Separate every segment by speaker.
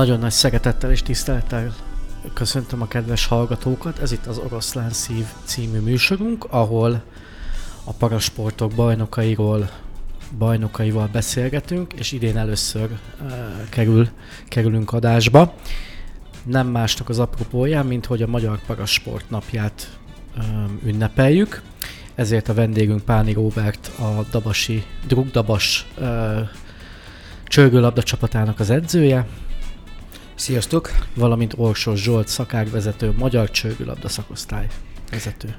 Speaker 1: Nagyon nagy szeretettel és tisztelettel köszöntöm a kedves hallgatókat. Ez itt az Oroszlán Szív című műsorunk, ahol a parasportok bajnokairól, bajnokaival beszélgetünk, és idén először uh, kerül, kerülünk adásba. Nem másnak az apropóján, mint hogy a Magyar Parasport napját um, ünnepeljük. Ezért a vendégünk Páni Róbert, a Dabasi, Drugdabas uh, csörgőlabda csapatának az edzője,
Speaker 2: Sziasztok!
Speaker 1: valamint Orsos Zsolt szakágvezető, magyar csörgőlabda szakosztály vezető.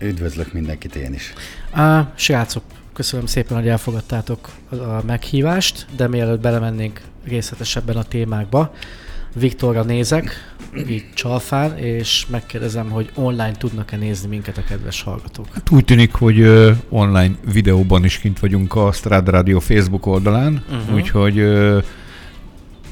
Speaker 3: Üdvözlök mindenkit én is.
Speaker 1: Á, srácok, köszönöm szépen, hogy elfogadtátok a meghívást, de mielőtt belemennénk részletesebben a témákba, Viktorra nézek, így csalfán, és megkérdezem, hogy online tudnak-e nézni minket a kedves hallgatók.
Speaker 4: Hát úgy tűnik, hogy ö, online videóban is kint vagyunk a Strad Radio Facebook oldalán,
Speaker 1: Uh-huh.
Speaker 4: úgyhogy ö,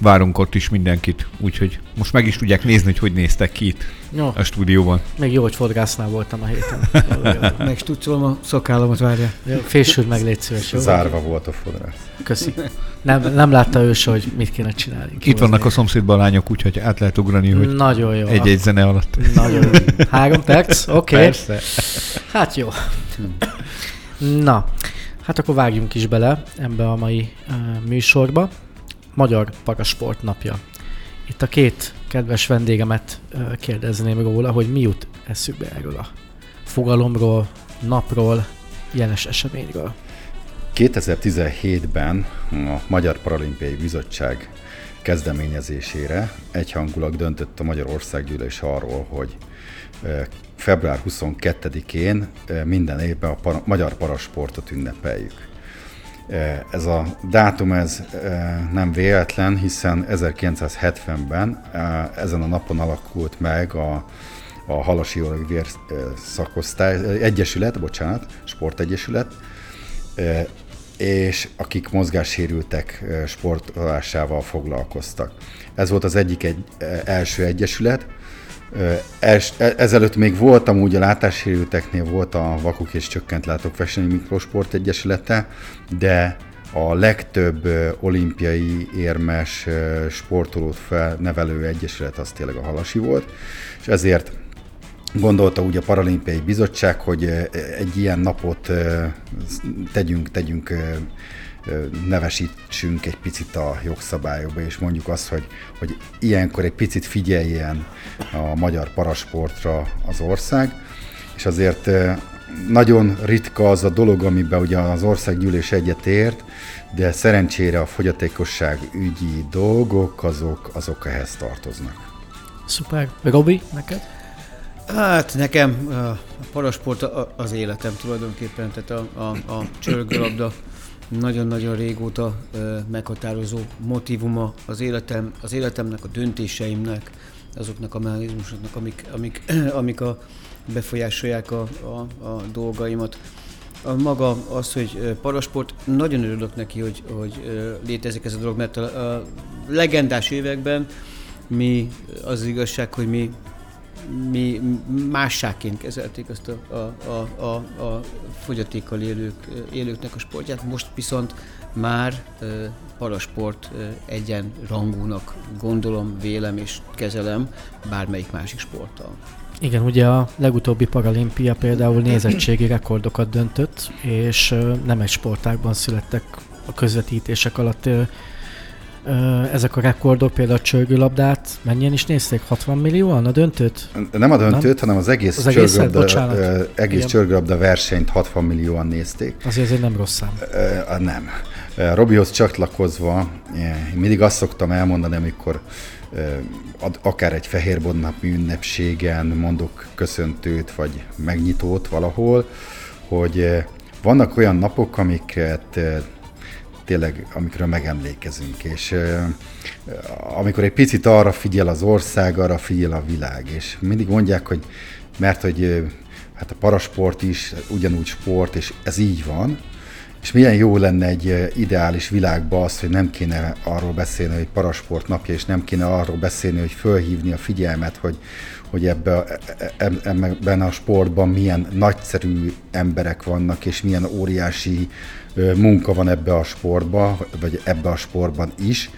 Speaker 4: várunk ott is mindenkit, úgyhogy most meg is tudják nézni, hogy hogy néztek ki itt
Speaker 1: Jó,
Speaker 4: a stúdióban.
Speaker 1: még jó, hogy fodrásznál voltam a héten.
Speaker 2: Meg is tudszolom a szakállamat, várja.
Speaker 1: Fésült meg, légy szíves, jó?
Speaker 3: Zárva volt a fodrász.
Speaker 1: Köszi. Nem, nem látta ő se, hogy mit kéne csinálni.
Speaker 4: Itt vannak a szomszédban a lányok, úgyhogy át lehet ugrani, hogy
Speaker 1: Nagyon jó.
Speaker 4: egy-egy zene alatt.
Speaker 1: Nagyon jó. Három perc? Oké. Okay.
Speaker 4: Persze.
Speaker 1: Hát jó. Na, hát akkor vágjunk is bele ebbe a mai uh, műsorba. Magyar Parasport napja. Itt a két kedves vendégemet kérdezném róla, hogy mi jut eszükbe erről a fogalomról, napról, jeles eseményről.
Speaker 3: 2017-ben a Magyar Paralimpiai Bizottság kezdeményezésére egyhangulag döntött a Magyar Országgyűlés arról, hogy február 22-én eh, minden évben a magyar parasportot ünnepeljük. Eh, Ez a dátum ez eh, nem véletlen, hiszen 1970-ben eh, ezen a napon alakult meg a, a Halasi Olivér eh, szakosztály, egyesület, bocsánat, sportegyesület, és akik mozgássérültek sportolásával foglalkoztak. Ez volt az egyik egy, első egyesület. Els, e- ezelőtt még volt amúgy a látássérülteknél volt a Vakuk és Csökkent Látók Festeni Mikrosport Egyesülete, de a legtöbb olimpiai érmes sportolót felnevelő egyesület az tényleg a Halasi volt, és ezért gondolta úgy a Paralimpiai Bizottság, hogy egy ilyen napot tegyünk, tegyünk, nevesítsünk egy picit a jogszabályokba, és mondjuk azt, hogy, hogy ilyenkor egy picit figyeljen a magyar parasportra az ország, és azért nagyon ritka az a dolog, amiben ugye az országgyűlés egyetért, de szerencsére a fogyatékosság ügyi dolgok, azok, azok ehhez tartoznak.
Speaker 1: Szuper. Robi, neked?
Speaker 2: Hát nekem a parasport az életem tulajdonképpen, tehát a, a, a csörgőlabda nagyon-nagyon régóta ö, meghatározó motivuma az életem, az életemnek, a döntéseimnek, azoknak a mechanizmusoknak, amik, amik, amik a, befolyásolják a, a, a dolgaimat. A maga az, hogy parasport, nagyon örülök neki, hogy, hogy létezik ez a dolog, mert a, a legendás években mi, az igazság, hogy mi mi másságként kezelték azt a, a, a, a, a fogyatékkal élők, élőknek a sportját, most viszont már ö, parasport ö, egyenrangúnak gondolom, vélem és kezelem bármelyik másik sporttal.
Speaker 1: Igen, ugye a legutóbbi paralimpia például nézettségi rekordokat döntött, és nem egy sportágban születtek a közvetítések alatt ezek a rekordok, például a csörgőlabdát, mennyien is nézték? 60 millióan a döntőt?
Speaker 3: Nem a döntőt, hanem az egész,
Speaker 1: Az
Speaker 3: csörgőlabda,
Speaker 1: Bocsánat.
Speaker 3: egész
Speaker 1: Igen.
Speaker 3: csörgőlabda versenyt 60 millióan nézték.
Speaker 1: Azért ez egy nem rossz szám.
Speaker 3: Nem. Robihoz csatlakozva, én mindig azt szoktam elmondani, amikor akár egy fehérbodnapi ünnepségen mondok köszöntőt, vagy megnyitót valahol, hogy vannak olyan napok, amiket tényleg, amikről megemlékezünk, és amikor egy picit arra figyel az ország, arra figyel a világ, és mindig mondják, hogy mert hogy hát a parasport is ugyanúgy sport, és ez így van, és milyen jó lenne egy ideális világban az, hogy nem kéne arról beszélni, hogy parasport napja, és nem kéne arról beszélni, hogy fölhívni a figyelmet, hogy, hogy ebbe, e- e- ebben a sportban milyen nagyszerű emberek vannak, és milyen óriási munka van ebbe a sportba, vagy ebbe a sportban is.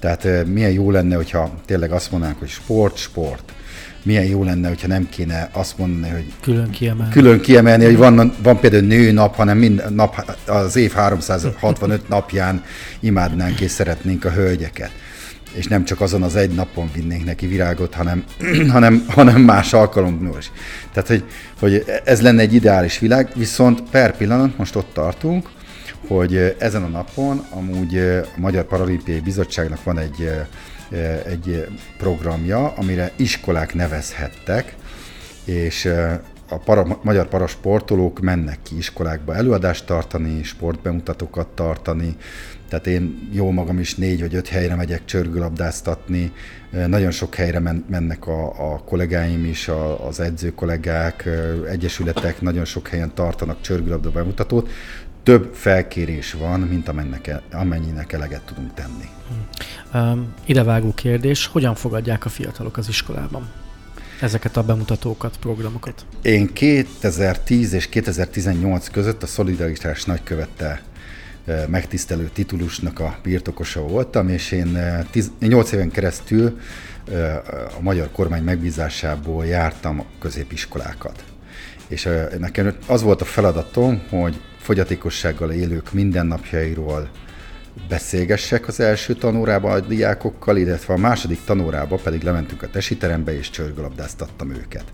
Speaker 3: Tehát milyen jó lenne, hogyha tényleg azt mondanánk, hogy sport, sport milyen jó lenne, hogyha nem kéne azt mondani, hogy
Speaker 1: külön kiemelni,
Speaker 3: külön kiemelni hogy van, van például nőnap, hanem minden nap, az év 365 napján imádnánk és szeretnénk a hölgyeket és nem csak azon az egy napon vinnénk neki virágot, hanem, hanem, hanem más alkalommal is. Tehát, hogy, hogy ez lenne egy ideális világ, viszont per pillanat most ott tartunk, hogy ezen a napon amúgy a Magyar Paralimpiai Bizottságnak van egy egy programja, amire iskolák nevezhettek, és a para, magyar parasportolók mennek ki iskolákba előadást tartani, sportbemutatókat tartani, tehát én jó magam is négy vagy öt helyre megyek csörgőlabdáztatni, nagyon sok helyre men, mennek a, a kollégáim is, a, az edző kollégák, egyesületek nagyon sok helyen tartanak csörgőlabda bemutatót, több felkérés van, mint amennek, amennyinek eleget tudunk tenni.
Speaker 1: Um, idevágó kérdés, hogyan fogadják a fiatalok az iskolában? ezeket a bemutatókat, programokat?
Speaker 3: Én 2010 és 2018 között a Szolidaritás nagykövette megtisztelő titulusnak a birtokosa voltam, és én 8 éven keresztül a magyar kormány megbízásából jártam a középiskolákat. És nekem az volt a feladatom, hogy fogyatékossággal élők mindennapjairól beszélgessek az első tanórába a diákokkal, illetve a második tanórába pedig lementünk a tesiterembe és csörgölabdáztattam őket.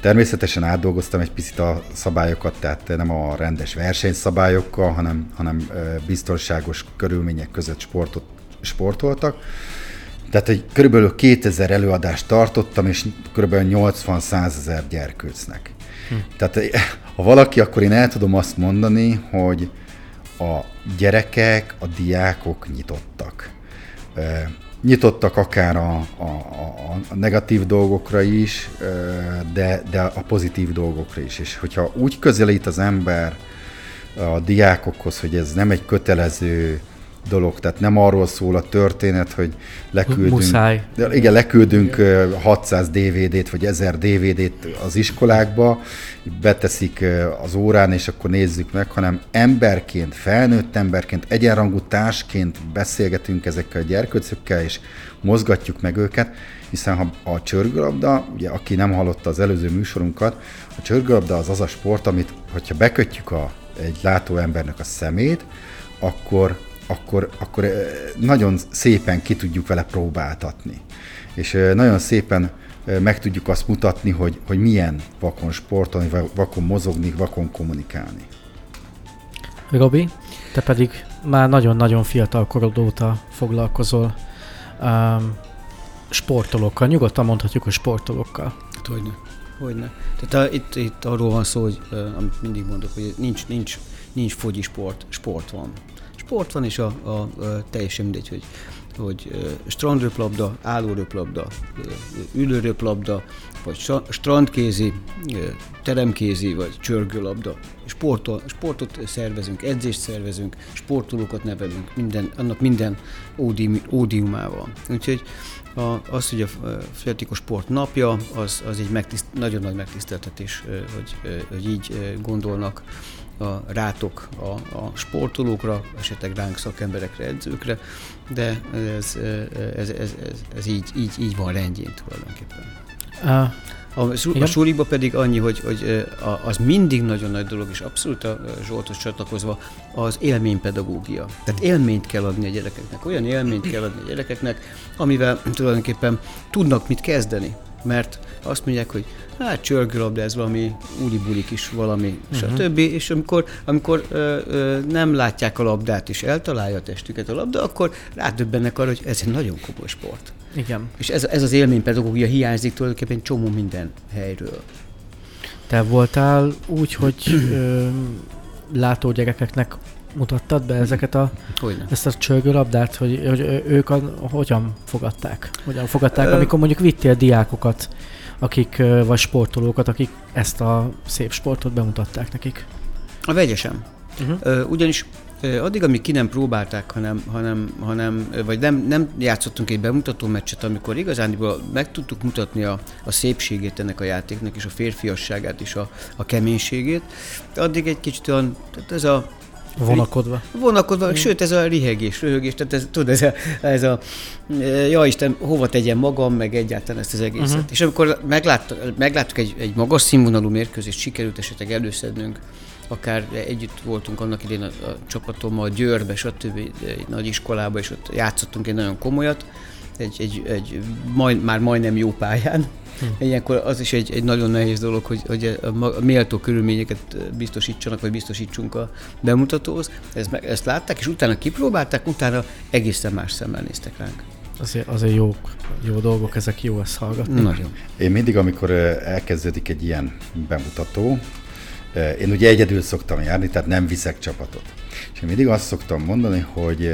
Speaker 3: Természetesen átdolgoztam egy picit a szabályokat, tehát nem a rendes versenyszabályokkal, hanem, hanem biztonságos körülmények között sportot, sportoltak. Tehát egy körülbelül 2000 előadást tartottam, és körülbelül 80-100 ezer gyerkőcnek. Hm. Tehát ha valaki, akkor én el tudom azt mondani, hogy a gyerekek, a diákok nyitottak. Nyitottak akár a, a, a negatív dolgokra is, de, de a pozitív dolgokra is. És hogyha úgy közelít az ember a diákokhoz, hogy ez nem egy kötelező dolog, tehát nem arról szól a történet, hogy leküldünk,
Speaker 1: Muszáj.
Speaker 3: Igen, leküldünk 600 DVD-t vagy 1000 DVD-t az iskolákba, beteszik az órán, és akkor nézzük meg, hanem emberként, felnőtt emberként, egyenrangú társként beszélgetünk ezekkel a gyerkőcökkel, és mozgatjuk meg őket, hiszen ha a csörgőlabda, ugye aki nem hallotta az előző műsorunkat, a csörgőlabda az az a sport, amit, hogyha bekötjük a, egy látó embernek a szemét, akkor akkor, akkor nagyon szépen ki tudjuk vele próbáltatni. És nagyon szépen meg tudjuk azt mutatni, hogy, hogy milyen vakon sportolni, vakon mozogni, vakon kommunikálni.
Speaker 1: Robi, te pedig már nagyon-nagyon fiatal korod óta foglalkozol um, sportolókkal. Nyugodtan mondhatjuk, hogy sportolókkal.
Speaker 2: Hát hogyne. Hogyne. Tehát a, itt, itt arról van szó, hogy uh, amit mindig mondok, hogy nincs, nincs, nincs fogyi sport, sport van sport van, és a, a, a teljesen mindegy, hogy, hogy strandröplabda, állóröplabda, ülőröplabda, vagy strandkézi, teremkézi, vagy csörgőlabda. Sportol, sportot szervezünk, edzést szervezünk, sportolókat nevelünk, minden, annak minden ódium, ódiumával. Úgyhogy az, hogy a fiatikos sport napja, az, az egy megtiszt, nagyon nagy megtiszteltetés, hogy, hogy így gondolnak a rátok a, a sportolókra, esetleg ránk szakemberekre, edzőkre, de ez, ez, ez, ez, ez így, így, így van rendjén tulajdonképpen. Uh, a, a suliba pedig annyi, hogy, hogy az mindig nagyon nagy dolog, és abszolút a Zsoltos csatlakozva, az élménypedagógia. Tehát élményt kell adni a gyerekeknek, olyan élményt kell adni a gyerekeknek, amivel tulajdonképpen tudnak mit kezdeni. Mert azt mondják, hogy hát csörgőlabda, ez valami úli-bulik is valami, uh-huh. stb. És amikor, amikor ö, ö, nem látják a labdát, és eltalálja a testüket a labda, akkor rádöbbennek arra, hogy ez egy nagyon komoly sport.
Speaker 1: Igen.
Speaker 2: És ez, ez az élménypedagógia hiányzik tulajdonképpen csomó minden helyről.
Speaker 1: Te voltál úgy, hogy ö, látó gyerekeknek mutattad be ezeket a, Hogyne. ezt a csörgőlabdát, hogy, hogy ők a, hogyan fogadták? Hogyan fogadták, Ö... amikor mondjuk vittél diákokat, akik, vagy sportolókat, akik ezt a szép sportot bemutatták nekik?
Speaker 2: A vegyesem. Uh-huh. Ugyanis addig, amíg ki nem próbálták, hanem, hanem, hanem vagy nem, nem játszottunk egy bemutató meccset, amikor igazán meg tudtuk mutatni a, a szépségét ennek a játéknak, és a férfiasságát, és a, a keménységét, addig egy kicsit olyan, tehát ez a
Speaker 1: Vonakodva.
Speaker 2: Vonakodva, sőt ez a rihegés, röhögés, tehát ez, tudod, ez a, ez a ja Isten, hova tegyem magam, meg egyáltalán ezt az egészet. Uh-huh. És amikor meglát, megláttuk egy, egy magas színvonalú mérkőzést, sikerült esetleg előszednünk, akár együtt voltunk annak idén a, a csapatommal Győrbe, stb. egy nagy iskolába, és ott játszottunk egy nagyon komolyat, egy, egy, egy majd, már majdnem jó pályán. Hm. Ilyenkor az is egy, egy nagyon nehéz dolog, hogy, hogy a méltó körülményeket biztosítsanak, vagy biztosítsunk a bemutatóhoz. Ezt, ezt látták, és utána kipróbálták, utána egészen más szemmel néztek ránk.
Speaker 1: Azért, azért jó, jó dolgok, ezek jó ezt hallgatni.
Speaker 2: Nagyon.
Speaker 3: Én mindig, amikor elkezdődik egy ilyen bemutató, én ugye egyedül szoktam járni, tehát nem viszek csapatot. És én mindig azt szoktam mondani, hogy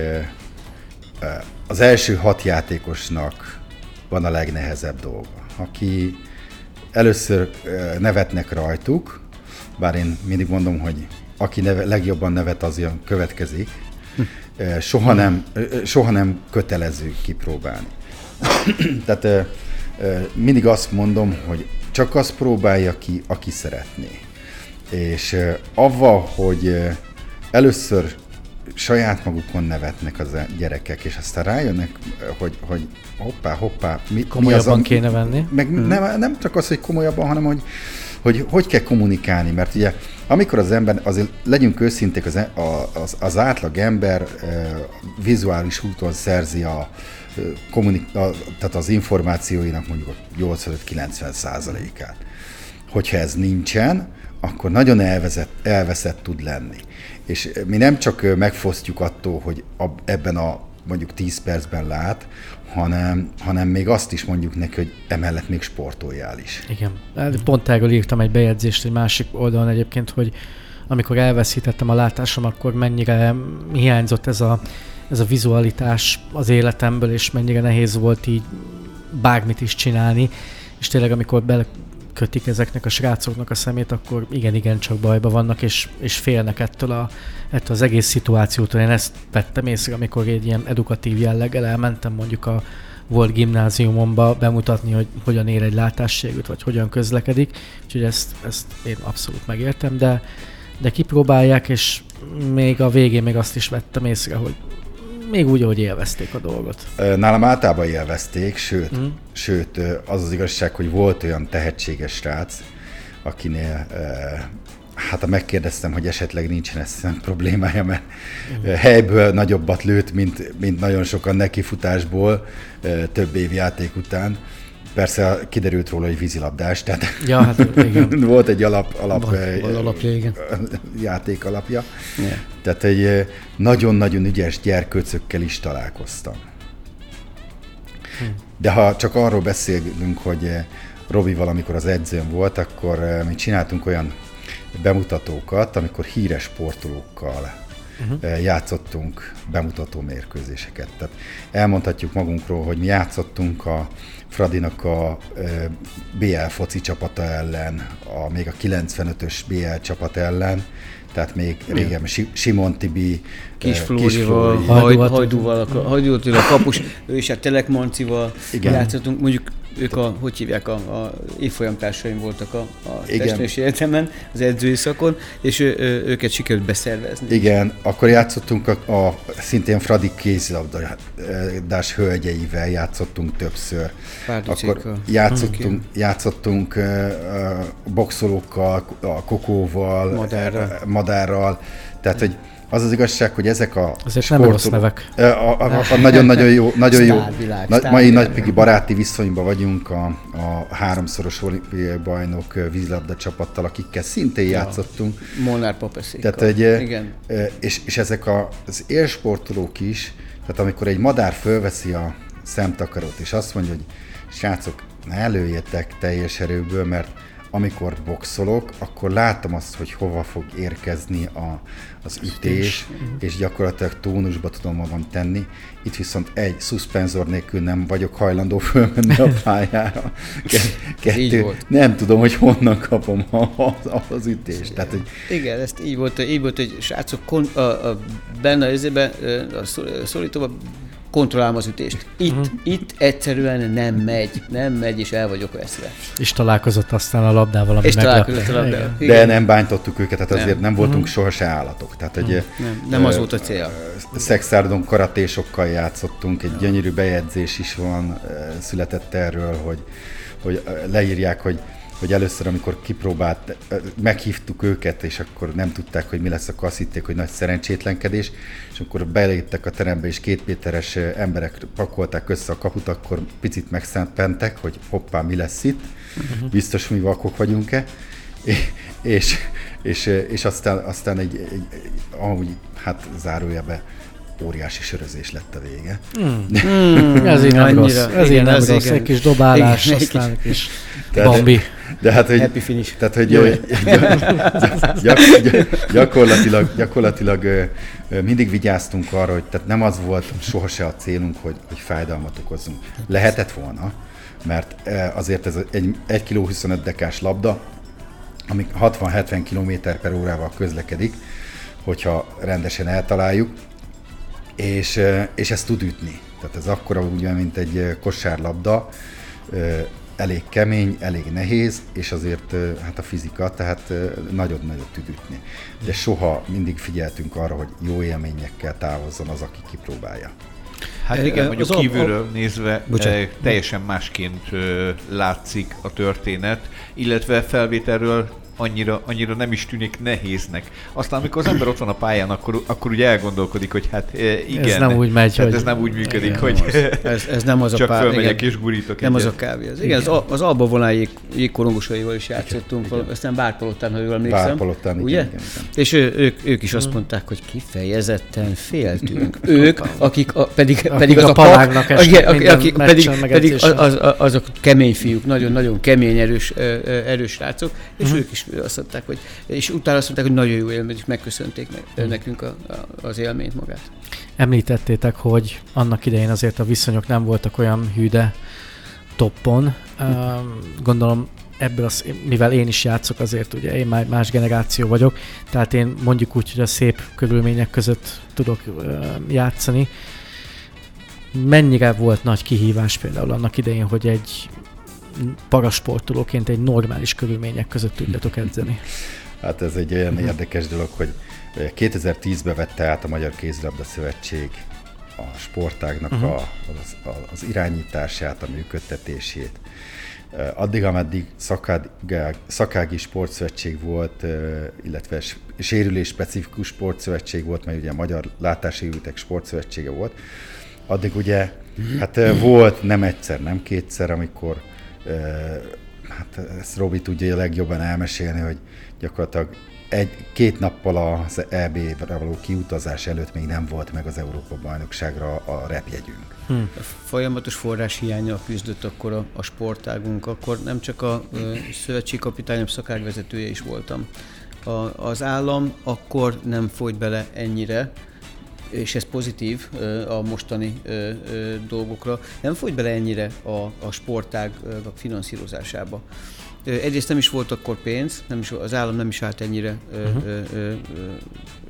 Speaker 3: az első hat játékosnak van a legnehezebb dolga. Aki először nevetnek rajtuk, bár én mindig mondom, hogy aki neve, legjobban nevet, az jön, következik. Soha nem, soha nem kötelező kipróbálni. Tehát mindig azt mondom, hogy csak azt próbálja ki, aki szeretné. És avval, hogy először saját magukon nevetnek az gyerekek, és aztán rájönnek, hogy, hogy hoppá, hoppá.
Speaker 1: Mi, komolyabban mi az, kéne venni.
Speaker 3: Meg hmm. nem, nem csak az, hogy komolyabban, hanem hogy, hogy hogy kell kommunikálni, mert ugye amikor az ember, azért legyünk őszinték, az, e- az, az átlag ember vizuális úton szerzi a, kommunik, a, tehát az információinak mondjuk a 85-90 százalékát. Hogyha ez nincsen, akkor nagyon elvezett, elveszett tud lenni. És mi nem csak megfosztjuk attól, hogy ebben a mondjuk 10 percben lát, hanem, hanem még azt is mondjuk neki, hogy emellett még sportoljál is.
Speaker 1: Igen. Hát pont erről írtam egy bejegyzést egy másik oldalon egyébként, hogy amikor elveszítettem a látásom, akkor mennyire hiányzott ez a, ez a vizualitás az életemből, és mennyire nehéz volt így bármit is csinálni. És tényleg, amikor bele kötik ezeknek a srácoknak a szemét, akkor igen-igen csak bajba vannak, és, és félnek ettől, a, ettől az egész szituációtól. Én ezt vettem észre, amikor egy ilyen edukatív jelleggel elmentem mondjuk a volt gimnáziumomba bemutatni, hogy hogyan ér egy látássérült, vagy hogyan közlekedik, úgyhogy ezt, ezt én abszolút megértem, de, de kipróbálják, és még a végén még azt is vettem észre, hogy még úgy, hogy élvezték a dolgot.
Speaker 3: Nálam általában élvezték, sőt, mm. sőt az az igazság, hogy volt olyan tehetséges srác, akinél hát ha megkérdeztem, hogy esetleg nincsen ez problémája, mert mm. helyből nagyobbat lőtt, mint, mint nagyon sokan nekifutásból több év játék után, Persze kiderült róla, hogy vízilabdás, tehát
Speaker 1: ja, hát, igen.
Speaker 3: volt egy alap, alap,
Speaker 1: Van, eh, alapja, igen.
Speaker 3: játék alapja. Yeah. Tehát egy eh, nagyon-nagyon ügyes gyerkőcökkel is találkoztam. Hm. De ha csak arról beszélünk, hogy eh, Robi valamikor az edzőm volt, akkor mi csináltunk olyan bemutatókat, amikor híres sportolókkal uh-huh. játszottunk bemutató mérkőzéseket. Tehát elmondhatjuk magunkról, hogy mi játszottunk a Fradinak a BL foci csapata ellen, a, még a 95-ös BL csapat ellen, tehát még régen Simon Tibi,
Speaker 2: Kis Flórival, Hajdúval, Hajdúval, a kapus, ő is a Telekmancival játszottunk, mondjuk ők a, hogy hívják, a, a évfolyamtársaim voltak a, a testnősi egyetemen, az edzői szakon, és ő, ő, őket sikerült beszervezni.
Speaker 3: Igen, akkor játszottunk a, a szintén Fradi kézilabdás hölgyeivel játszottunk többször. Akkor játszottunk, játszottunk uh, boxolókkal, a kokóval,
Speaker 2: madárral,
Speaker 3: madárral. Tehát, hogy az az igazság, hogy ezek a
Speaker 1: sportoló, nem rossz nevek.
Speaker 3: A, a, a, a nagyon-nagyon jó, nagyon jó világ, na, mai nagypiki baráti viszonyban vagyunk a, a háromszoros olimpiai bajnok vízlabda csapattal, akikkel szintén ja. játszottunk.
Speaker 2: Molnár Papeszék.
Speaker 3: Tehát, hogy, Igen. És, és ezek a, az élsportolók is, tehát amikor egy madár fölveszi a szemtakarót, és azt mondja, hogy srácok, ne előjetek teljes erőből, mert amikor boxolok, akkor látom azt, hogy hova fog érkezni a, az ütés, és gyakorlatilag tónusba tudom magam tenni. Itt viszont egy szuszpenzor nélkül nem vagyok hajlandó fölmenni a pályára. Kettő, nem tudom, hogy honnan kapom az, az ütést. Tehát, hogy...
Speaker 2: Igen, ezt így volt, így volt, hogy srácok kon, a, a, benne az a szólítóban kontrollálom az ütést. Itt, uh-huh. itt egyszerűen nem megy, nem megy, és el vagyok veszve.
Speaker 1: És találkozott aztán a labdával, ami
Speaker 2: És találkozott a labdával.
Speaker 1: Igen.
Speaker 3: De nem bántottuk őket, tehát azért
Speaker 2: Nem.
Speaker 3: nem, voltunk soha se állatok. Tehát egy
Speaker 2: Nem, nem az volt a cél.
Speaker 3: szexárdon karatésokkal játszottunk, egy gyönyörű bejegyzés is van, született erről, hogy, hogy leírják, hogy hogy először, amikor kipróbált, meghívtuk őket, és akkor nem tudták, hogy mi lesz, akkor azt hitték, hogy nagy szerencsétlenkedés, és akkor beléptek a terembe, és két méteres ö, emberek pakolták össze a kaput, akkor picit megszempentek, hogy hoppá, mi lesz itt, biztos mi vakok vagyunk-e, és, és, és, és aztán, aztán egy, egy, egy ahogy hát zárójelbe óriási sörözés lett a vége.
Speaker 2: Hmm,
Speaker 1: Ez így nem
Speaker 2: annyira,
Speaker 1: rossz. Ez így
Speaker 2: igen,
Speaker 1: nem
Speaker 2: az
Speaker 1: rossz.
Speaker 2: igen.
Speaker 1: Egy kis dobálás,
Speaker 2: Igen,
Speaker 1: aztán egy kis
Speaker 3: Tehát-
Speaker 1: bambi.
Speaker 3: De hát, hogy,
Speaker 2: Happy finish.
Speaker 3: tehát, hogy
Speaker 2: Jó.
Speaker 3: gyak, gyak, gyak, gyakorlatilag, gyakorlatilag mindig vigyáztunk arra, hogy tehát nem az volt sohase a célunk, hogy, hogy fájdalmat okozzunk. Lehetett volna, mert azért ez egy 1 kg 25 dekás labda, ami 60-70 km per órával közlekedik, hogyha rendesen eltaláljuk, és, és ez tud ütni. Tehát ez akkora ugye, mint egy kosárlabda, elég kemény, elég nehéz, és azért hát a fizika, tehát ö, nagyon-nagyon tud ütni. De soha mindig figyeltünk arra, hogy jó élményekkel távozzon az, aki kipróbálja.
Speaker 4: Hát igen, mondjuk
Speaker 2: az a-
Speaker 4: kívülről nézve
Speaker 2: Bocsánat.
Speaker 4: teljesen másként látszik a történet, illetve felvételről annyira, annyira nem is tűnik nehéznek. Aztán amikor az ember ott van a pályán, akkor, akkor ugye elgondolkodik, hogy hát eh, igen.
Speaker 1: nem úgy megy,
Speaker 4: hát
Speaker 1: hogy-
Speaker 4: ez nem úgy működik,
Speaker 1: Igen,
Speaker 4: hogy
Speaker 2: Ez, ez nem az a
Speaker 4: csak
Speaker 2: pár,
Speaker 4: fölmegyek
Speaker 2: igen.
Speaker 4: és gurítok
Speaker 2: Nem az a
Speaker 4: egyet.
Speaker 2: kávé. Az, igen, az, al- az Alba vonal jég, jégkorongosaival is játszottunk, valami, aztán Bárpalotán, ha jól emlékszem.
Speaker 3: Várpalottán, igen,
Speaker 2: ugye?
Speaker 3: igen, igen.
Speaker 2: És ő, ők, ők is azt mondták, hogy kifejezetten féltünk. ők, akik a, pedig, pedig az
Speaker 1: a
Speaker 2: a
Speaker 1: palágnak
Speaker 2: igen, akik, akik, pedig, pedig az, az, azok kemény fiúk, nagyon-nagyon kemény, erős, erős rácok, és
Speaker 1: Mhm.
Speaker 2: ők is azt mondták, hogy, és utána azt mondták, hogy nagyon jó élmény, és megköszönték meg,
Speaker 1: Mhm.
Speaker 2: nekünk a, a, az élményt magát.
Speaker 1: Említettétek, hogy annak idején azért a viszonyok nem voltak olyan hű, de toppon. Um, gondolom ebből az, mivel én is játszok azért, ugye én már más generáció vagyok, tehát én mondjuk úgy, hogy a szép körülmények között tudok játszani. Mennyire volt nagy kihívás például annak idején, hogy egy parasportolóként egy normális körülmények között tudjatok edzeni?
Speaker 3: Hát ez egy olyan érdekes dolog, hogy ö, 2010-ben vette át a Magyar Kézilabda Szövetség a sportágnak
Speaker 1: Mhm.
Speaker 3: a, az, az irányítását, a működtetését. Addig, ameddig szakági, szakági sportszövetség volt, illetve sérülés specifikus sportszövetség volt, mert ugye a Magyar Látássérültek Sportszövetsége volt, addig ugye hát volt nem egyszer, nem kétszer, amikor hát ezt Robi tudja legjobban elmesélni, hogy gyakorlatilag egy, két nappal az EB-re való kiutazás előtt még nem volt meg az Európa-bajnokságra a repjegyünk.
Speaker 2: A folyamatos forrás hiánya küzdött akkor a, a sportágunk, akkor nem csak a ö, szövetségkapitányom szakágvezetője is voltam. A, az állam akkor nem folyt bele ennyire, és ez pozitív a mostani dolgokra, nem folyt bele ennyire a, a sportág a finanszírozásába. Egyrészt nem is volt akkor pénz, nem is, az állam nem is állt ennyire, uh-huh.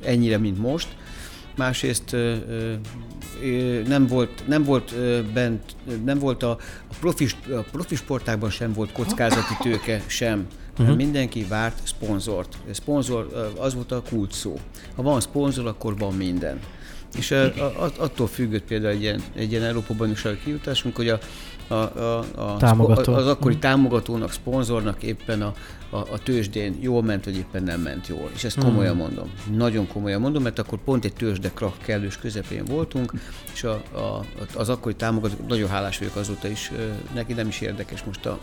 Speaker 2: ennyire, mint most. Másrészt nem volt, nem volt bent, nem volt a, a, profi, a profi sportágban sem volt kockázati tőke sem. Uh-huh. Mindenki várt szponzort. Szponzor az volt a kulcs szó. Ha van szponzor, akkor van minden. És a- a- attól függött például egy ilyen, egy ilyen Európa kijutásunk, hogy a, a, a, a
Speaker 1: Támogató.
Speaker 2: az akkori támogatónak, szponzornak éppen a, a, a tőzsdén jól ment, vagy éppen nem ment jól. És ezt komolyan mondom. Nagyon komolyan mondom, mert akkor pont egy tőzsde krak kellős közepén voltunk, és a, a, az akkori támogató, nagyon hálás vagyok azóta is, neki nem is érdekes most a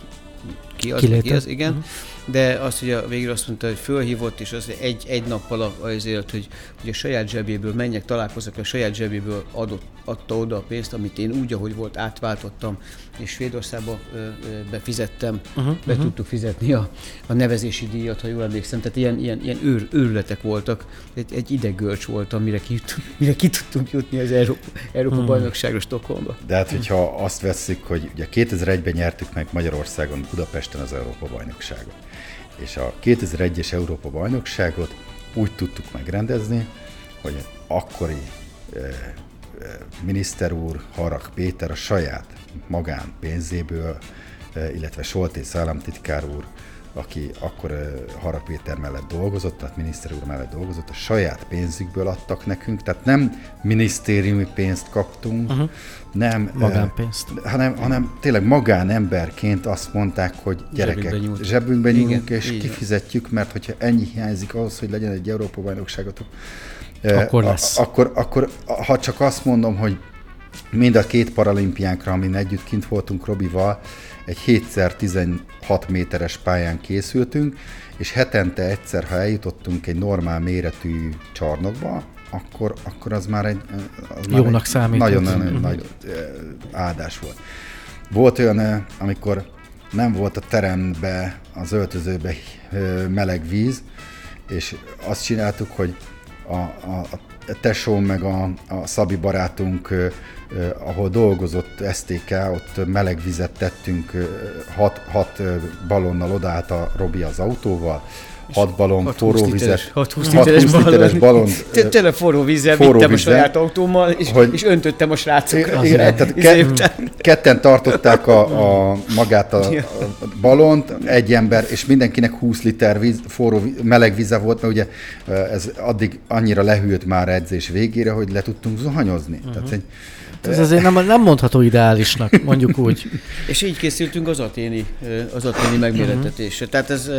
Speaker 2: ki az,
Speaker 1: Kiléte.
Speaker 2: ki az igen. De azt ugye végül azt mondta, hogy fölhívott, és az egy, egy nappal a- azért, hogy, hogy a saját zsebéből menjek, találkozok, a saját zsebéből adott, adta oda a pénzt, amit én úgy, ahogy volt, átváltottam, és Svédországba ö, ö, befizettem, uh-huh, be uh-huh. tudtuk fizetni a, a nevezési díjat, ha jól emlékszem. Tehát ilyen, ilyen, ilyen őr, őrületek voltak, egy, egy ideggörcs voltam, mire ki, mire ki tudtunk jutni az Európa, Európa uh-huh. bajnokságra Stockholmba.
Speaker 3: De hát, hogyha azt vesszük, hogy ugye 2001-ben nyertük meg Magyarországon, Budapesten az Európa-bajnokságot. És a 2001-es Európa-bajnokságot úgy tudtuk megrendezni, hogy akkori eh, miniszter úr, Harak Péter a saját magán pénzéből, illetve Soltész államtitkár úr aki akkor Harap Péter mellett dolgozott, tehát miniszter úr mellett dolgozott, a saját pénzükből adtak nekünk, tehát nem minisztériumi pénzt kaptunk, uh-huh. nem
Speaker 1: magánpénzt,
Speaker 3: hanem, hanem tényleg magánemberként azt mondták, hogy gyerekek, zsebünkbe, nyújt. zsebünkbe nyúlunk, és igen. kifizetjük, mert hogyha ennyi hiányzik ahhoz, hogy legyen egy Európa bajnokságotok,
Speaker 1: akkor lesz.
Speaker 3: Akkor, akkor, ha csak azt mondom, hogy mind a két paralimpiánkra, amin együtt kint voltunk Robival, egy 7x16 méteres pályán készültünk, és hetente egyszer, ha eljutottunk egy normál méretű csarnokba, akkor, akkor az már egy
Speaker 1: az jónak már egy számít.
Speaker 3: Nagyon, nagyon mm-hmm. nagy áldás volt. Volt olyan, amikor nem volt a terembe, az öltözőbe meleg víz, és azt csináltuk, hogy a, a, a tesóm meg a, a Szabi barátunk ahol dolgozott STK, ott meleg vizet tettünk, hat, hat balonnal odaállt a Robi az autóval, hat balon, forró vizet.
Speaker 2: 6-20 literes, literes balon. Tele forró vízzel forró vittem vízzel, a saját autómmal, és, hogy, és öntöttem a srácokra.
Speaker 3: Igen, tehát ke, ketten tartották a, a magát a, a balont, egy ember, és mindenkinek 20 liter víz, forró meleg víze volt, mert ugye ez addig annyira lehűlt már edzés végére, hogy le tudtunk zuhanyozni. Uh-huh. Tehát egy,
Speaker 1: ez azért nem, nem mondható ideálisnak, mondjuk úgy.
Speaker 2: és így készültünk az aténi, az aténi megmérettetésre. Tehát ez,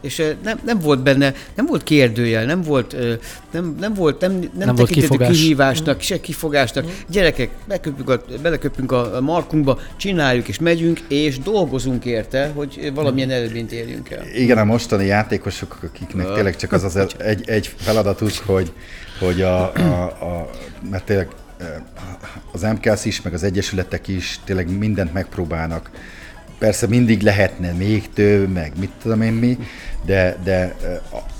Speaker 2: és nem, nem volt benne, nem volt kérdőjel, nem volt, nem, nem volt, nem, nem, nem volt kifogás. kihívásnak, se kifogásnak. Gyerekek, beköpünk a, beleköpünk a markunkba, csináljuk és megyünk, és dolgozunk érte, hogy valamilyen eredményt érjünk el.
Speaker 3: Igen, a mostani játékosok, akiknek tényleg csak az, az egy, egy feladatuk, hogy, hogy a, a, a, mert tényleg az MKS is, meg az egyesületek is tényleg mindent megpróbálnak. Persze mindig lehetne még több, meg mit tudom én mi, de, de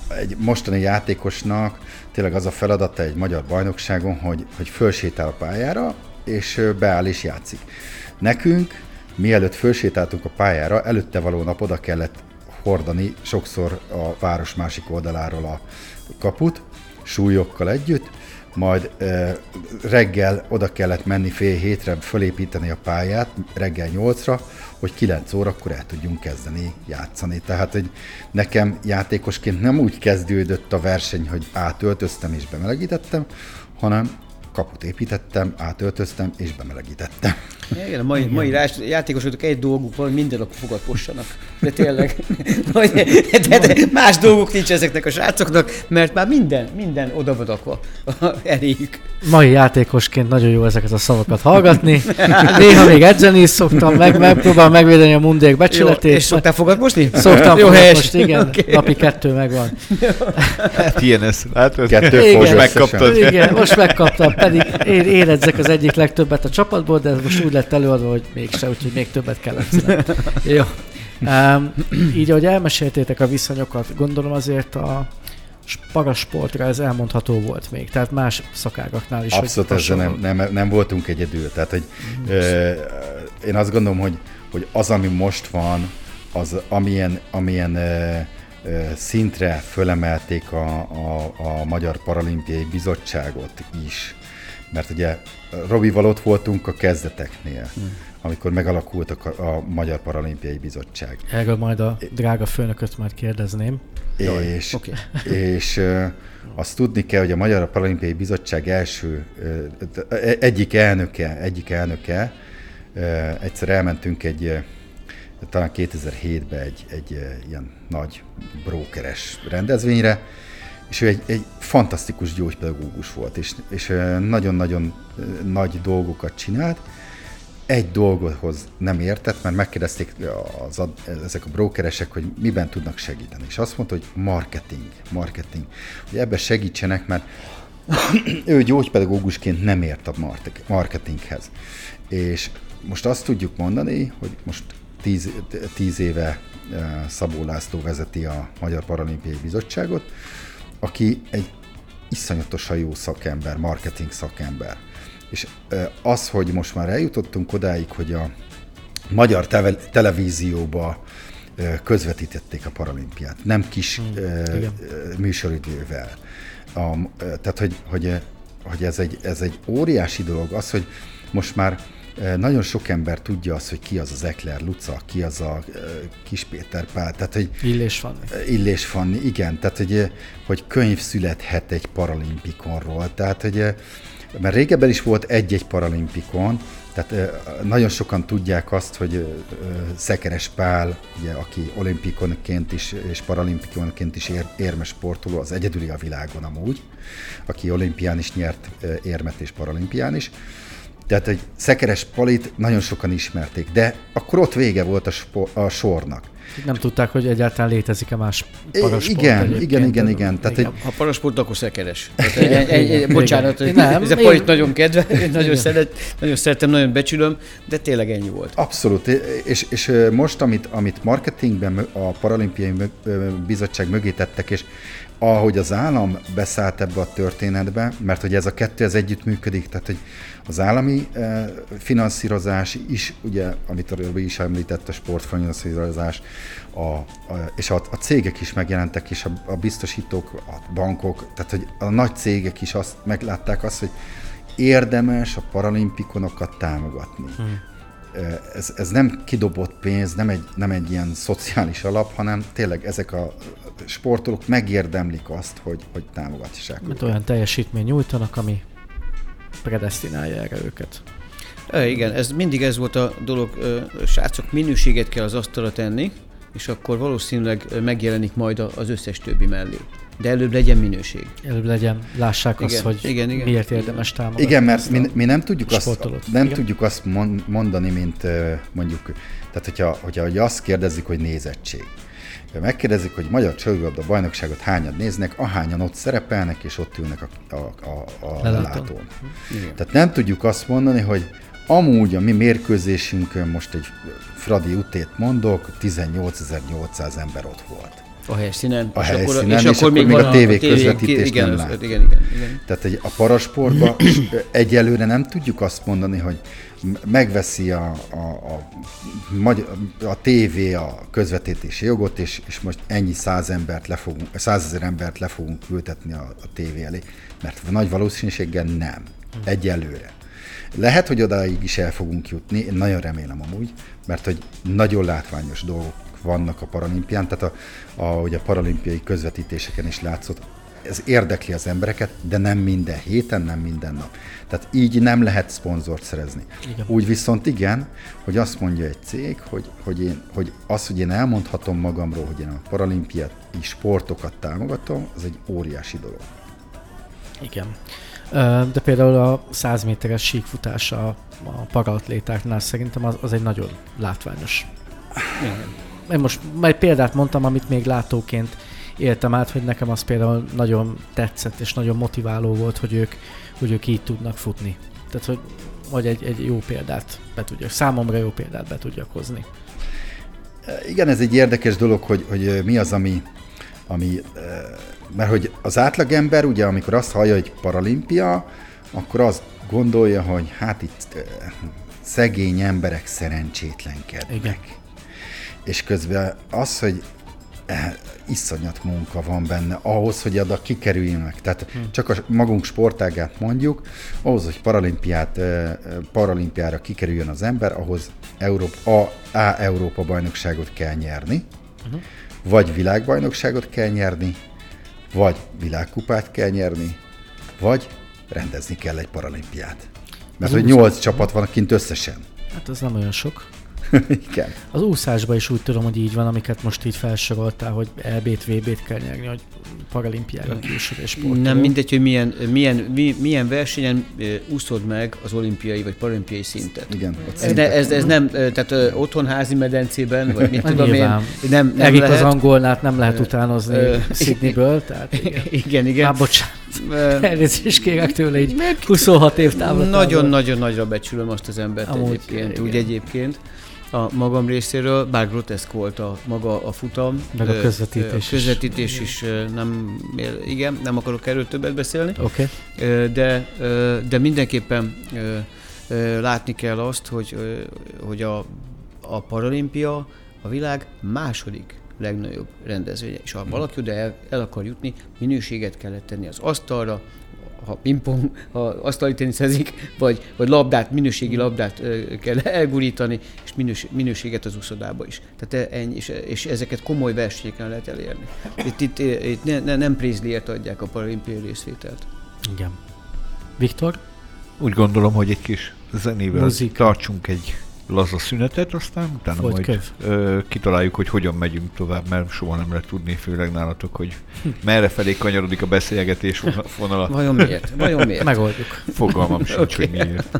Speaker 3: egy mostani játékosnak tényleg az a feladata egy magyar bajnokságon, hogy, hogy fölsétál a pályára, és beáll és játszik. Nekünk, mielőtt fölsétáltunk a pályára, előtte való nap oda kellett hordani sokszor a város másik oldaláról a kaput, súlyokkal együtt, majd reggel oda kellett menni fél hétre, fölépíteni a pályát, reggel nyolcra, hogy kilenc órakor el tudjunk kezdeni játszani. Tehát, hogy nekem játékosként nem úgy kezdődött a verseny, hogy átöltöztem és bemelegítettem, hanem kaput építettem, átöltöztem és bemelegítettem.
Speaker 2: Igen, a mai, Igen. mai játékosoknak egy dolguk van, hogy minden nap fogat possanak. De tényleg, de, de, más dolgok nincs ezeknek a srácoknak, mert már minden, minden oda vadakva eléjük.
Speaker 1: Mai játékosként nagyon jó ezeket a szavakat hallgatni. Néha még edzeni is szoktam, meg, megpróbálom megvédeni a mundék becsületét. Jó,
Speaker 2: és szoktál fogat mosni?
Speaker 1: Szoktam jó, fogat most, igen. Okay. Napi kettő megvan.
Speaker 4: Hát ilyen ez, látod?
Speaker 3: Kettő igen, most megkaptad.
Speaker 1: Igen, most megkaptam, pedig én, én edzek az egyik legtöbbet a csapatból, de most úgy lett előadva, hogy mégse, úgyhogy még többet kellett Jó. Um, így, ahogy elmeséltétek a viszonyokat, gondolom azért a parasportra ez elmondható volt még, tehát más szakágaknál is.
Speaker 3: Abszolút ezzel nem, nem, nem voltunk egyedül. Tehát, hogy ö, én azt gondolom, hogy, hogy az, ami most van, az amilyen, amilyen ö, ö, szintre fölemelték a, a, a Magyar Paralimpiai Bizottságot is, mert ugye Robival ott voltunk a kezdeteknél, hmm. amikor megalakult a, a Magyar Paralimpiai Bizottság.
Speaker 1: Erről majd a drága főnököt majd kérdezném.
Speaker 3: És, okay. és azt tudni kell, hogy a Magyar Paralimpiai Bizottság első, e, egyik elnöke, egyik elnöke, egyszer elmentünk egy, talán 2007-ben egy, egy ilyen nagy brókeres rendezvényre, és ő egy, egy fantasztikus gyógypedagógus volt, és, és nagyon-nagyon nagy dolgokat csinált. Egy dolgothoz nem értett, mert megkérdezték az, ezek a brokeresek, hogy miben tudnak segíteni. És azt mondta, hogy marketing, marketing, hogy ebbe segítsenek, mert ő gyógypedagógusként nem ért a marketinghez. És most azt tudjuk mondani, hogy most tíz, tíz éve Szabó László vezeti a Magyar Paralimpiai Bizottságot, aki egy iszonyatosan jó szakember, marketing szakember. És az, hogy most már eljutottunk odáig, hogy a magyar te- televízióba közvetítették a paralimpiát, nem kis hmm, műsoridővel. A, tehát, hogy, hogy hogy ez, egy, ez egy óriási dolog. Az, hogy most már nagyon sok ember tudja azt, hogy ki az az Ekler Luca, ki az a Kis Péter Pál, tehát hogy...
Speaker 1: Illés Fanni.
Speaker 3: Illés Fanni, igen, tehát hogy, hogy könyv születhet egy paralimpikonról, tehát hogy mert régebben is volt egy-egy paralimpikon, tehát nagyon sokan tudják azt, hogy Szekeres Pál, ugye, aki olimpikonként is és paralimpikonként is ér, érmes sportoló, az egyedüli a világon amúgy, aki olimpián is nyert érmet és paralimpián is. Tehát egy Szekeres Palit nagyon sokan ismerték, de akkor ott vége volt a, spo- a sornak.
Speaker 1: Nem tudták, hogy egyáltalán létezik-e más parasport.
Speaker 3: Igen, igen, igen, igen. Tehát
Speaker 2: igen. Egy... Ha parasport, akkor szekeres. Tehát, egy, egy, egy, bocsánat, hogy nem, ez a palit nagyon kedve, én nagyon, szeret, nagyon szeretem, nagyon becsülöm, de tényleg ennyi volt.
Speaker 3: Abszolút, és, és most, amit, amit marketingben a Paralimpiai Bizottság mögé tettek, és ahogy az állam beszállt ebbe a történetbe, mert hogy ez a kettő ez együtt működik, tehát hogy az állami eh, finanszírozás is, ugye, amit a Rövi is említett, a sportfinanszírozás, a, a, és a, a cégek is megjelentek, és a, a biztosítók, a bankok, tehát hogy a nagy cégek is azt meglátták azt, hogy érdemes a paralimpikonokat támogatni. Hmm ez, ez nem kidobott pénz, nem egy, nem egy ilyen szociális alap, hanem tényleg ezek a sportolók megérdemlik azt, hogy, hogy támogassák
Speaker 1: Mert olyan teljesítmény nyújtanak, ami predestinálja erre őket.
Speaker 2: E, igen, ez mindig ez volt a dolog, srácok, minőséget kell az asztalra tenni, és akkor valószínűleg megjelenik majd az összes többi mellé. De előbb legyen minőség.
Speaker 1: Előbb legyen, lássák igen, azt, hogy igen, igen, miért érdemes támogatni.
Speaker 3: Igen, mert mi, mi nem tudjuk azt, nem igen. tudjuk azt mondani, mint mondjuk, tehát hogyha, hogyha, hogyha azt kérdezzük, hogy nézettség. Megkérdezik, hogy magyar csörgőlabda bajnokságot hányan néznek, ahányan ott szerepelnek, és ott ülnek a, a, a, a lelátón. Tehát nem tudjuk azt mondani, hogy amúgy a mi mérkőzésünkön, most egy Fradi utét mondok, 18.800 ember ott volt.
Speaker 2: A helyszínen.
Speaker 3: A és helyszínen, akkor, és, és akkor, még, még a tévé közvetítés igen, nem lát. Igen, igen, igen. Tehát egy, a parasportban egyelőre nem tudjuk azt mondani, hogy megveszi a, a, a, a, a tévé a közvetítési jogot, és, és most ennyi száz embert le fogunk, százezer embert le fogunk ültetni a, a tévé elé, mert nagy valószínűséggel nem. Egyelőre. Lehet, hogy odáig is el fogunk jutni, én nagyon remélem amúgy, mert hogy nagyon látványos dolgok vannak a paralimpián, tehát a, a, a paralimpiai közvetítéseken is látszott, ez érdekli az embereket, de nem minden héten, nem minden nap. Tehát így nem lehet szponzort szerezni. Igen. Úgy viszont igen, hogy azt mondja egy cég, hogy, hogy, én, hogy az, hogy én elmondhatom magamról, hogy én a paralimpiai sportokat támogatom, az egy óriási dolog.
Speaker 1: Igen. De például a 100 méteres síkfutás a, a paraatlétáknál szerintem az, az egy nagyon látványos. Igen. Én most egy példát mondtam, amit még látóként éltem át, hogy nekem az például nagyon tetszett, és nagyon motiváló volt, hogy ők, hogy ők így tudnak futni. Tehát, hogy vagy egy, egy jó példát be tudjak, számomra jó példát be tudjak hozni.
Speaker 3: Igen, ez egy érdekes dolog, hogy, hogy mi az, ami, ami mert hogy az átlagember, ugye, amikor azt hallja, hogy paralimpia, akkor azt gondolja, hogy hát itt szegény emberek szerencsétlenkednek. Igen. És közben az, hogy iszonyat munka van benne ahhoz, hogy oda kikerüljenek. Tehát hmm. csak a magunk sportágát mondjuk, ahhoz, hogy paralimpiát, eh, paralimpiára kikerüljön az ember, ahhoz Európa, a, a Európa bajnokságot kell nyerni, uh-huh. vagy világbajnokságot kell nyerni, vagy világkupát kell nyerni, vagy rendezni kell egy paralimpiát. Mert hogy nyolc csapat van kint összesen.
Speaker 1: Hát az nem olyan sok.
Speaker 3: Igen.
Speaker 1: Az úszásban is úgy tudom, hogy így van, amiket most így felsoroltál, hogy EB-t, VB-t kell nyerni, hogy paralimpiára külső sport.
Speaker 2: Nem mindegy, hogy milyen, milyen, milyen versenyen úszod meg az olimpiai vagy paralimpiai szintet.
Speaker 3: Igen.
Speaker 2: Ez, ne, ez, ez nem, tehát otthon házi medencében, vagy mit tudom én. Nem,
Speaker 1: nem lehet. az angolnát nem lehet utánozni Sydneyből, tehát igen.
Speaker 2: igen, igen.
Speaker 1: Már bocsánat. Elnézést kérek tőle, így 26 év távlatából.
Speaker 2: Nagyon-nagyon nagyra becsülöm azt az embert Amúgy, egyébként, igen. úgy egyébként a magam részéről, bár groteszk volt a maga a futam.
Speaker 1: Meg a közvetítés,
Speaker 2: a közvetítés is. is nem, igen, nem akarok erről többet beszélni.
Speaker 1: Okay.
Speaker 2: De, de mindenképpen látni kell azt, hogy, hogy a, a paralimpia a világ második legnagyobb rendezvénye. És ha valaki oda el, el akar jutni, minőséget kellett tenni az asztalra, ha pingpong, ha asztali teniszezik, vagy, vagy labdát, minőségi labdát kell elgurítani, és minős, minőséget az úszodába is. Tehát ennyi, és, és ezeket komoly versenyeken lehet elérni. Itt, itt, itt ne, ne, nem prézliért adják a paralimpiai részvételt.
Speaker 1: Igen. Viktor?
Speaker 4: Úgy gondolom, hogy egy kis zenével
Speaker 1: Muzika.
Speaker 4: tartsunk egy laza szünetet, aztán utána
Speaker 1: Folyt
Speaker 4: majd
Speaker 1: köv.
Speaker 4: ö, kitaláljuk, hogy hogyan megyünk tovább, mert soha nem lehet tudni, főleg nálatok, hogy merre felé kanyarodik a beszélgetés vona- vonala.
Speaker 2: Vajon miért? Vajon miért?
Speaker 1: Megoldjuk.
Speaker 4: Fogalmam sincs, hogy miért.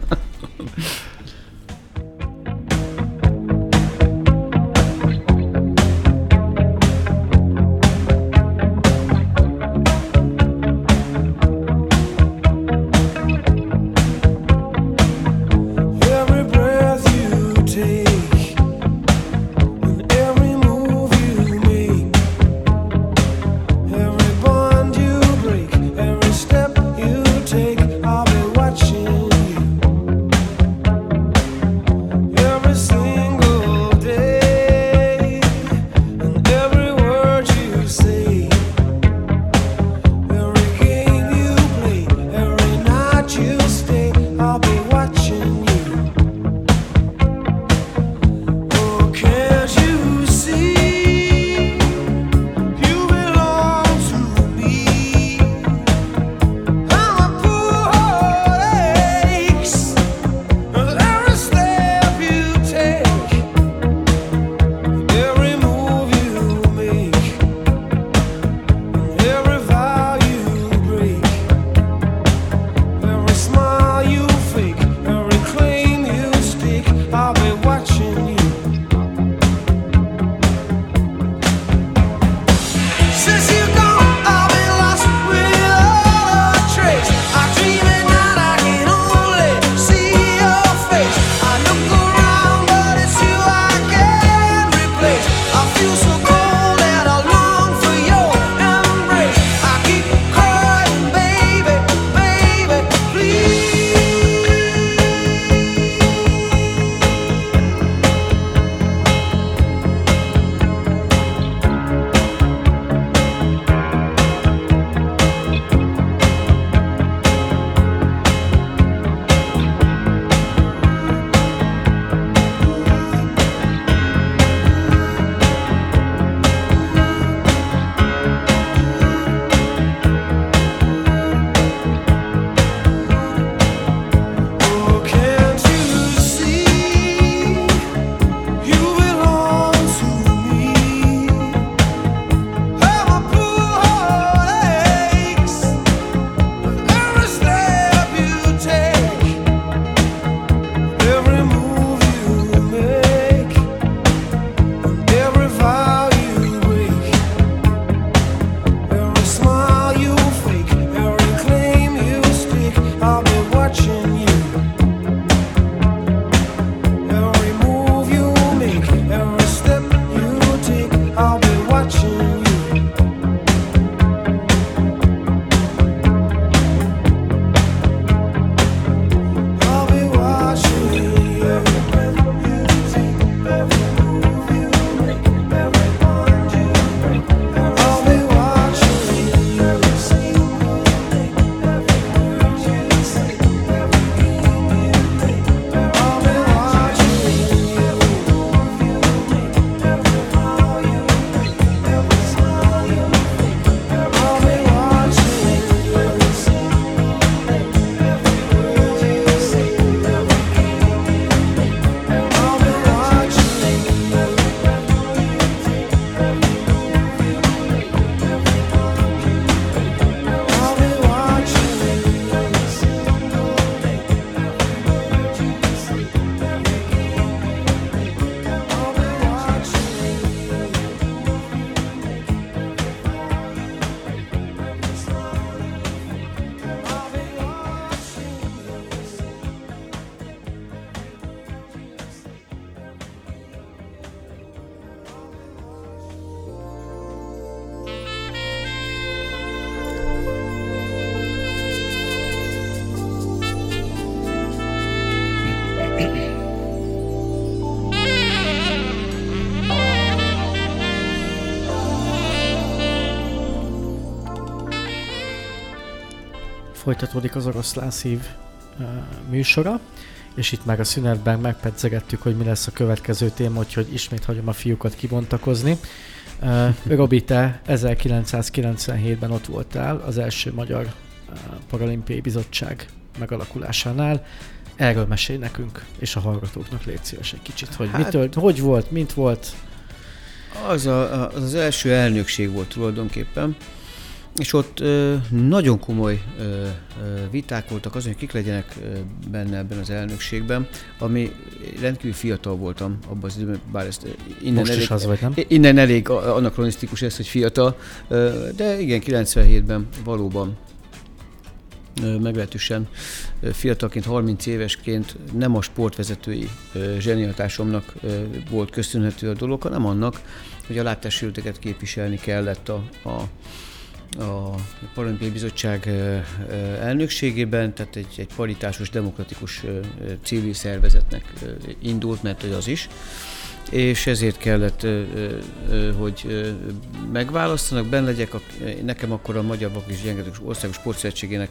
Speaker 1: Folytatódik az oroszlán szív műsora, és itt már a szünetben megpedzegettük, hogy mi lesz a következő téma, úgyhogy ismét hagyom a fiúkat kibontakozni. Ö, Robi, te 1997-ben ott voltál az első magyar ö, paralimpiai bizottság megalakulásánál. Erről mesélj nekünk, és a hallgatóknak légy szíves egy kicsit, hogy
Speaker 2: Hát-
Speaker 1: mitől, hogy volt, mint volt.
Speaker 2: Az, a- az az első elnökség volt tulajdonképpen, és ott ö, nagyon komoly ö, ö, viták voltak azon, hogy kik legyenek benne ebben az elnökségben, ami rendkívül fiatal voltam abban az időben, bár ezt innen
Speaker 1: Most
Speaker 2: elég,
Speaker 1: is az vagy, nem?
Speaker 2: Innen elég anakronisztikus ez, hogy fiatal, ö, de igen, 97-ben valóban meglehetősen fiatalként, 30 évesként nem a sportvezetői ö, volt köszönhető a dolog, hanem annak, hogy a látássérülteket képviselni kellett a, a a Paralimpiai Bizottság elnökségében, tehát egy, egy paritásos, demokratikus civil szervezetnek indult, mert az is. És ezért kellett, hogy megválasztanak, benne legyek, nekem akkor a Magyar Vak és Gyengedők Országos Sportszövetségének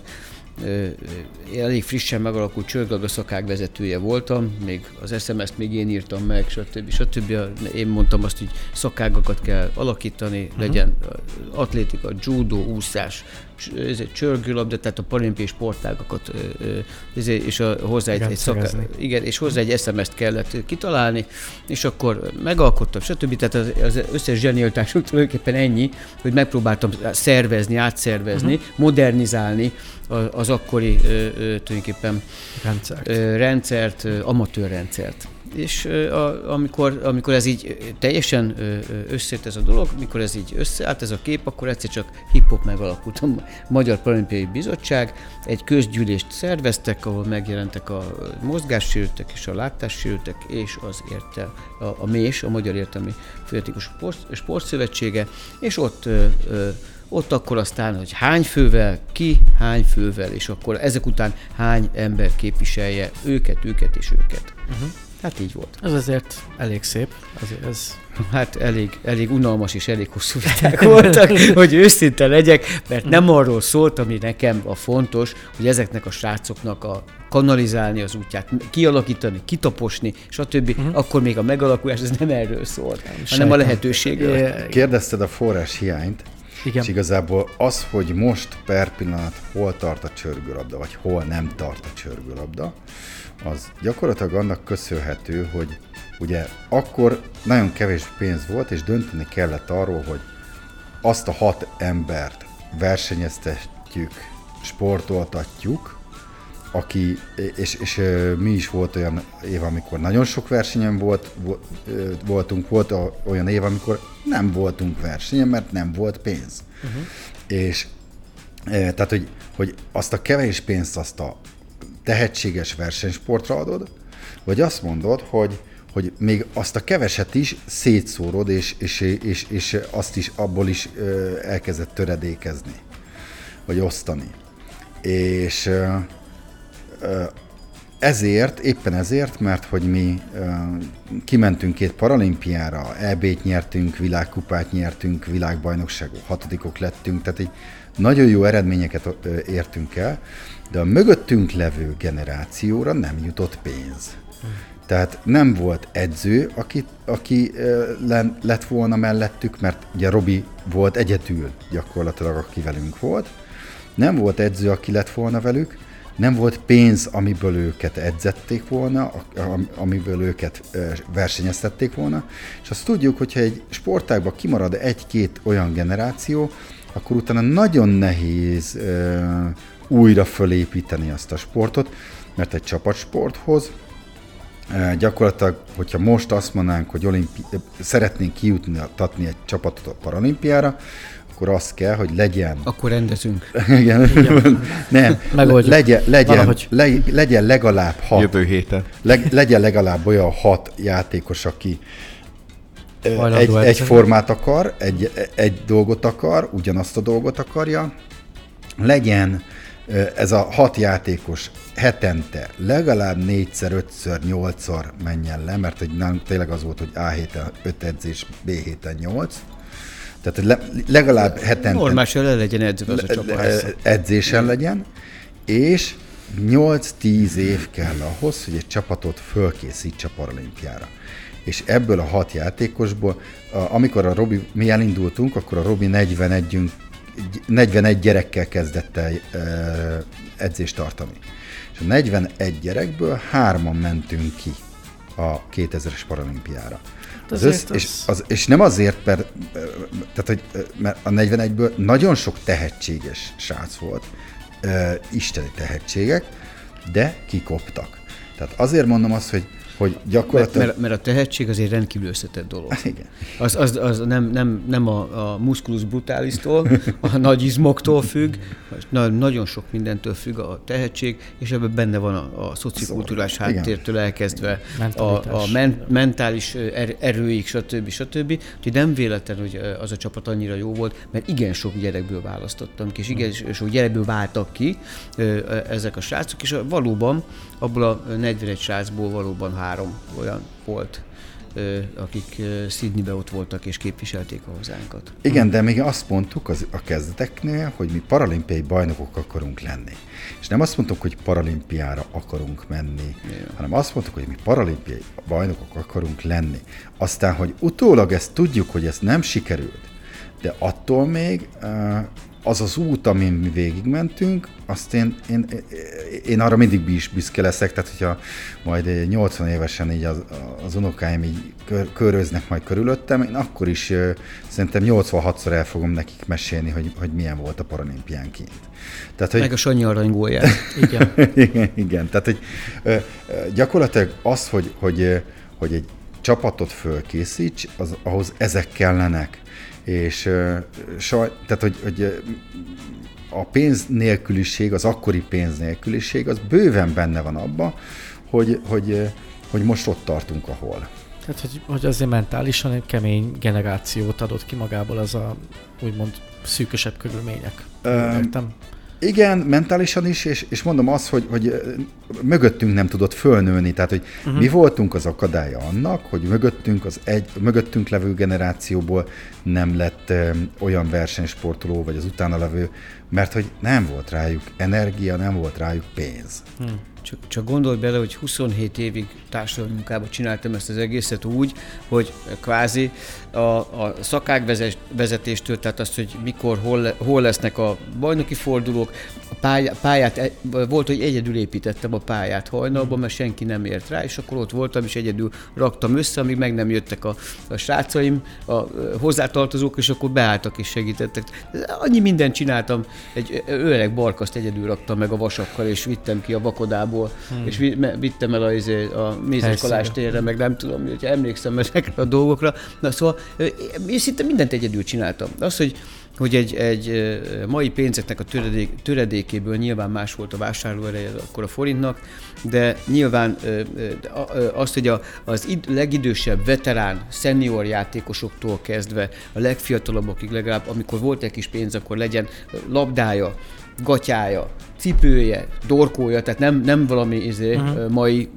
Speaker 2: elég frissen megalakult csörgabda szakák vezetője voltam, még az SMS-t még én írtam meg, stb. stb. Én mondtam azt, hogy szakágakat kell alakítani, uh-huh. legyen atlétika, judo, úszás, csörgőlabda, tehát a paralimpiai sportágakat, és a, hozzá egy, egy
Speaker 1: Rendszerezni.
Speaker 2: igen, és hozzá egy SMS-t kellett kitalálni, és akkor megalkottam, stb. Tehát az, az összes zsenialitásunk tulajdonképpen ennyi, hogy megpróbáltam szervezni, átszervezni, uh-huh. modernizálni az akkori tulajdonképpen rendszert, ö, amatőr rendszert. És a, amikor, amikor ez így teljesen ö, ö, összejött ez a dolog, mikor ez így összeállt ez a kép, akkor egyszer csak hip-hop megalakult a Magyar Paralimpiai Bizottság, egy közgyűlést szerveztek, ahol megjelentek a mozgássérültek és a látássérültek, és az érte, a, a MÉS, a Magyar Értelmi Főetikus Sport, Sportszövetsége, és ott ö, ö, ott akkor aztán, hogy hány fővel, ki hány fővel, és akkor ezek után hány ember képviselje őket, őket és őket.
Speaker 1: Uh-huh.
Speaker 2: Hát így volt.
Speaker 1: Ez azért elég szép. Azért ez
Speaker 2: Hát elég, elég unalmas és elég hosszú viták voltak, hogy őszinte legyek, mert nem arról szólt, ami nekem a fontos, hogy ezeknek a srácoknak a kanalizálni az útját, kialakítani, kitaposni, stb. Uh-huh. Akkor még a megalakulás ez nem erről szólt, hanem a lehetőségről.
Speaker 3: Kérdezted a forrás hiányt,
Speaker 1: Igen.
Speaker 3: és igazából az, hogy most per pillanat hol tart a csörgőlabda, vagy hol nem tart a csörgőlabda, az gyakorlatilag annak köszönhető, hogy ugye akkor nagyon kevés pénz volt, és dönteni kellett arról, hogy azt a hat embert versenyeztetjük, sportoltatjuk, aki, és, és mi is volt olyan év, amikor nagyon sok versenyen volt, voltunk, volt olyan év, amikor nem voltunk versenyen, mert nem volt pénz. Uh-huh. És tehát, hogy, hogy azt a kevés pénzt azt a tehetséges versenysportra adod, vagy azt mondod, hogy, hogy még azt a keveset is szétszórod, és, és, és, és azt is abból is elkezdett töredékezni, vagy osztani. És ezért, éppen ezért, mert hogy mi kimentünk két paralimpiára, EB-t nyertünk, világkupát nyertünk, világbajnokság hatodikok lettünk, tehát egy nagyon jó eredményeket értünk el, de a mögöttünk levő generációra nem jutott pénz. Tehát nem volt edző, aki, aki lett volna mellettük, mert ugye Robi volt egyedül gyakorlatilag, aki velünk volt. Nem volt edző, aki lett volna velük, nem volt pénz, amiből őket edzették volna, amiből őket versenyeztették volna, és azt tudjuk, hogyha egy sportágban kimarad egy-két olyan generáció, akkor utána nagyon nehéz újra fölépíteni azt a sportot, mert egy csapatsporthoz Eh, Gyakorlatilag, hogyha most azt mondanánk, hogy olimpi- eh, szeretnénk kijutatni egy csapatot a paralimpiára, akkor az kell, hogy legyen
Speaker 2: Akkor rendezünk.
Speaker 3: igen, nem,
Speaker 1: Megoldjuk.
Speaker 3: legyen, legyen,
Speaker 1: Valahogy.
Speaker 3: le, legyen legalább hat,
Speaker 4: Jövő héten.
Speaker 3: leg, legyen legalább olyan hat játékos, aki ö,
Speaker 1: Hajlandó
Speaker 3: egy, egy formát akar, egy, egy dolgot akar, ugyanazt a dolgot akarja, legyen ez a hat játékos hetente legalább négyszer, ötször, nyolcszor menjen le, mert hogy nálunk tényleg az volt, hogy A héten öt edzés, B héten nyolc. Tehát le, legalább hetente
Speaker 2: Normálisan le legyen edzve az a csapat.
Speaker 3: edzésen legyen, és 8-10 év kell ahhoz, hogy egy csapatot fölkészíts a paralimpiára. És ebből a hat játékosból, amikor a Robi, mi elindultunk, akkor a Robi 41, 41 gyerekkel kezdett el edzést tartani. És a 41 gyerekből hárman mentünk ki a 2000-es paralimpiára. Az
Speaker 1: azért
Speaker 3: össz, és,
Speaker 1: az-
Speaker 3: az, és nem azért, mert, tehát, hogy, mert a 41-ből nagyon sok tehetséges srác volt, isteni tehetségek, de kikoptak. Tehát azért mondom azt, hogy, hogy
Speaker 2: Mert,
Speaker 3: gyakorlatilag...
Speaker 2: mert, mert a tehetség azért rendkívül összetett dolog.
Speaker 3: Igen.
Speaker 2: Az, az, az nem, nem, nem a, a musculus brutalisztól, a nagy izmoktól függ, na, nagyon sok mindentől függ a tehetség, és ebben benne van a, a szociokulturális
Speaker 3: Szóval, igen.
Speaker 2: háttértől elkezdve a,
Speaker 1: Mentalitás.
Speaker 2: a men, mentális er, erőig, stb. stb. Úgyhogy nem véletlen, hogy az a csapat annyira jó volt, mert igen sok gyerekből választottam ki, és igen sok gyerekből váltak ki ezek a srácok, és a- valóban abból a 41 srácból valóban három olyan volt, akik Sydneybe ott voltak és képviselték a hazánkat.
Speaker 3: Igen, de még azt mondtuk az, a kezdeteknél, hogy mi paralimpiai bajnokok akarunk lenni. És nem azt mondtuk, hogy paralimpiára akarunk menni, yeah. hanem azt mondtuk, hogy mi paralimpiai bajnokok akarunk lenni. Aztán, hogy utólag ezt tudjuk, hogy ez nem sikerült, de attól még az az út, amin mi végigmentünk, azt én, én, én arra mindig is büszke leszek, tehát hogyha majd 80 évesen így az, az unokáim így kör, köröznek majd körülöttem, én akkor is szerintem 86-szor el fogom nekik mesélni, hogy, hogy milyen volt a paralimpián kint. Tehát, hogy,
Speaker 2: Meg a Sanyi aranygóját.
Speaker 1: Igen.
Speaker 3: igen, igen. Tehát, hogy gyakorlatilag az, hogy, hogy, hogy egy csapatot fölkészíts, az, ahhoz ezek kellenek. És saj, tehát, hogy, hogy a pénz nélküliség, az akkori pénz nélküliség, az bőven benne van abban, hogy, hogy, hogy most ott tartunk, ahol.
Speaker 1: Tehát, hogy, hogy azért mentálisan egy kemény generációt adott ki magából az a úgymond szűkösebb körülmények.
Speaker 3: Öm,
Speaker 1: Értem?
Speaker 3: Igen, mentálisan is, és, és mondom azt, hogy, hogy mögöttünk nem tudott fölnőni, tehát hogy uh-huh. mi voltunk az akadálya annak, hogy mögöttünk, az egy, mögöttünk levő generációból nem lett ö, olyan versenysportoló, vagy az utána levő, mert hogy nem volt rájuk energia, nem volt rájuk pénz.
Speaker 2: Csak, csak gondolj bele, hogy 27 évig társadalmi munkában csináltam ezt az egészet úgy, hogy kvázi a, a szakágvezetéstől, tehát azt, hogy mikor, hol, hol lesznek a bajnoki fordulók, a pályá, pályát, e- volt, hogy egyedül építettem a pályát hajnalban, mert senki nem ért rá, és akkor ott voltam, és egyedül raktam össze, amíg meg nem jöttek a, a srácaim, a, a hozzátartozók, és akkor beálltak és segítettek. Annyi mindent csináltam, egy öreg barkaszt egyedül raktam meg a vasakkal, és vittem ki a vakodából, hmm. és vittem el a, izé, a Mézes
Speaker 1: Helyszínre.
Speaker 2: Kalás térre, meg nem tudom, hogy emlékszem ezekre a dolgokra. Na szóval én szinte mindent egyedül csináltam. Az, hogy hogy egy, egy mai pénzeknek a töredék, töredékéből nyilván más volt a vásárlóereje akkor a forintnak, de nyilván azt, hogy a, az id, legidősebb veterán, szenior játékosoktól kezdve a legfiatalabbakig legalább, amikor volt egy kis pénz, akkor legyen labdája, gatyája, cipője, dorkója, tehát nem, nem valami izé, uh-huh. mai,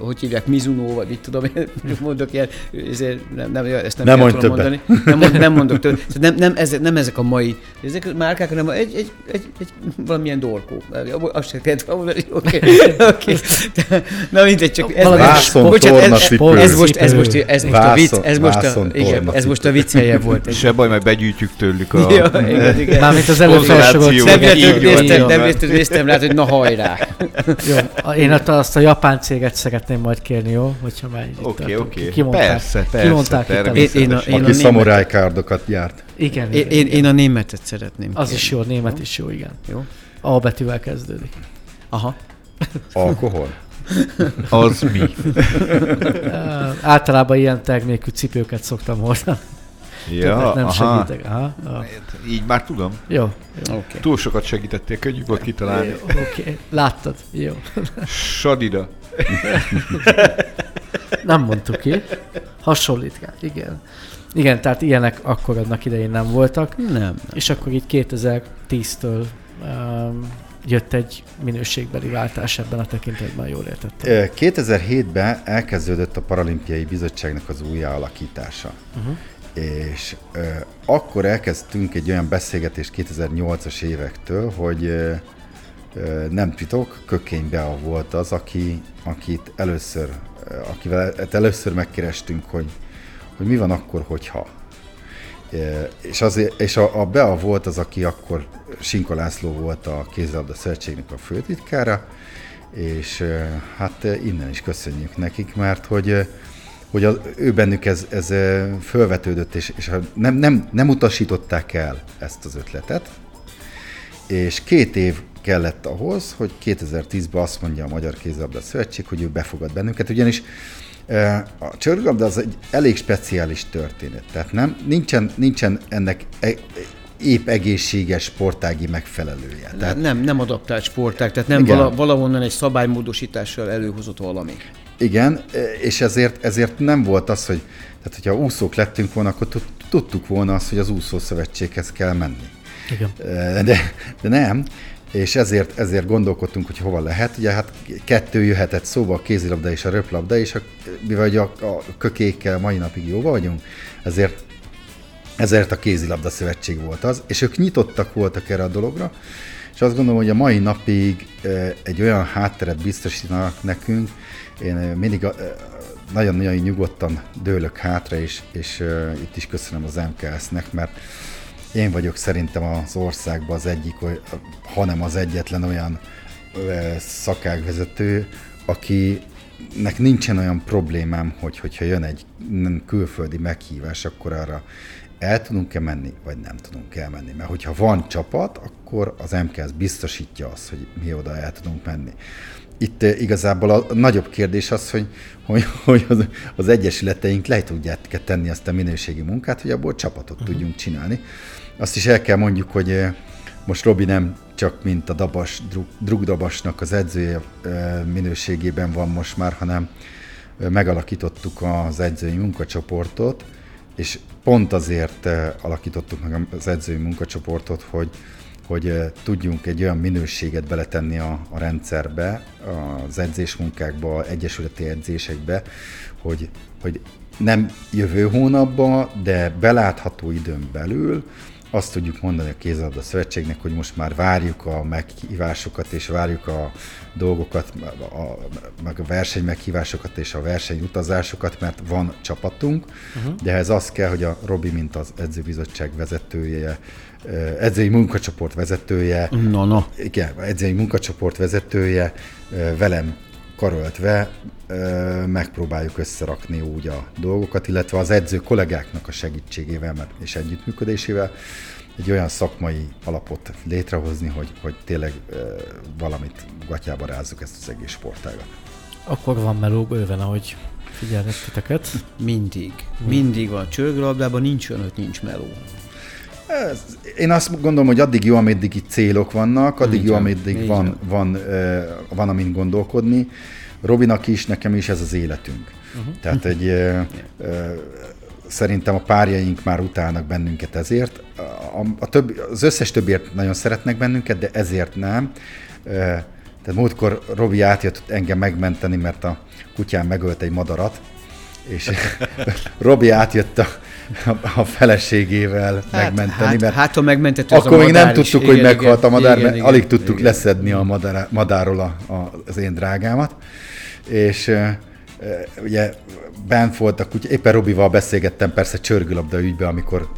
Speaker 2: hogy hívják, Mizuno, vagy mit tudom én, mondok ilyen, izé, nem, nem, ezt nem,
Speaker 3: Nem mondj
Speaker 2: tudom
Speaker 3: többet.
Speaker 2: mondani. Nem, mond, nem mondok többet. Nem, nem, ezek, nem ezek a mai ezek a márkák, hanem egy, egy, egy, egy valamilyen dorkó. Azt sem kellett mondani. Oké. Okay. Na mindegy, csak ez,
Speaker 3: Vászon,
Speaker 2: bocsánat, ez, ez, most, ez, most, ez most a vicc, ez most a, igen, ez most a vicc helye volt.
Speaker 4: Se baj, majd begyűjtjük tőlük a...
Speaker 2: Ja, igen, igen.
Speaker 1: Mármint az előbb felsorolt.
Speaker 2: Nem.
Speaker 4: Így
Speaker 2: véletlenül
Speaker 4: van,
Speaker 2: néztem,
Speaker 4: így
Speaker 2: nem
Speaker 4: van.
Speaker 2: véletlenül néztem rá, hogy na hajrá.
Speaker 1: Jó, én azt, azt a japán céget szeretném majd kérni, jó? Hogyha már így itt
Speaker 4: Oké,
Speaker 1: tartunk.
Speaker 4: oké.
Speaker 1: Kimondták-
Speaker 4: Persze, persze,
Speaker 1: Kimondták itt
Speaker 4: természetesen.
Speaker 2: Én- én a- én
Speaker 3: Aki szamuráj kárdokat gyárt.
Speaker 1: Igen,
Speaker 2: Én,
Speaker 1: igen,
Speaker 2: én,
Speaker 1: igen.
Speaker 2: én a németet szeretném.
Speaker 1: Az
Speaker 2: kérni.
Speaker 1: is jó, német is jó, igen.
Speaker 2: Jó?
Speaker 1: A betűvel kezdődik.
Speaker 2: Aha.
Speaker 3: Alkohol?
Speaker 4: Az mi?
Speaker 1: Általában ilyen termékű cipőket szoktam hordani.
Speaker 4: Ja,
Speaker 1: nem
Speaker 4: aha.
Speaker 1: segítek. Aha, aha.
Speaker 4: Így már tudom.
Speaker 1: Jó,
Speaker 2: Oké. Okay.
Speaker 4: Túl sokat segítettél, könnyű volt kitalálni.
Speaker 1: jó oké. Láttad? Jó.
Speaker 4: Sadida.
Speaker 1: Nem mondtuk ki. Hasonlítkál, igen. Igen, tehát ilyenek akkor annak idején nem voltak.
Speaker 2: Nem, nem.
Speaker 1: És akkor így 2010-től um, jött egy minőségbeli váltás ebben a tekintetben, jól értettem.
Speaker 3: Ö, 2007-ben elkezdődött a Paralimpiai Bizottságnak az újjáalakítása.
Speaker 1: Uh-huh.
Speaker 3: És ö, akkor elkezdtünk egy olyan beszélgetést 2008-as évektől, hogy ö, Nem titok, Kökény Bea volt az, aki, akit először, akivel hát először megkerestünk, hogy, hogy mi van akkor, hogyha. És, azért, és a, a Bea volt az, aki akkor Sinko László volt a kézilabda szövetségnek a főtitkára, és hát innen is köszönjük nekik, mert hogy, hogy az, ő bennük ez, ez fölvetődött, és, és nem, nem, nem utasították el ezt az ötletet, és két év kellett ahhoz, hogy 2010-ben azt mondja a Magyar Kézilabda Szövetség, hogy ő befogad bennünket, ugyanis a csörglabda az egy elég speciális történet, tehát nem, nincsen, nincsen ennek e- épp egészséges sportági megfelelője. Tehát
Speaker 2: Nem, nem adaptált sporták, tehát nem
Speaker 3: Igen.
Speaker 2: vala, valahonnan egy szabálymódosítással előhozott valami.
Speaker 3: Igen, és ezért, ezért nem volt az, hogy tehát, hogyha úszók lettünk volna, akkor tud- tudtuk volna azt, hogy az úszószövetséghez kell menni.
Speaker 1: Igen.
Speaker 3: De, de nem, és ezért, ezért gondolkodtunk, hogy hova lehet. Ugye hát kettő jöhetett szóba, a kézilabda és a röplabda, és a, mivel a, a kökékkel mai napig jóba vagyunk, ezért ezért a kézilabda szövetség volt az, és ők nyitottak voltak erre a dologra, és azt gondolom, hogy a mai napig eh, egy olyan hátteret biztosítanak nekünk, én mindig nagyon-nagyon nyugodtan dőlök hátra, és, és itt is köszönöm az MKS-nek, mert én vagyok szerintem az országban az egyik, hanem az egyetlen olyan szakágvezető, akinek nincsen olyan problémám, hogy hogyha jön egy külföldi meghívás, akkor arra el tudunk-e menni, vagy nem tudunk elmenni. Mert hogyha van csapat, akkor az MKS biztosítja azt, hogy mi oda el tudunk menni. Itt eh, igazából a nagyobb kérdés az, hogy, hogy, hogy az, az egyesületeink le tudják tenni azt a minőségi munkát, hogy abból csapatot uh-huh. tudjunk csinálni. Azt is el kell mondjuk, hogy eh, most Robi nem csak mint a Dabas, drug, drugdabasnak az edzője eh, minőségében van most már, hanem megalakítottuk az edzői munkacsoportot, és pont azért alakítottuk meg az edzői munkacsoportot, hogy, hogy tudjunk egy olyan minőséget beletenni a, a rendszerbe, az edzésmunkákba, egyesületi edzésekbe, hogy, hogy nem jövő hónapban, de belátható időn belül azt tudjuk mondani a kézilabda szövetségnek, hogy most már várjuk a meghívásokat, és várjuk a dolgokat, a, meg a verseny meghívásokat és a verseny utazásokat, mert van csapatunk, uh-huh. de ez az kell, hogy a Robi, mint az edzőbizottság vezetője, edzői munkacsoport vezetője,
Speaker 2: Na, na.
Speaker 3: igen, edzői munkacsoport vezetője velem karöltve megpróbáljuk összerakni úgy a dolgokat, illetve az edző kollégáknak a segítségével és együttműködésével egy olyan szakmai alapot létrehozni, hogy, hogy tényleg valamit gatyába rázzuk ezt az egész sportágat.
Speaker 1: Akkor van meló bőven, ahogy figyelnek titeket.
Speaker 2: Mindig. Mindig van. Csörglabdában nincs olyan, hogy nincs meló.
Speaker 3: Ez, én azt gondolom, hogy addig jó, ameddig itt célok vannak, addig
Speaker 2: Így
Speaker 3: jó, ameddig
Speaker 2: így
Speaker 3: van,
Speaker 2: van.
Speaker 3: van, van amin gondolkodni. Robinak is, nekem is ez az életünk. Uh-huh. Tehát egy, szerintem a párjaink már utálnak bennünket ezért. A, a többi, az összes többiért nagyon szeretnek bennünket, de ezért nem. Tehát múltkor Robi átjött engem megmenteni, mert a kutyám megölt egy madarat, és Robi átjött a, a feleségével megmenteni,
Speaker 2: hát,
Speaker 3: mert
Speaker 2: hát, ha megmentető az a
Speaker 3: akkor még nem
Speaker 2: madár is.
Speaker 3: tudtuk, hogy
Speaker 2: Igen,
Speaker 3: meghalt a madár,
Speaker 2: igen,
Speaker 3: mert
Speaker 2: igen,
Speaker 3: alig tudtuk
Speaker 2: igen.
Speaker 3: leszedni a madár, madáról a, a, az én drágámat. És e, ugye bent voltak, úgy éppen Robival beszélgettem persze csörgőlabda ügybe, amikor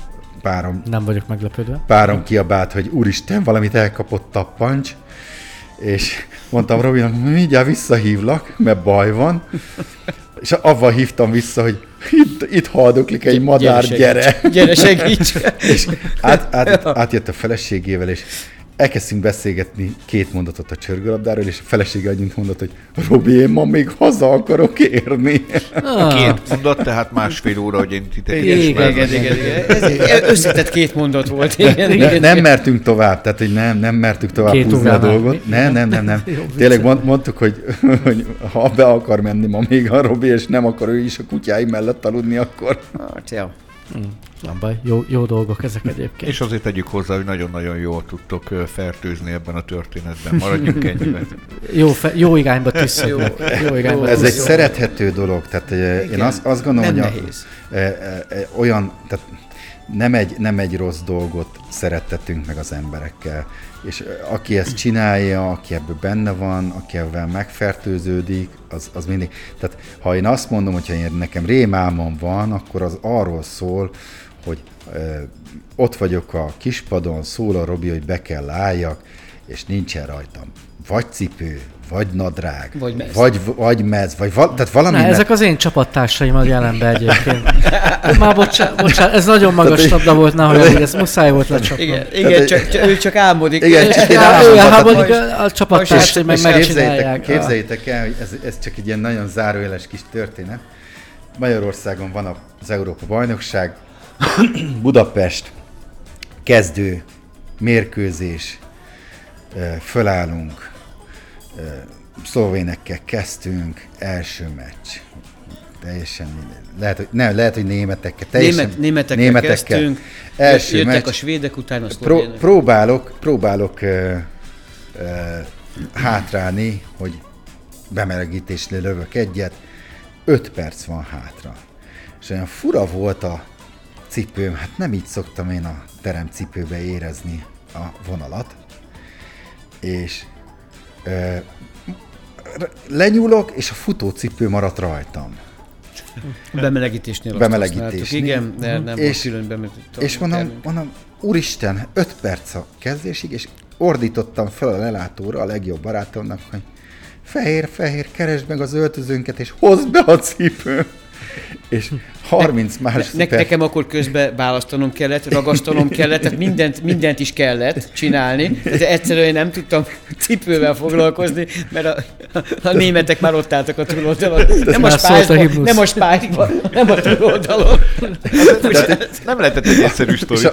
Speaker 3: párom,
Speaker 1: Nem vagyok meglepődve.
Speaker 3: párom kiabált, hogy úristen, valamit elkapott a pancs, és mondtam Robinak, hogy mindjárt visszahívlak, mert baj van, és avval hívtam vissza, hogy itt, itt haldoklik egy madár,
Speaker 2: segíts.
Speaker 3: gyere!
Speaker 2: Gyere, segíts!
Speaker 3: és át, át, átjött a feleségével, és elkezdtünk beszélgetni két mondatot a csörgőlabdáról, és a felesége annyit mondott, hogy Robi, én ma még haza akarok érni.
Speaker 4: Két mondat, tehát másfél óra, hogy én titeket
Speaker 2: Igen, igen, igen, igen. Ez összetett két mondat volt. Igen,
Speaker 3: Ne,
Speaker 2: igen.
Speaker 3: nem mertünk tovább, tehát hogy nem, nem mertük tovább
Speaker 1: Két
Speaker 3: húzni a dolgot. Nem, nem, nem, nem.
Speaker 1: Jó,
Speaker 3: Tényleg mond, mondtuk, hogy, hogy ha be akar menni ma még a Robi, és nem akar ő is a kutyái mellett aludni, akkor
Speaker 2: Hát.
Speaker 1: Nem baj, jó, jó dolgok ezek egyébként.
Speaker 4: És azért tegyük hozzá, hogy nagyon-nagyon jól tudtok fertőzni ebben a történetben. Maradjunk ennyiben.
Speaker 1: Jó, fe, jó irányba tüsszögnek. Jó irányba
Speaker 3: Ez egy szerethető dolog, tehát eh, én
Speaker 2: Igen.
Speaker 3: azt, azt gondolom,
Speaker 2: Nem
Speaker 3: hogy a,
Speaker 2: nehéz.
Speaker 3: e, e, e, olyan, tehát nem egy, nem egy rossz dolgot szerettetünk meg az emberekkel. És aki ezt csinálja, aki ebből benne van, aki ebben megfertőződik, az, az mindig. Tehát ha én azt mondom, hogy én nekem rémálmom van, akkor az arról szól, hogy e, ott vagyok a kispadon, szól a Robi, hogy be kell álljak, és nincsen rajtam vagy cipő, vagy nadrág,
Speaker 2: Vagy mez.
Speaker 3: vagy, vagy mez, vagy val, tehát valami
Speaker 1: Ne, ezek az én csapattársaim a jelenben egyébként. Már bocsánat, bocsánat, ez nagyon magas labda volt, nehogy ez muszáj volt lecsapnom.
Speaker 2: Igen, igen csak, csak, ő csak álmodik.
Speaker 3: Igen, csak
Speaker 1: ő
Speaker 3: tehát
Speaker 1: hábodik,
Speaker 3: hogy-
Speaker 1: a, a csapattársaim meg megcsinálják.
Speaker 3: képzeljétek el, hogy ez, ez csak egy ilyen nagyon zárójeles kis történet. Magyarországon van az Európa Bajnokság, Budapest, kezdő, mérkőzés, fölállunk, szlovénekkel kezdtünk, első meccs. Teljesen mindegy. lehet, hogy, nem, lehet, hogy németekkel. Teljesen,
Speaker 2: Német, németekkel, németekkel kezdtünk,
Speaker 3: Első
Speaker 2: jöttek
Speaker 3: meccs.
Speaker 2: a svédek után, a
Speaker 3: Pró- próbálok, próbálok ö, ö, hátrálni, hogy bemelegítésnél lövök egyet, 5 perc van hátra. És olyan fura volt a cipőm, hát nem így szoktam én a teremcipőbe érezni a vonalat, és ö, lenyúlok, és a futócipő maradt rajtam.
Speaker 2: Bemelegítésnél azt
Speaker 3: Bemelegítésnél.
Speaker 2: Igen, de nem
Speaker 3: És-
Speaker 2: külön bemelegítésnél.
Speaker 3: És mondom, mondom, úristen, 5 perc a kezdésig, és ordítottam fel a lelátóra a legjobb barátomnak, hogy fehér, fehér, keresd meg az öltözőnket, és hozd be a cipőm. És 30
Speaker 2: Ne,
Speaker 3: másodperc.
Speaker 2: nekem akkor közben választanom kellett, ragasztanom kellett, tehát mindent, mindent is kellett csinálni, de egyszerűen én nem tudtam cipővel foglalkozni, mert a, a németek már ott álltak a túloldalon. Nem a
Speaker 1: már szólt a
Speaker 2: spájzban,
Speaker 1: himnusz.
Speaker 2: nem a spájzban, nem a túloldalon.
Speaker 4: Nem lehetett egy egyszerű sztori.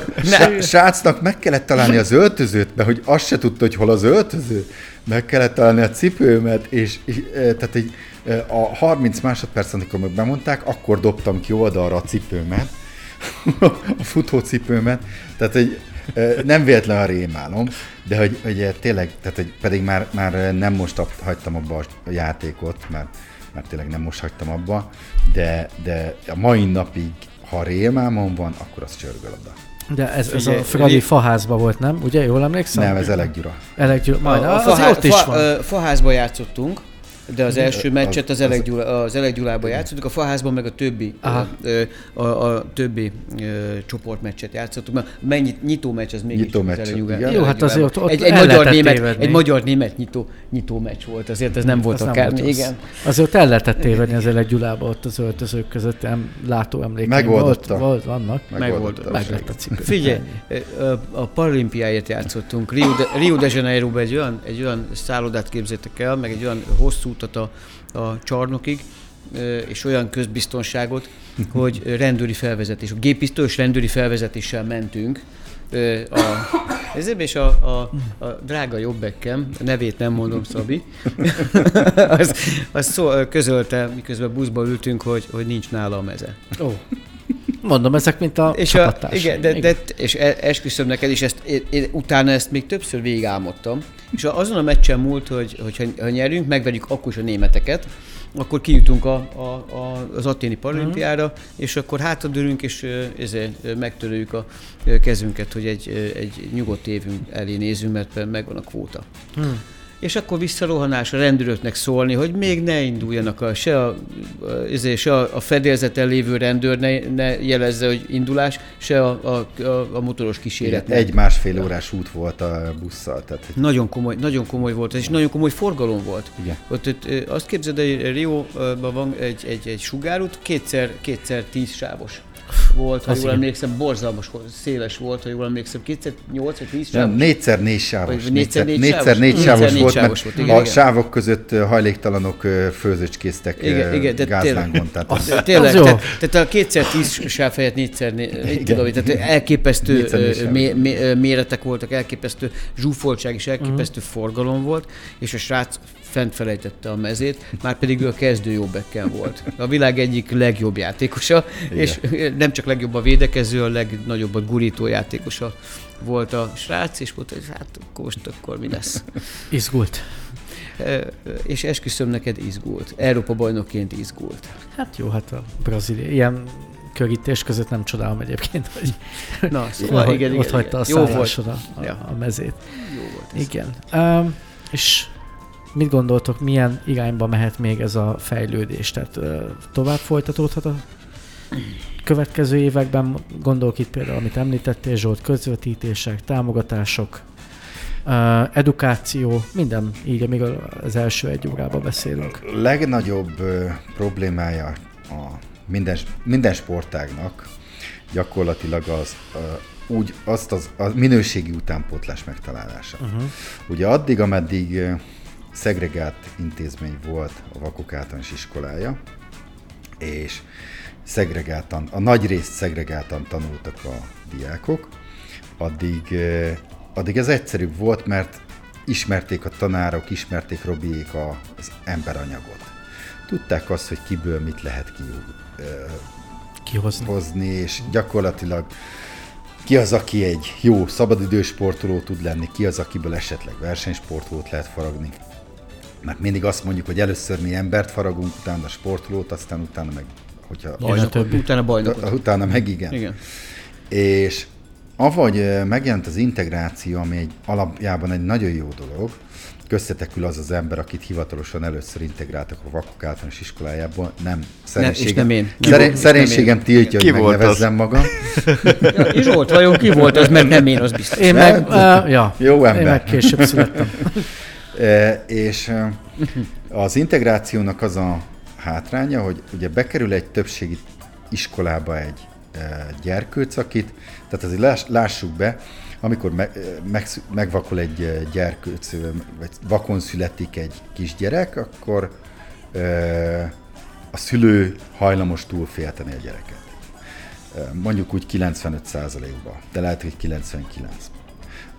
Speaker 3: srácnak meg kellett találni az öltözőt, mert hogy azt se tudta, hogy hol az öltöző. Meg kellett találni a cipőmet, és, és e, tehát egy, e, a 30 másodperc, amikor meg bemondták, akkor dobtam ki oldalra a cipőmet, a futócipőmet, tehát egy, e, nem véletlen a rémálom, de hogy, hogy tényleg, tehát hogy pedig már, már nem most hagytam abba a játékot, mert, mert tényleg nem most hagytam abba, de, de a mai napig, ha rémálmom van, akkor az csörgölabda.
Speaker 1: De ez, ez
Speaker 2: Ugye,
Speaker 1: a Fradi faházba volt, nem? Ugye, jól emlékszem?
Speaker 3: Nem, ez Eleggyura.
Speaker 1: Elekgyűr, majd,
Speaker 2: a, a
Speaker 1: az
Speaker 2: fahá,
Speaker 1: ott is
Speaker 2: fa,
Speaker 1: van.
Speaker 2: ö, faházba játszottunk, de az első meccset az, Elek Gyula, az Elek játszottuk, a faházban meg a többi,
Speaker 1: Aha.
Speaker 2: ö, a, a többi ö, csoportmeccset játszottuk, mert mennyi nyitó meccs az mégis
Speaker 3: Nyitó meccs, igen.
Speaker 1: Jó,
Speaker 2: Elek
Speaker 1: hát azért ott- ott
Speaker 2: egy, egy magyar német,
Speaker 1: tévedni.
Speaker 2: egy magyar német nyitó, nyitó meccs volt, azért ez nem volt
Speaker 1: Az
Speaker 2: a
Speaker 1: nem
Speaker 2: igen.
Speaker 1: Azért ott el lehetett tévedni az Elek Gyulába ott az öltözők között, nem látó emlékeim
Speaker 3: Megoldotta.
Speaker 1: Volt, volt, vannak.
Speaker 2: Megoldott.
Speaker 1: Meg lett a cipő.
Speaker 2: Figyelj, a paralimpiáért játszottunk. Rio de, Rio de Janeiroban egy olyan, egy olyan szállodát képzétek el, meg egy olyan hosszú utat a, a csarnokig, és olyan közbiztonságot, hogy rendőri felvezetés, gépisztolyos rendőri felvezetéssel mentünk. A, ezért és a, a, a drága jobbekkem, a nevét nem mondom, Szabi, az, az szó, közölte, miközben buszba ültünk, hogy, hogy nincs nála a meze.
Speaker 1: Ó. Mondom, ezek mint a
Speaker 2: És, a, igen, de, de, és e- esküszöm neked, és ezt, én, én, utána ezt még többször végigálmodtam. És azon a meccsen múlt, hogy, hogy ha, nyerünk, megverjük akkor is a németeket, akkor kijutunk a, a, a, az aténi paralimpiára,
Speaker 1: Mhm.
Speaker 2: és akkor hátradőlünk, és ezért megtörőjük a kezünket, hogy egy, egy nyugodt évünk elé nézünk, mert megvan a kvóta.
Speaker 1: Hmm.
Speaker 2: És akkor visszarohanás a rendőröknek szólni, hogy még ne induljanak, a, se, a, ezért se a, a fedélzeten lévő rendőr ne, ne jelezze, hogy indulás, se a, a, a, a motoros kíséret.
Speaker 3: Egy másfél órás út volt a busszal, tehát
Speaker 2: Nagyon komoly, nagyon komoly volt, és nagyon komoly forgalom volt.
Speaker 3: Igen.
Speaker 2: Ott, ott azt képzeld, hogy Rióban van egy, egy, egy sugárút, kétszer, kétszer tíz sávos volt, ha
Speaker 1: Az
Speaker 2: jól
Speaker 1: igen.
Speaker 2: emlékszem, borzalmas, széles volt, ha jól emlékszem, kétszer nyolc vagy tíz
Speaker 3: nem,
Speaker 2: sávos.
Speaker 3: négyszer négy sávos.
Speaker 2: Négyszer négy sávos?
Speaker 3: volt,
Speaker 2: sávos
Speaker 3: mert
Speaker 2: volt, igen,
Speaker 3: a
Speaker 2: igen.
Speaker 3: sávok között hajléktalanok főzőcskéztek
Speaker 2: Igen,
Speaker 3: ö,
Speaker 2: igen, de
Speaker 3: gázlángon. Tehát
Speaker 1: Az-
Speaker 3: az,
Speaker 2: Tényleg,
Speaker 1: Az
Speaker 2: tehát, tehát a kétszer tíz sáv helyett négyszer, tudom, tehát elképesztő méretek voltak, elképesztő zsúfoltság és elképesztő forgalom volt, és a srác fent felejtette a mezét, már pedig ő a kezdő jobbekken volt. A világ egyik legjobb játékosa,
Speaker 3: Igen.
Speaker 2: és nem csak legjobb a védekező, a legnagyobb a gurító játékosa volt a srác, és mondta, hogy hát akkor most akkor mi lesz.
Speaker 1: Izgult.
Speaker 2: E, És esküszöm neked izgult. Európa bajnokként izgult.
Speaker 1: Hát jó, hát a brazil ilyen körítés között nem csodálom egyébként, hogy,
Speaker 2: Na, szóval igen, igen,
Speaker 1: ott hagyta a
Speaker 2: igen. Jó volt.
Speaker 1: a, a,
Speaker 2: Ja.
Speaker 1: a mezét.
Speaker 2: Jó volt ez.
Speaker 1: Igen. Um, és mit gondoltok, milyen irányba mehet még ez a fejlődés? Tehát tovább folytatódhat a következő években? Gondolok itt például, amit említettél, Zsolt, közvetítések, támogatások, edukáció, minden így, amíg az első egy órában beszélünk.
Speaker 3: legnagyobb ö, problémája a minden, minden sportágnak gyakorlatilag az úgy azt az, a minőségi utánpótlás megtalálása. Uh-huh. Ugye addig, ameddig szegregált intézmény volt a vakok általános iskolája, és szegregáltan, a nagy részt szegregáltan tanultak a diákok, addig, addig ez egyszerűbb volt, mert ismerték a tanárok, ismerték Robiék az emberanyagot. Tudták azt, hogy kiből mit lehet
Speaker 1: Kihozni.
Speaker 3: kihozni, és gyakorlatilag ki az, aki egy jó szabadidős sportoló tud lenni, ki az, akiből esetleg versenysportolót lehet faragni. Mert mindig azt mondjuk, hogy először mi embert faragunk, utána sportolót, aztán utána meg, hogyha
Speaker 2: Bajnokot,
Speaker 1: többi.
Speaker 2: utána bajnokot.
Speaker 3: utána meg igen.
Speaker 2: Igen.
Speaker 3: És avagy megjelent az integráció, ami egy alapjában egy nagyon jó dolog, köztetekül az az ember, akit hivatalosan először integráltak a vakok általános iskolájából, nem szerénységem,
Speaker 2: és nem én. Ki
Speaker 3: Szeré-
Speaker 2: volt-
Speaker 3: szerénységem
Speaker 2: nem én.
Speaker 3: tiltja,
Speaker 4: Ki
Speaker 3: hogy
Speaker 4: volt az?
Speaker 3: megnevezzem magam.
Speaker 2: Ja, és Zsolt, vajon ki volt az, mert nem én, az biztos.
Speaker 1: Én meg, uh, ja,
Speaker 3: Jó ember.
Speaker 1: én meg később születtem.
Speaker 3: E, és e, az integrációnak az a hátránya, hogy ugye bekerül egy többségi iskolába egy e, gyerkőc, akit, tehát azért láss, lássuk be, amikor me, e, meg, megvakol egy gyerkőc, vagy vakon születik egy kisgyerek, akkor e, a szülő hajlamos túlfélteni a gyereket. Mondjuk úgy 95%-ba, de lehet, hogy 99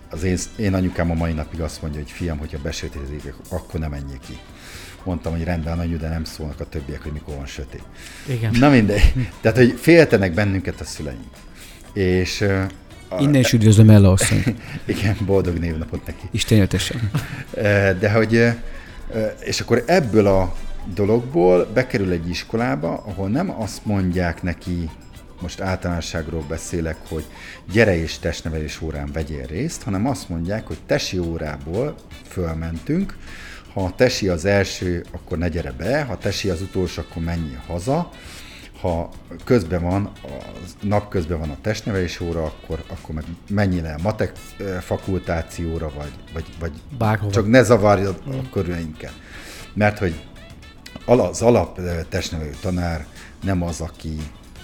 Speaker 3: az én, én anyukám a mai napig azt mondja, hogy fiam, hogyha besötétedik, akkor nem menjél ki. Mondtam, hogy rendben, anyu, de nem szólnak a többiek, hogy mikor van sötét.
Speaker 1: Igen.
Speaker 3: Na mindegy. Tehát, hogy féltenek bennünket a szüleink. És a,
Speaker 2: Innen is üdvözlöm Ella asszony.
Speaker 3: igen, boldog névnapot neki.
Speaker 2: Isten éltessen.
Speaker 3: Eh, De hogy, és akkor ebből a dologból bekerül egy iskolába, ahol nem azt mondják neki, most általánosságról beszélek, hogy gyere és testnevelés órán vegyél részt, hanem azt mondják, hogy tesi órából fölmentünk, ha a tesi az első, akkor ne gyere be, ha a tesi az utolsó, akkor menjél haza, ha közben van, a nap közben van a testnevelés óra, akkor, akkor meg menjél el matek fakultációra, vagy, vagy, vagy
Speaker 1: Bárhova.
Speaker 3: csak ne zavarjad a körüleinket. Mert hogy az alap testnevelő tanár nem az, aki,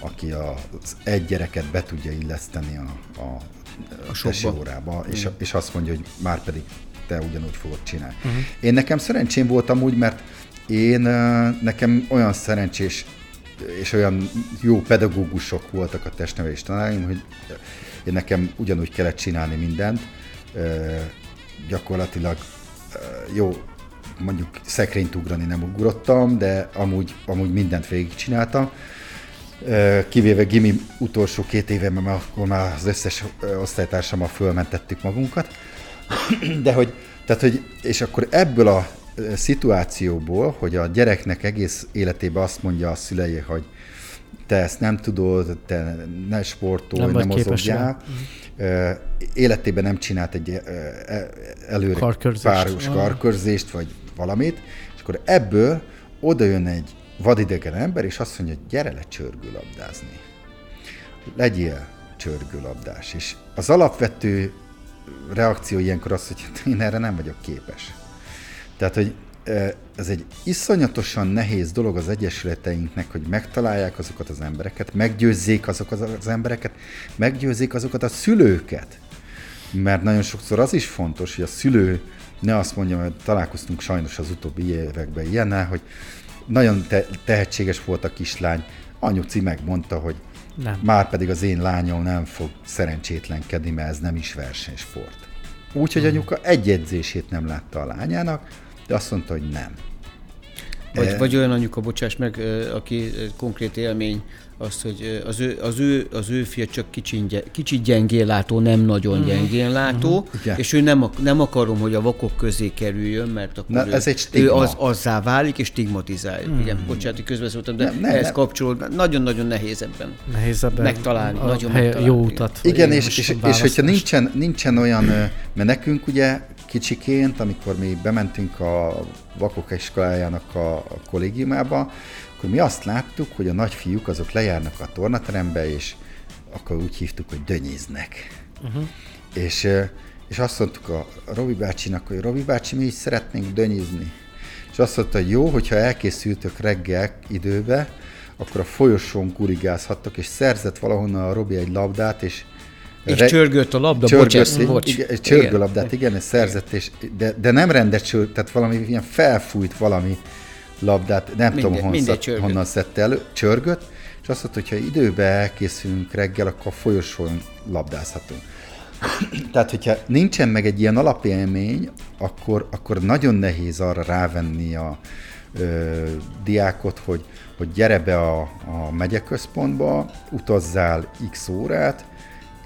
Speaker 3: aki az egy gyereket be tudja illeszteni a, a, a
Speaker 2: sokba.
Speaker 3: órába, és, és azt mondja, hogy már pedig te ugyanúgy fogod csinálni. Uh-huh. Én nekem szerencsém voltam úgy, mert én nekem olyan szerencsés és olyan jó pedagógusok voltak a testnevelés tanáraim, hogy én nekem ugyanúgy kellett csinálni mindent. Gyakorlatilag jó, mondjuk szekrényt ugrani nem ugrottam, de amúgy, amúgy mindent végigcsináltam. Ö, Kivéve Gimi utolsó két évemben, mert akkor már az összes osztálytársammal fölmentettük magunkat. De hogy, tehát, hogy, és akkor ebből a szituációból, hogy a gyereknek egész életében azt mondja a szülei, hogy te ezt nem tudod, te ne sportolj,
Speaker 1: Nem
Speaker 3: nem, mozogjál. Életében nem csinált egy e- előre
Speaker 1: Karkörzést.
Speaker 3: páros
Speaker 1: Ah.
Speaker 3: karkörzést, vagy valamit, és akkor ebből oda jön egy vadidegen ember, és azt mondja, hogy gyere le csörgőlabdázni. Legyél csörgőlabdás. És az alapvető reakció ilyenkor az, hogy hát én erre nem vagyok képes. Tehát, hogy ez egy iszonyatosan nehéz dolog az egyesületeinknek, hogy megtalálják azokat az embereket, meggyőzzék azokat az embereket, meggyőzzék azokat a szülőket. Mert nagyon sokszor az is fontos, hogy a szülő ne azt mondja, hogy találkoztunk sajnos az utóbbi években ilyennel, hogy nagyon te- tehetséges volt a kislány, anyuci megmondta, hogy
Speaker 1: Nem.
Speaker 3: már pedig az én lányom nem fog szerencsétlenkedni, mert ez nem is versenysport. Úgyhogy anyuka egy edzését nem látta a lányának, de azt mondta, hogy nem.
Speaker 2: Vagy,
Speaker 3: E-
Speaker 2: vagy olyan anyuka, bocsáss meg, aki konkrét élmény, az, hogy az ő, az ő, az ő fia csak kicsin, gy- kicsit gyengén látó, nem nagyon gyengén látó,
Speaker 3: Igen.
Speaker 2: és ő nem, nem akarom, hogy a vakok közé kerüljön, mert akkor
Speaker 3: Na,
Speaker 2: ő,
Speaker 3: ez egy
Speaker 2: ő az, azzá válik, és stigmatizálja. Igen, bocsánat, hogy közbeszóltam, de
Speaker 3: Nem, nem,
Speaker 2: ehhez
Speaker 3: nem.
Speaker 2: kapcsolód, nagyon-nagyon nehéz ebben.
Speaker 1: Nehéz ebben
Speaker 2: Megtalálni,
Speaker 1: a
Speaker 2: nagyon
Speaker 1: hely-
Speaker 2: megtalálni,
Speaker 1: Jó
Speaker 2: igen.
Speaker 1: utat.
Speaker 3: Igen, és, és, és hogyha nincsen, nincsen olyan, mert nekünk ugye kicsiként, amikor mi bementünk a vakok iskolájának a, a kollégiumába, akkor mi azt láttuk, hogy a nagyfiúk azok lejárnak a tornaterembe, és akkor úgy hívtuk, hogy dönyéznek. Uh-huh. És, és azt mondtuk a Robi bácsinak, hogy Robi bácsi, mi is szeretnénk dönyézni. És azt mondta, hogy jó, hogyha elkészültök reggel időbe, akkor a folyosón kurigázhattok, és szerzett valahonnan a Robi egy labdát, és
Speaker 2: És
Speaker 3: re-
Speaker 2: csörgött a labda, bocsánat,
Speaker 3: igen,
Speaker 2: bocs.
Speaker 3: igen, csörgőlabdát, igen, ez szerzett, és, de, de nem rendes csörg, tehát valami ilyen felfújt valami labdát, nem
Speaker 2: Mindegy-
Speaker 3: tudom honnan,
Speaker 2: mindegy
Speaker 3: szed, honnan szedte elő, csörgött, és azt mondta, hogy ha időbe elkészülünk reggel, akkor a folyosón labdázhatunk. Tehát, hogyha nincsen meg egy ilyen alapélmény, akkor, akkor nagyon nehéz arra rávenni a ö, diákot, hogy, hogy gyere be a, a megyeközpontba, utazzál x órát,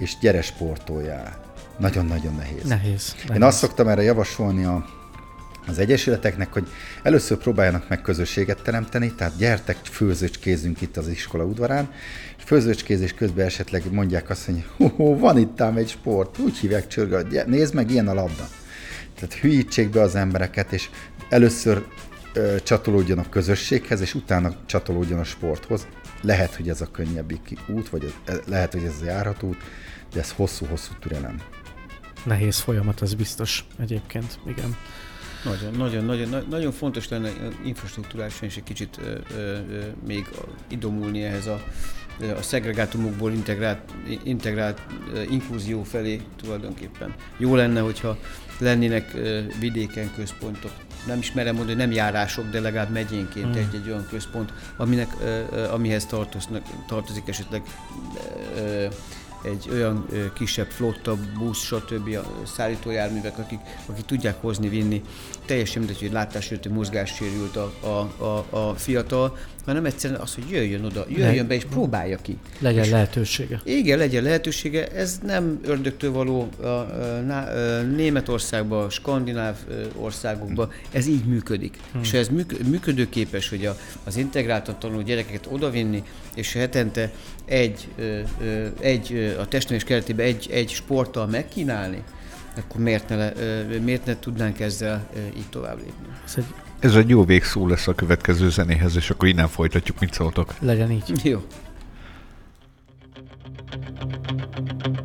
Speaker 3: és gyere sportoljál. Nagyon-nagyon nehéz.
Speaker 1: Nehéz.
Speaker 3: Én
Speaker 1: nehéz.
Speaker 3: azt szoktam erre javasolni a, az egyesületeknek, hogy először próbáljanak meg közösséget teremteni, tehát gyertek, főzőcskézzünk itt az iskola udvarán, és főzőcskézés közben esetleg mondják azt, hogy hú, hú, van itt ám egy sport, úgy hívják csörgő, nézd meg, ilyen a labda. Tehát hülyítsék be az embereket, és először ö, csatolódjon a közösséghez, és utána csatolódjon a sporthoz. Lehet, hogy ez a könnyebbik út, vagy ez- lehet, hogy ez a járható út, de ez hosszú-hosszú türelem.
Speaker 1: Nehéz folyamat, ez biztos egyébként. Igen.
Speaker 2: Nagyon, nagyon, nagyon, na- nagyon fontos lenne infrastruktúrálisan is egy kicsit ö, ö, ö, még idomulni ehhez a, a szegregátumokból integrált, integrált inkluzió felé tulajdonképpen. Jó lenne, hogyha lennének vidéken központok. Nem is merem mondani, hogy nem járások, de legalább megyénként egy-egy olyan központ, aminek, amihez tartoznak, tartozik esetleg ö, egy olyan kisebb flotta, busz, stb. szállítójárművek, akik, akik tudják hozni, vinni. Teljesen mindegy, hogy látássérültő, mozgássérült a, a, a, a fiatal, hanem egyszerűen az, hogy jöjjön oda, jöjjön be és próbálja ki.
Speaker 1: Legyen lehetősége.
Speaker 2: Igen, legyen lehetősége. Ez nem ördögtől való a, a, a, a Németországban, skandináv országokban, ez így működik. Hmm. És ha ez műk, működőképes, hogy a, az integráltan tanuló gyerekeket odavinni, és hetente egy, egy a testnevelés keretében egy, egy sporttal megkínálni, akkor miért ne, le- miért ne tudnánk ezzel így tovább lépni?
Speaker 1: Ez egy,
Speaker 4: Ez egy jó végszó lesz a következő zenéhez, és akkor innen folytatjuk, mit szóltok.
Speaker 1: legyen így.
Speaker 2: Jó.
Speaker 5: Thank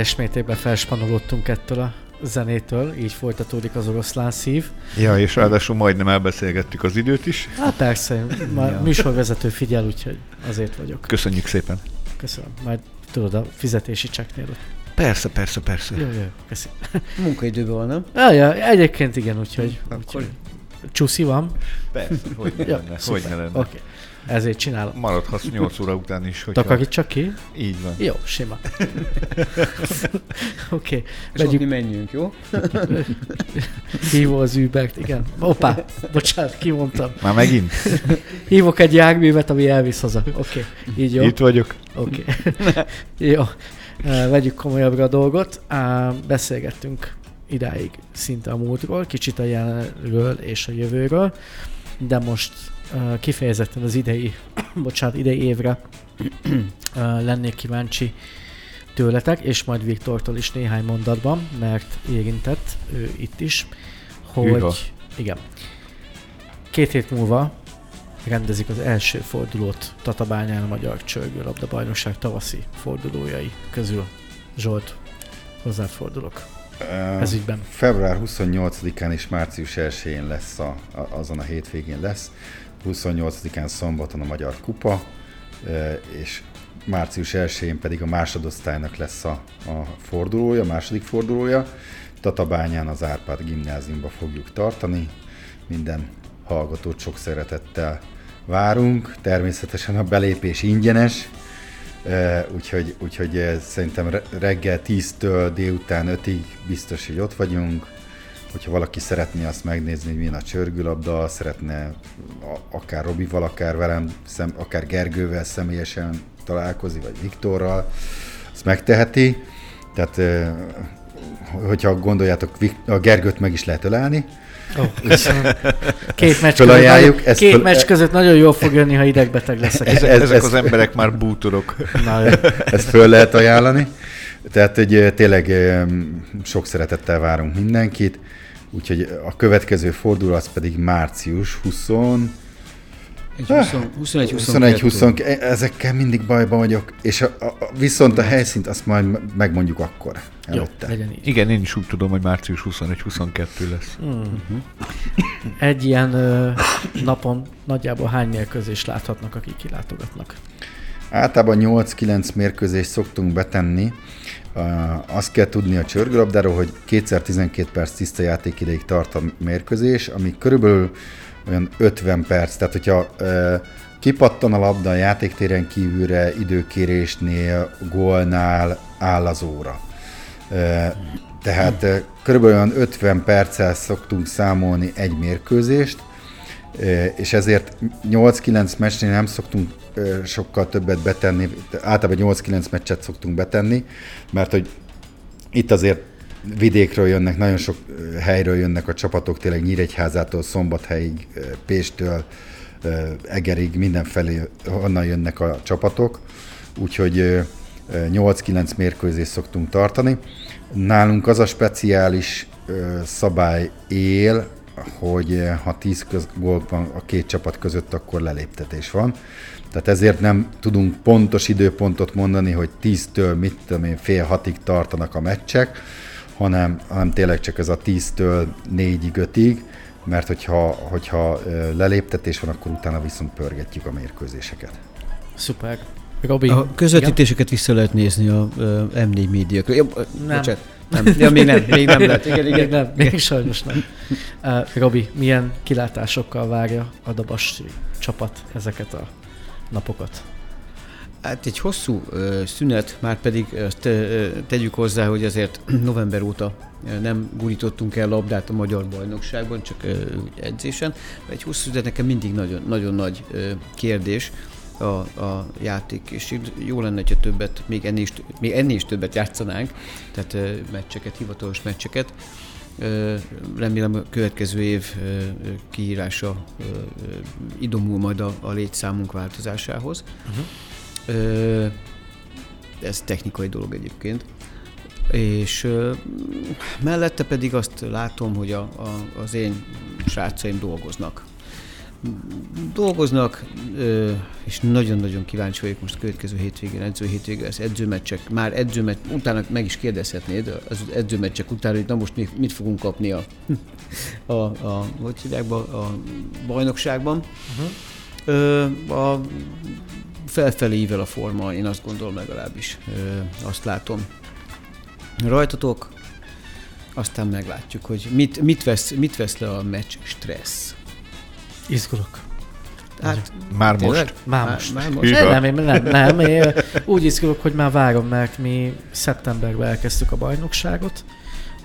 Speaker 1: teljes mértékben felspanolódtunk ettől a zenétől, így folytatódik az oroszlán szív.
Speaker 4: Ja, és ráadásul majdnem elbeszélgettük az időt is.
Speaker 1: Hát persze, már
Speaker 2: Ja.
Speaker 1: műsorvezető figyel, úgyhogy azért vagyok.
Speaker 4: Köszönjük szépen.
Speaker 1: Köszönöm. Majd tudod, a fizetési cseknél ott.
Speaker 4: Persze, persze, persze.
Speaker 1: Jó, jó, köszi.
Speaker 2: Munkaidőben van, nem?
Speaker 1: Ja, ja, egyébként igen, úgyhogy,
Speaker 2: Akkor-
Speaker 1: úgyhogy csúszi van.
Speaker 4: Persze, hogy ne
Speaker 1: Ja,
Speaker 4: lenne, hogy ne lenne.
Speaker 1: Oké, okay. Ezért csinálom.
Speaker 4: Maradhatsz 8 óra után is, hogyha...
Speaker 1: Takarítsak ki?
Speaker 4: Így van.
Speaker 1: Jó, sima. Oké, okay.
Speaker 2: És mi menjünk, jó?
Speaker 1: hívó az Ubert, igen. Hoppá, bocsánat, kimondtam.
Speaker 4: Már megint?
Speaker 1: Hívok egy járművet, ami elvisz haza. Oké, okay. így jó.
Speaker 4: Itt vagyok.
Speaker 1: Oké. Okay. Jó. Vegyük komolyabbra a dolgot. Beszélgettünk idáig szinte a múltról, kicsit a jelenről és a jövőről, de most kifejezetten az idei, bocsánat, idei évre uh, lennék kíváncsi tőletek, és majd Viktortól is néhány mondatban, mert érintett ő itt is, hogy
Speaker 4: Hűha.
Speaker 1: igen, két hét múlva rendezik az első fordulót Tatabányán a Magyar Csörgőlabda Bajnokság tavaszi fordulójai közül. Zsolt, hozzád fordulok. Ez ügyben.
Speaker 3: Február 28-án és március 1-én lesz, a, a, azon a hétvégén lesz. 28-án szombaton a Magyar Kupa, és március 1-én pedig a másodosztálynak lesz a, a fordulója, a második fordulója. Tatabányán az Árpád gimnáziumba fogjuk tartani. Minden hallgatót sok szeretettel várunk. Természetesen a belépés ingyenes, úgyhogy, úgyhogy szerintem re- reggel 10-től délután 5-ig biztos, hogy ott vagyunk. Hogyha valaki szeretné azt megnézni, hogy milyen a csörgőlabda, szeretne akár Robival, akár velem, szem, akár Gergővel személyesen találkozni, vagy Viktorral, azt megteheti. Tehát, eh, hogyha gondoljátok, a Gergőt meg is lehet ölelni,
Speaker 1: Oh, köszönöm. Két meccs, között, nagyon,
Speaker 3: ezt
Speaker 1: két
Speaker 3: föl-
Speaker 1: meccs között nagyon jól fog jönni, ha idegbeteg leszek.
Speaker 3: Ez-
Speaker 4: Ezek,
Speaker 3: ez-
Speaker 4: ezek
Speaker 3: ez-
Speaker 4: az emberek már bútorok.
Speaker 1: Na, jó.
Speaker 3: ezt föl lehet ajánlani. Tehát eh, tényleg sok szeretettel várunk mindenkit, úgyhogy a következő forduló az pedig március 20,
Speaker 2: Egy 20, 21,
Speaker 3: 21 20 ezekkel mindig bajban vagyok, és a, a, a, viszont a helyszínt azt majd megmondjuk akkor
Speaker 1: jó,
Speaker 3: előtte.
Speaker 1: legyen így.
Speaker 4: Igen, én is úgy tudom, hogy március 21-22 lesz.
Speaker 1: Egy ilyen ö, napon nagyjából hány mérkőzést láthatnak, akik kilátogatnak?
Speaker 3: Általában 8-9 mérkőzést szoktunk betenni. Azt kell tudni a csörgőlabdáról, hogy kétszer 12 perc tiszta játékidejig tart a mérkőzés, ami körülbelül olyan 50 perc. Tehát, hogyha kipattan a labda a játéktéren kívülre, időkérésnél, gólnál áll az óra. Tehát körülbelül olyan 50 perccel szoktunk számolni egy mérkőzést, és ezért 8-9 meccsnél nem szoktunk sokkal többet betenni, általában 8-9 meccset szoktunk betenni, mert hogy itt azért vidékről jönnek, nagyon sok helyről jönnek a csapatok, tényleg Nyíregyházától, Szombathelyig, Péstől, Egerig, mindenfelé onnan jönnek a csapatok, úgyhogy ö, ö, 8-9 mérkőzést szoktunk tartani. Nálunk az a speciális szabály él, hogy ha 10 köz, gól van a két csapat között, akkor leléptetés van. Tehát ezért nem tudunk pontos időpontot mondani, hogy 10-től mit tudom én, fél hatig tartanak a meccsek, hanem, hanem tényleg csak ez a 10-től 4-ig, 5-ig, mert hogyha, hogyha leléptetés van, akkor utána viszont pörgetjük a mérkőzéseket.
Speaker 1: Szuper. Robi,
Speaker 2: A közvetítéseket vissza lehet nézni a ö, M4 médiakra. Ja,
Speaker 1: Nem.
Speaker 2: Bocsánat. Nem. Ja, még nem, még nem lehet. Igen,
Speaker 1: Még
Speaker 2: igen.
Speaker 1: nem, még sajnos nem. Uh, Robi, milyen kilátásokkal várja a Dabas csapat ezeket a napokat?
Speaker 2: Hát egy hosszú ö, szünet, már pedig azt ö, tegyük hozzá, hogy azért november óta nem gurítottunk el labdát a Magyar Bajnokságban, csak ö, edzésen. Egy hosszú szünet nekem mindig nagyon, nagyon nagy ö, kérdés a, a játék, és jó lenne, hogyha többet, még ennél is, még ennél is többet játszanánk, tehát ö, meccseket, hivatalos meccseket. Remélem a következő év kiírása idomul majd a, a létszámunk változásához. Ö, ez technikai dolog egyébként. És mellette pedig azt látom, hogy a, a, az én srácaim dolgoznak. Dolgoznak, és nagyon-nagyon kíváncsi vagyok most a következő hétvégén, edző hétvégén lesz edzőmeccsek, már edzőmeccs, utána meg is kérdezhetnéd az edzőmeccsek után, hogy na most mi, mit fogunk kapni a, a, a, hogy hívják, be, a bajnokságban. Uh-huh. A felfelé ível a forma, én azt gondolom legalábbis, azt látom. Rajtatok, aztán meglátjuk, hogy mit, mit, vesz, mit vesz le a meccs stressz.
Speaker 1: Izgulok.
Speaker 2: Hát,
Speaker 4: Már
Speaker 2: tényleg?
Speaker 4: most?
Speaker 1: Már most.
Speaker 2: Már most.
Speaker 1: Nem, nem, nem, nem, én úgy izgulok, hogy már várom, mert mi szeptemberben elkezdtük a bajnokságot.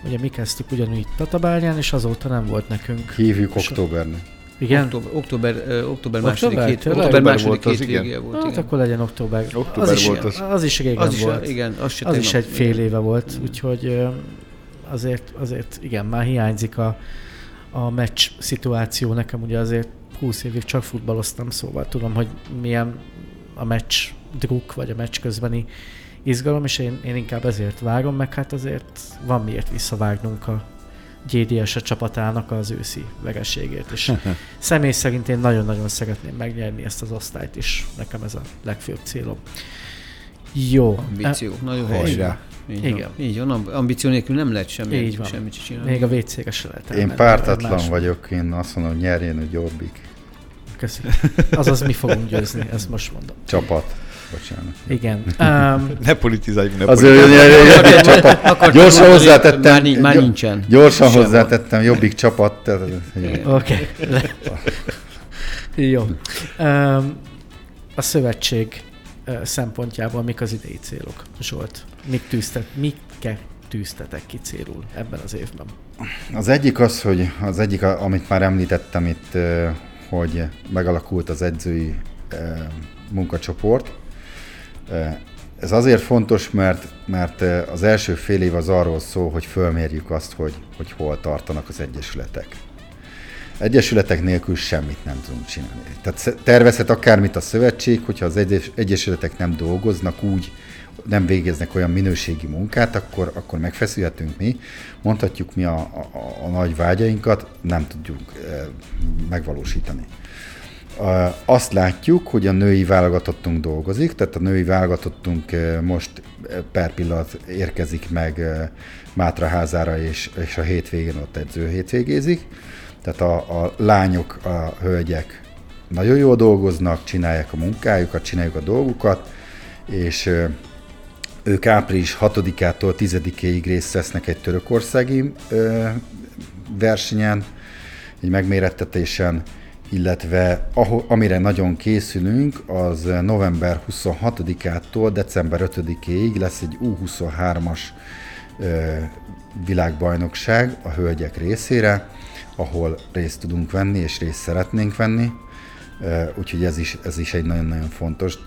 Speaker 1: Ugye mi kezdtük ugyanúgy Tatabányán, és azóta nem volt nekünk.
Speaker 3: Hívjuk októbernek.
Speaker 1: Igen?
Speaker 2: Október, október, ö, október
Speaker 1: Október?
Speaker 2: második hét,
Speaker 1: Tényleg?
Speaker 2: október
Speaker 4: Október
Speaker 2: második
Speaker 4: volt az,
Speaker 2: hét
Speaker 4: igen.
Speaker 2: volt.
Speaker 1: Hát
Speaker 2: igen.
Speaker 1: akkor legyen október.
Speaker 4: Október
Speaker 1: az is,
Speaker 4: volt az.
Speaker 1: Az is régen
Speaker 2: az is,
Speaker 1: volt.
Speaker 2: igen, az,
Speaker 1: az is egy fél éve volt, úgyhogy azért, azért igen, már hiányzik a, a meccs szituáció. Nekem ugye azért 20 évig csak futballoztam, szóval tudom, hogy milyen a meccs druk, vagy a meccs közbeni izgalom, és én, én inkább ezért várom, meg hát azért van miért visszavágnunk a GDS a csapatának az őszi vereségét, és személy szerint én nagyon-nagyon szeretném megnyerni ezt az osztályt is, nekem ez a legfőbb célom. Jó.
Speaker 2: Ambíció, nagyon
Speaker 1: Hajrá.
Speaker 2: Így
Speaker 1: Igen.
Speaker 2: Van. Így van, amb- ambíció nélkül nem lehet semmi,
Speaker 1: Így van.
Speaker 2: semmit csinálni.
Speaker 1: Még a WC-re se lehet
Speaker 3: Én pártatlan
Speaker 1: Más-
Speaker 3: vagyok, én azt mondom, hogy nyerjen, hogy jobbik.
Speaker 1: Köszönöm. Azaz mi fogunk győzni, ezt most mondom.
Speaker 3: Csapat. Bocsánat.
Speaker 1: Igen. Um,
Speaker 4: Ne politizáljunk, ne
Speaker 3: nyerjen, jobbik csapat. Gyorsan hozzátettem.
Speaker 2: Már, már nincsen.
Speaker 3: Gyorsan
Speaker 2: Sem
Speaker 3: hozzátettem, jobbik csapat.
Speaker 1: Oké. Okay. Jó. Um, a szövetség szempontjából mik az idei célok, Zsolt? Mik tűztet, miket tűztetek ki célul ebben az évben?
Speaker 3: Az egyik az, hogy az egyik, amit már említettem itt, hogy megalakult az edzői munkacsoport. Ez azért fontos, mert, mert az első fél év az arról szól, hogy fölmérjük azt, hogy, hogy hol tartanak az egyesületek. Egyesületek nélkül semmit nem tudunk csinálni. Tehát tervezhet akármit a szövetség, hogyha az egyes, egyesületek nem dolgoznak úgy, nem végeznek olyan minőségi munkát, akkor, akkor megfeszülhetünk mi, mondhatjuk mi a, a, a nagy vágyainkat, nem tudjuk e, megvalósítani. Azt látjuk, hogy a női válogatottunk dolgozik, tehát a női válogatottunk e, most e, per pillanat érkezik meg e, Mátraházára, és, és a hétvégén ott edző hétvégézik. Tehát a, a lányok, a hölgyek nagyon jól dolgoznak, csinálják a munkájukat, csináljuk a dolgukat, és ők április 6-ától 10-ig részt vesznek egy törökországi ö, versenyen, egy megmérettetésen, illetve aho, amire nagyon készülünk, az november 26-ától december 5-ig lesz egy U23-as ö, világbajnokság a hölgyek részére, ahol részt tudunk venni, és részt szeretnénk venni. Úgyhogy ez is, ez is egy nagyon-nagyon fontos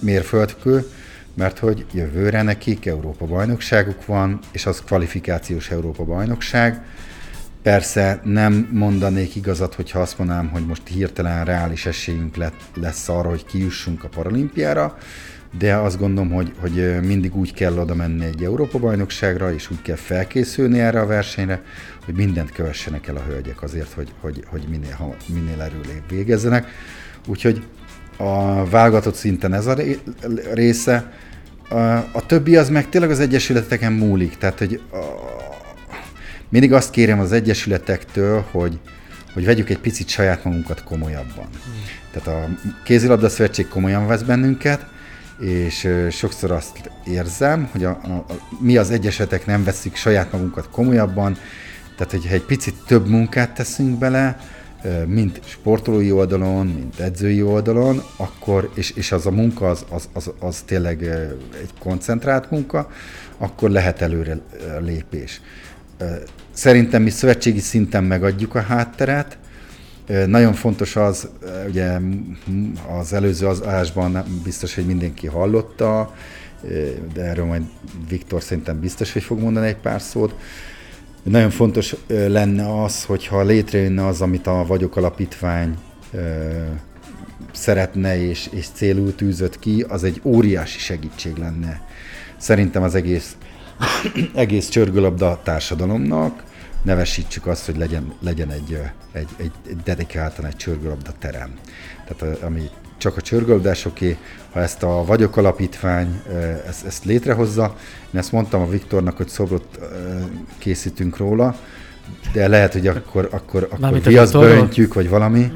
Speaker 3: mérföldkő, mert hogy jövőre nekik Európa bajnokságuk van, és az kvalifikációs Európa bajnokság. Persze nem mondanék igazat, hogyha azt mondanám, hogy most hirtelen reális esélyünk lett, lesz arra, hogy kijussunk a paralimpiára, de azt gondolom, hogy, hogy mindig úgy kell oda menni egy Európa-bajnokságra, és úgy kell felkészülni erre a versenyre, hogy mindent kövessenek el a hölgyek azért, hogy, hogy, hogy minél, ha- minél erőlébb végezzenek. Úgyhogy a válogatott szinten ez a ré- része. A, többi az meg tényleg az egyesületeken múlik. Tehát, hogy a, mindig azt kérem az egyesületektől, hogy, hogy vegyük egy picit saját magunkat komolyabban. Tehát a kézilabda szövetség komolyan vesz bennünket, és sokszor azt érzem, hogy a, a, a, mi az egyesetek nem veszik saját magunkat komolyabban, tehát hogyha egy picit több munkát teszünk bele, ö, mind sportolói oldalon, mind edzői oldalon, akkor, és, és az a munka az, az, az, az tényleg egy koncentrált munka, akkor lehet előre lépés. Szerintem mi szövetségi szinten megadjuk a hátteret, Nagyon fontos az, ugye az előző az adásban nem biztos, hogy mindenki hallotta, de erről majd Viktor szerintem biztos, hogy fog mondani egy pár szót. Nagyon fontos lenne az, hogyha létrejönne az, amit a Vagyok Alapítvány szeretne és, és célul tűzött ki, az egy óriási segítség lenne. Szerintem az egész, egész csörgőlabda társadalomnak, nevesítsük azt, hogy legyen, legyen egy, egy, egy, egy dedikáltan egy csörgőlabda terem. Tehát ami csak a csörgőlabdásoké, ha ezt a vagyok alapítvány ezt, ezt létrehozza, én ezt mondtam a Viktornak, hogy szobrot készítünk róla, de lehet, hogy akkor, akkor, akkor viaszba öntjük, vagy valami.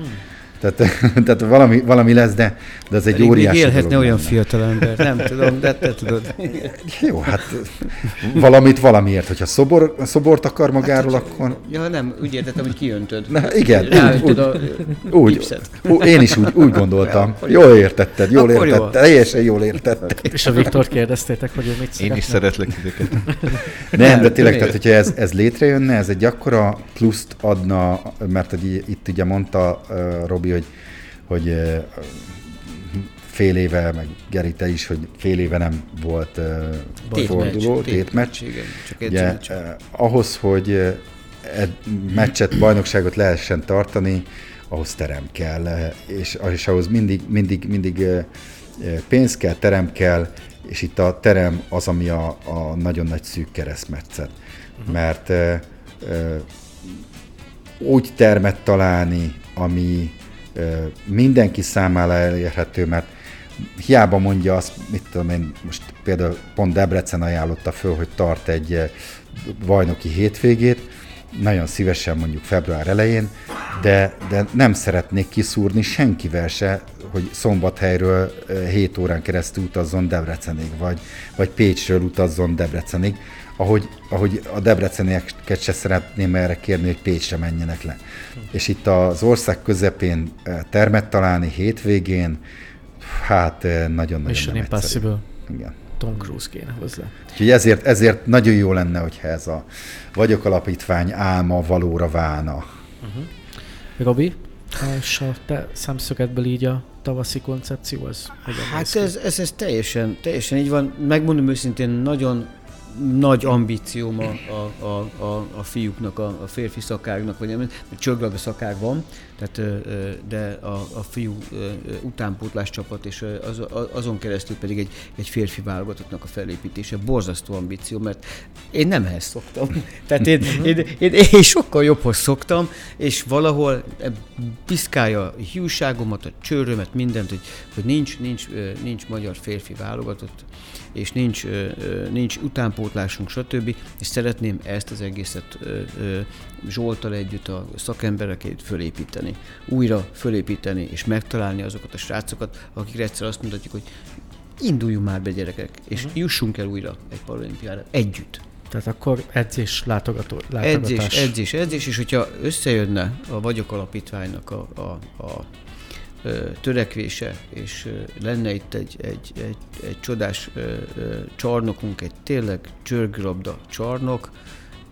Speaker 3: Tehát, tehát valami, valami lesz, de, de ez egy
Speaker 2: Pedig még
Speaker 3: óriási
Speaker 2: élhetne
Speaker 3: dolog
Speaker 2: olyan
Speaker 3: lenne.
Speaker 2: fiatal ember, nem tudom, de te tudod.
Speaker 3: Jó, hát valamit valamiért, hogyha szobor, szobort akar magáról, akkor...
Speaker 2: Ja, nem, úgy értettem, hogy kiöntöd.
Speaker 3: Na, igen, úgy,
Speaker 2: a
Speaker 3: úgy,
Speaker 2: gipszet.
Speaker 3: úgy, én is úgy, úgy gondoltam. Jól értetted, jól
Speaker 2: Akkor jó.
Speaker 3: értetted, teljesen jól értetted.
Speaker 1: És a Viktor kérdeztétek, hogy ő mit
Speaker 4: Én
Speaker 1: szeretne?
Speaker 4: is szeretlek titeket.
Speaker 3: Nem, de tényleg, tehát hogyha ez, ez létrejönne, ez egy akkora pluszt adna, mert hogy itt ugye mondta uh, Robi, hogy, hogy fél éve, meg Geri, te is, hogy fél éve nem volt uh, forduló, tétmeccs. Ugye,
Speaker 2: edzőmeccs.
Speaker 3: eh, ahhoz, hogy eh, egy meccset, bajnokságot lehessen tartani, ahhoz terem kell, és, és ahhoz mindig, mindig, mindig eh, pénz kell, terem kell, és itt a terem az, ami a, a nagyon nagy szűk keresztmetszet. Uh-huh. Mert eh, eh, úgy termet találni, ami mindenki számára elérhető, mert hiába mondja azt, mit tudom én, most például pont Debrecen ajánlotta föl, hogy tart egy bajnoki hétvégét, nagyon szívesen mondjuk február elején, de, de nem szeretnék kiszúrni senkivel se, hogy szombathelyről eh, 7 órán keresztül utazzon Debrecenig, vagy, vagy Pécsről utazzon Debrecenig, ahogy, ahogy a debrecenieket se szeretném erre kérni, hogy Pécsre menjenek le. És itt az ország közepén eh, termet találni hétvégén, hát eh, nagyon-nagyon
Speaker 1: Mission
Speaker 3: nem egyszerű.
Speaker 1: Impossible.
Speaker 3: Igen.
Speaker 1: Tom Cruise kéne hozzá.
Speaker 3: Úgyhogy ezért, ezért nagyon jó lenne, hogyha ez a vagyok alapítvány álma valóra válna.
Speaker 1: Robi, és a te szemszögedből így a tavaszi koncepció, az
Speaker 2: Hát ez, ez, ez teljesen, teljesen így van. Megmondom őszintén, nagyon nagy ambícióm a, a, a, a, a fiúknak, a, a férfi szakágnak, vagy nem, mert csörgölbe szakág van, tehát, de a, a fiú utánpótlás csapat, és az, azon keresztül pedig egy, egy férfi válogatottnak a felépítése. Borzasztó ambíció, mert én nem ehhez szoktam. Tehát én, én, én, én sokkal jobbhoz szoktam, és valahol piszkálja a hiúságomat, a csőrömet, mindent, hogy, hogy nincs, nincs, nincs magyar férfi válogatott, és nincs, nincs utánpótlásunk, stb. És szeretném ezt az egészet Zsoltal együtt a szakemberekét fölépíteni. Újra fölépíteni, és megtalálni azokat a srácokat, akikre egyszer azt mondhatjuk, hogy induljunk már be gyerekek, és uh-huh. jussunk el újra egy paralimpiára együtt.
Speaker 1: Tehát akkor edzés, látogató, látogatás.
Speaker 2: Edzés, edzés, edzés, és hogyha összejönne a Vagyok Alapítványnak a, a, a törekvése, és lenne itt egy, egy, egy, egy csodás csarnokunk, egy tényleg csörglabda csarnok,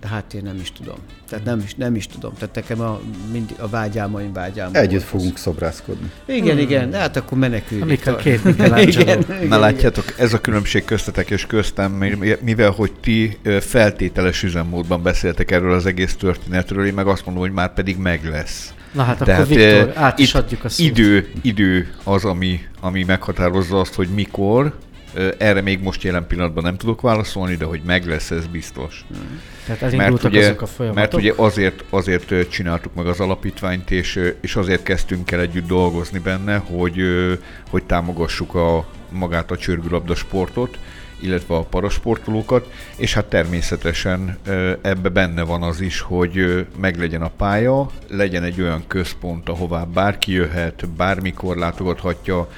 Speaker 2: hát én nem is tudom. Tehát nem is, nem is tudom. Tehát nekem a, mindig a vágyámaim vágyám.
Speaker 3: Együtt
Speaker 2: volt.
Speaker 3: fogunk szobrászkodni.
Speaker 2: Igen, igen, de hát akkor meneküljünk.
Speaker 1: Amikor két Michelangelo.
Speaker 4: Na látjátok, ez a különbség köztetek és köztem, mi- mivel hogy ti feltételes üzemmódban beszéltek erről az egész történetről, én meg azt mondom, hogy már pedig meg lesz.
Speaker 1: Na hát akkor
Speaker 4: Tehát,
Speaker 1: Viktor,
Speaker 4: eh,
Speaker 1: át is adjuk a szót.
Speaker 4: Idő, idő az, ami, ami meghatározza azt, hogy mikor. Erre még most jelen pillanatban nem tudok válaszolni, de hogy meg lesz, ez biztos.
Speaker 1: Tehát
Speaker 4: Mert
Speaker 1: elindultak
Speaker 4: ugye,
Speaker 1: azok a folyamatok.
Speaker 4: mert ugye azért, azért csináltuk meg az alapítványt, és, és azért kezdtünk el együtt dolgozni benne, hogy, hogy támogassuk a, magát a csörgülabda sportot, illetve a parasportolókat, és hát természetesen ebbe benne van az is, hogy meglegyen a pálya, legyen egy olyan központ, ahová bárki jöhet, bármikor látogathatja,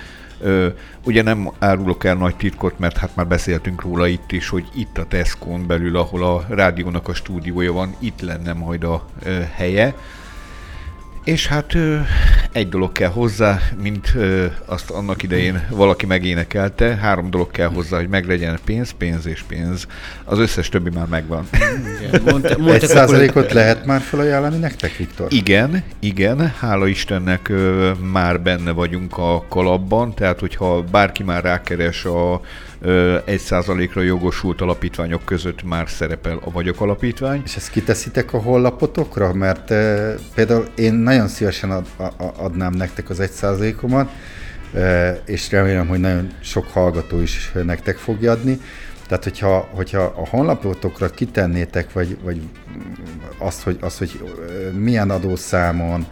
Speaker 4: ugye nem árulok el nagy titkot, mert hát már beszéltünk róla itt is, hogy itt a Tesco-n belül, ahol a rádiónak a stúdiója van, itt lenne majd a helye. És hát egy dolog kell hozzá, mint azt annak idején valaki megénekelte, három dolog kell hozzá, hogy meglegyen pénz, pénz és pénz. Az összes többi már megvan.
Speaker 2: Igen, mondta,
Speaker 3: Egy
Speaker 2: mondták,
Speaker 3: százalékot lehet már felajánlani nektek, Viktor?
Speaker 4: Igen, igen, hála Istennek már benne vagyunk a kalapban, tehát hogyha bárki már rákeres a 1%-ra jogosult alapítványok között már szerepel a Vagyok Alapítvány.
Speaker 3: És ezt kiteszitek a honlapotokra? Mert e, például én nagyon szívesen ad, adnám nektek az egy százalékomat, e, és remélem, hogy nagyon sok hallgató is nektek fogja adni. Tehát, hogyha, hogyha a honlapotokra kitennétek, vagy, vagy azt, hogy, azt, hogy milyen adószámon,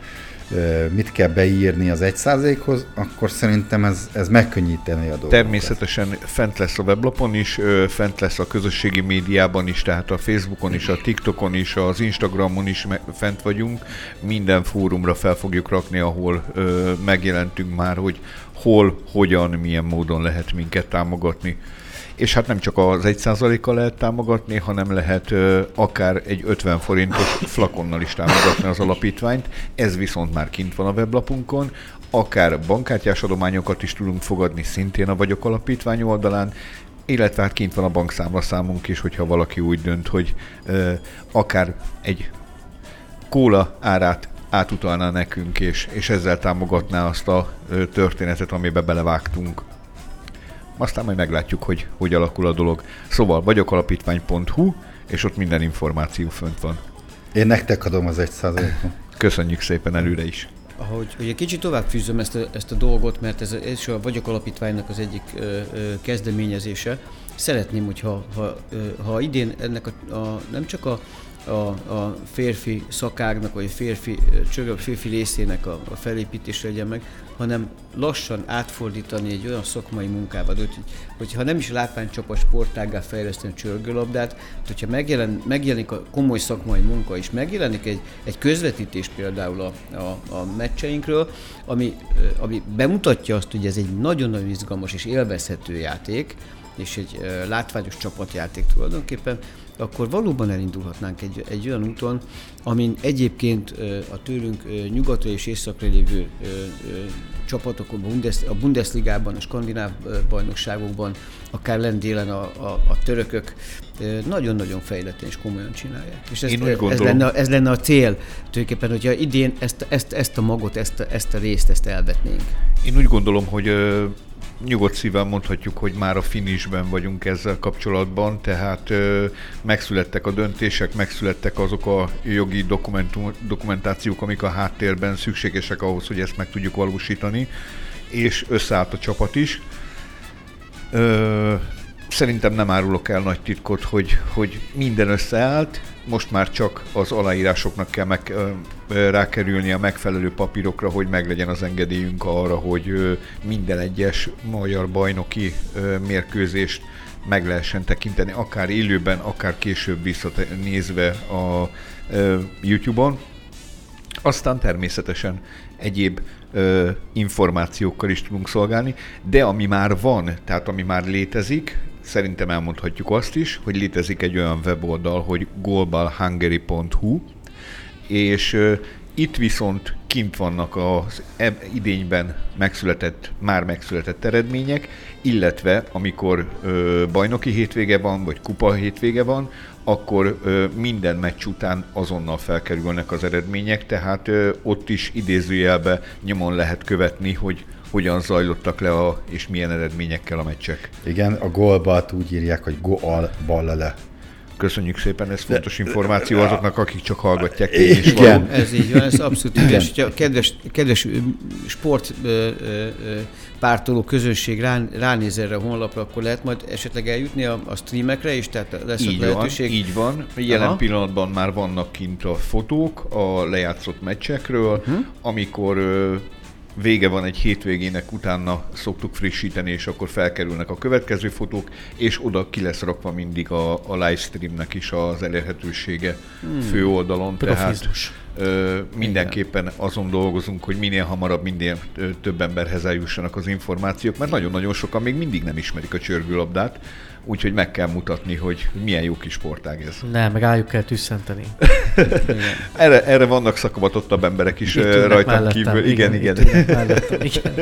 Speaker 3: mit kell beírni az 1%-hoz, akkor szerintem ez, ez megkönnyíteni a dolgokat.
Speaker 4: Természetesen fent lesz a weblapon is, fent lesz a közösségi médiában is, tehát a Facebookon is, a TikTokon is, az Instagramon is fent vagyunk. Minden fórumra fel fogjuk rakni, ahol megjelentünk már, hogy hol, hogyan, milyen módon lehet minket támogatni. És hát nem csak az 1%-kal lehet támogatni, hanem lehet ö, akár egy 50 forintos flakonnal is támogatni az alapítványt. Ez viszont már kint van a weblapunkon. Akár bankkártyás adományokat is tudunk fogadni szintén a Vagyok Alapítvány oldalán, illetve hát kint van a bankszámlaszámunk is, hogyha valaki úgy dönt, hogy ö, akár egy kóla árát átutalná nekünk, és, és ezzel támogatná azt a ö, történetet, amiben belevágtunk. Aztán majd meglátjuk, hogy hogy alakul a dolog. Szóval vagyokalapítvány.hu, és ott minden információ fönt van.
Speaker 3: Én nektek adom az 1%-ot.
Speaker 4: Köszönjük szépen előre is.
Speaker 2: Ahogy hogy egy kicsit tovább fűzöm ezt a, ezt a dolgot, mert ez, ez is a Vagyok Alapítványnak az egyik ö, ö, kezdeményezése. Szeretném, hogyha ha, ö, ha idén ennek a, a, nem csak a, a, a férfi szakágnak, vagy a férfi, ö, csörög férfi részének a, a felépítés legyen meg, hanem lassan átfordítani egy olyan szakmai munkába, de hogy, hogyha nem is látványcsapat sportággá fejleszteni a csörgőlabdát, de hogyha megjelen, megjelenik a komoly szakmai munka, és megjelenik egy, egy közvetítés például a, a, a meccseinkről, ami, ami bemutatja azt, hogy ez egy nagyon-nagyon izgalmas és élvezhető játék, és egy látványos csapatjáték tulajdonképpen, akkor valóban elindulhatnánk egy, egy olyan úton, amin egyébként a tőlünk nyugatra és északra lévő csapatokon, a, Bundes, a Bundesligában, a skandináv bajnokságokban, akár lent délen a, a, a törökök nagyon-nagyon fejletten és komolyan csinálják. És ez,
Speaker 4: Én úgy
Speaker 2: ez, lenne, ez lenne a cél, tulajdonképpen, hogyha idén ezt, ezt, ezt a magot, ezt, ezt a részt, ezt elvetnénk.
Speaker 4: Én úgy gondolom, hogy nyugodt szívvel mondhatjuk, hogy már a finishben vagyunk ezzel kapcsolatban, tehát megszülettek a döntések, megszülettek azok a jogi dokumentum, dokumentációk, amik a háttérben szükségesek ahhoz, hogy ezt meg tudjuk valósítani, és összeállt a csapat is. Szerintem nem árulok el nagy titkot, hogy, hogy minden összeállt, most már csak az aláírásoknak kell meg, rákerülni a megfelelő papírokra, hogy meglegyen az engedélyünk arra, hogy minden egyes magyar bajnoki mérkőzést meg lehessen tekinteni, akár élőben, akár később visszanézve a YouTube-on. Aztán természetesen egyéb ö, információkkal is tudunk szolgálni, de ami már van, tehát ami már létezik, szerintem elmondhatjuk azt is, hogy létezik egy olyan weboldal, hogy globalhungary.hu, és itt viszont kint vannak az eb- idényben megszületett, már megszületett eredmények, illetve amikor ö, bajnoki hétvége van, vagy kupa hétvége van, akkor ö, minden meccs után azonnal felkerülnek az eredmények, tehát ö, ott is idézőjelbe nyomon lehet követni, hogy hogyan zajlottak le a, és milyen eredményekkel a meccsek.
Speaker 3: Igen, a gólbalt úgy írják, hogy goal ballele.
Speaker 4: Köszönjük szépen, ez fontos információ azoknak, akik csak hallgatják. Én is
Speaker 3: Igen.
Speaker 4: való.
Speaker 2: Ez így van, ez abszolút így. És hogyha a kedves, kedves sport ö, ö, ö, pártoló közönség rá, ránéz erre a honlapra, akkor lehet majd esetleg eljutni a, a streamekre is, tehát lesz ott
Speaker 4: Így van,
Speaker 2: lehetőség.
Speaker 4: így van. Jelen
Speaker 2: Aha.
Speaker 4: pillanatban már vannak kint a fotók a lejátszott meccsekről, uh-huh. amikor ö, vége van egy hétvégének, utána szoktuk frissíteni, és akkor felkerülnek a következő fotók, és oda ki lesz rakva mindig a, a livestreamnek is az elérhetősége hmm. fő oldalon. Tehát ö, mindenképpen azon dolgozunk, hogy minél hamarabb minél több emberhez eljussanak az információk, mert nagyon-nagyon sokan még mindig nem ismerik a csörgőlabdát, úgyhogy meg kell mutatni, hogy milyen jó kis sportág ez.
Speaker 1: Nem, rájuk kell tüsszenteni.
Speaker 4: Erre, erre vannak szakavatottabb emberek is
Speaker 1: mellettem,
Speaker 4: kívül. Igen, igen.
Speaker 1: mellettem, igen.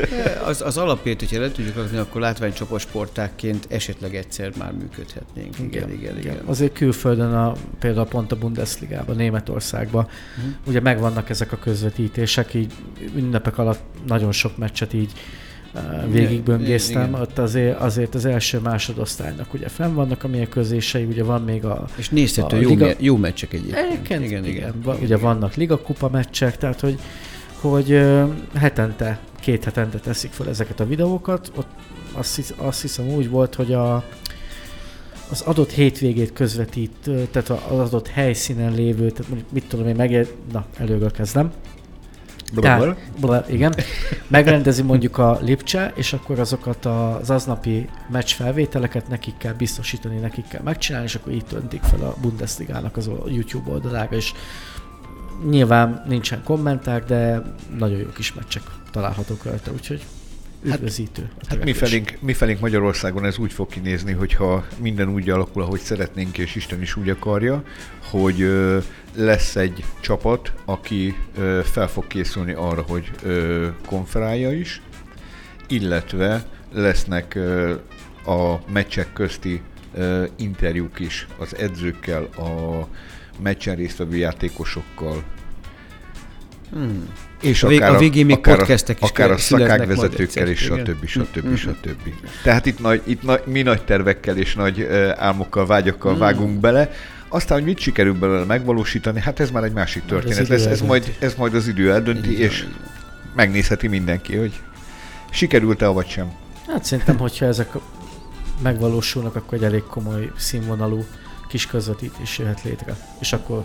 Speaker 2: Az, az alapért, hogyha le tudjuk rakni, akkor látványcsoport sportákként esetleg egyszer már működhetnénk. Igen, igen, igen.
Speaker 1: Azért külföldön, a, például pont a Bundesligában, Németországban,
Speaker 2: Mhm.
Speaker 1: ugye megvannak ezek a közvetítések, így ünnepek alatt nagyon sok meccset így végigböngésztem,
Speaker 2: igen.
Speaker 1: ott azért, azért az első másodosztálynak ugye fenn vannak a mérkőzései, ugye van még a
Speaker 2: És nézhető
Speaker 1: A
Speaker 2: jó,
Speaker 1: liga-
Speaker 2: jó meccsek egyébként.
Speaker 1: igen, igen, igen, Va- ugye vannak ligakupa meccsek, tehát hogy, hogy hetente, két hetente teszik fel ezeket a videókat, ott azt, hisz, azt hiszem úgy volt, hogy a az adott hétvégét közvetít, tehát az adott helyszínen lévő, tehát mondjuk mit tudom én, meg, na, előről kezdem. Tehát, bla, igen. Megrendezi mondjuk a Lipcse, és akkor azokat az aznapi meccs felvételeket nekik kell biztosítani, nekik kell megcsinálni, és akkor így töntik fel a Bundesligának az a YouTube oldalára, és nyilván nincsen kommentár, de nagyon jó kis meccsek találhatók rajta, úgyhogy üdvözítő.
Speaker 4: Hát mi
Speaker 1: törekvés.
Speaker 4: felénk, mi felénk Magyarországon ez úgy fog kinézni, hogyha minden úgy alakul, ahogy szeretnénk, és Isten is úgy akarja, hogy ö, lesz egy csapat, aki ö, fel fog készülni arra, hogy ö, konferálja is, illetve lesznek ö, a meccsek közti ö, interjúk is az edzőkkel, a meccsen résztvevő játékosokkal,
Speaker 2: Hmm.
Speaker 4: És
Speaker 2: A vég-
Speaker 4: akár
Speaker 2: a végén még
Speaker 4: akár
Speaker 2: podcastek is
Speaker 4: akár a szakágvezetőkkel, és stb. stb.
Speaker 2: Mhm.
Speaker 4: stb. Tehát itt, nagy, itt nagy, mi nagy tervekkel és nagy álmokkal, vágyakkal
Speaker 2: Mhm.
Speaker 4: vágunk bele. Aztán, hogy mit sikerül belőle megvalósítani, hát ez már egy másik történet. Ez, ez, majd, ez majd az idő eldönti,
Speaker 2: Így
Speaker 4: és megnézheti mindenki, hogy sikerült-e, vagy sem.
Speaker 1: Hát szerintem, hogyha ezek megvalósulnak, akkor egy elég komoly színvonalú kis közvetítés jöhet létre. És akkor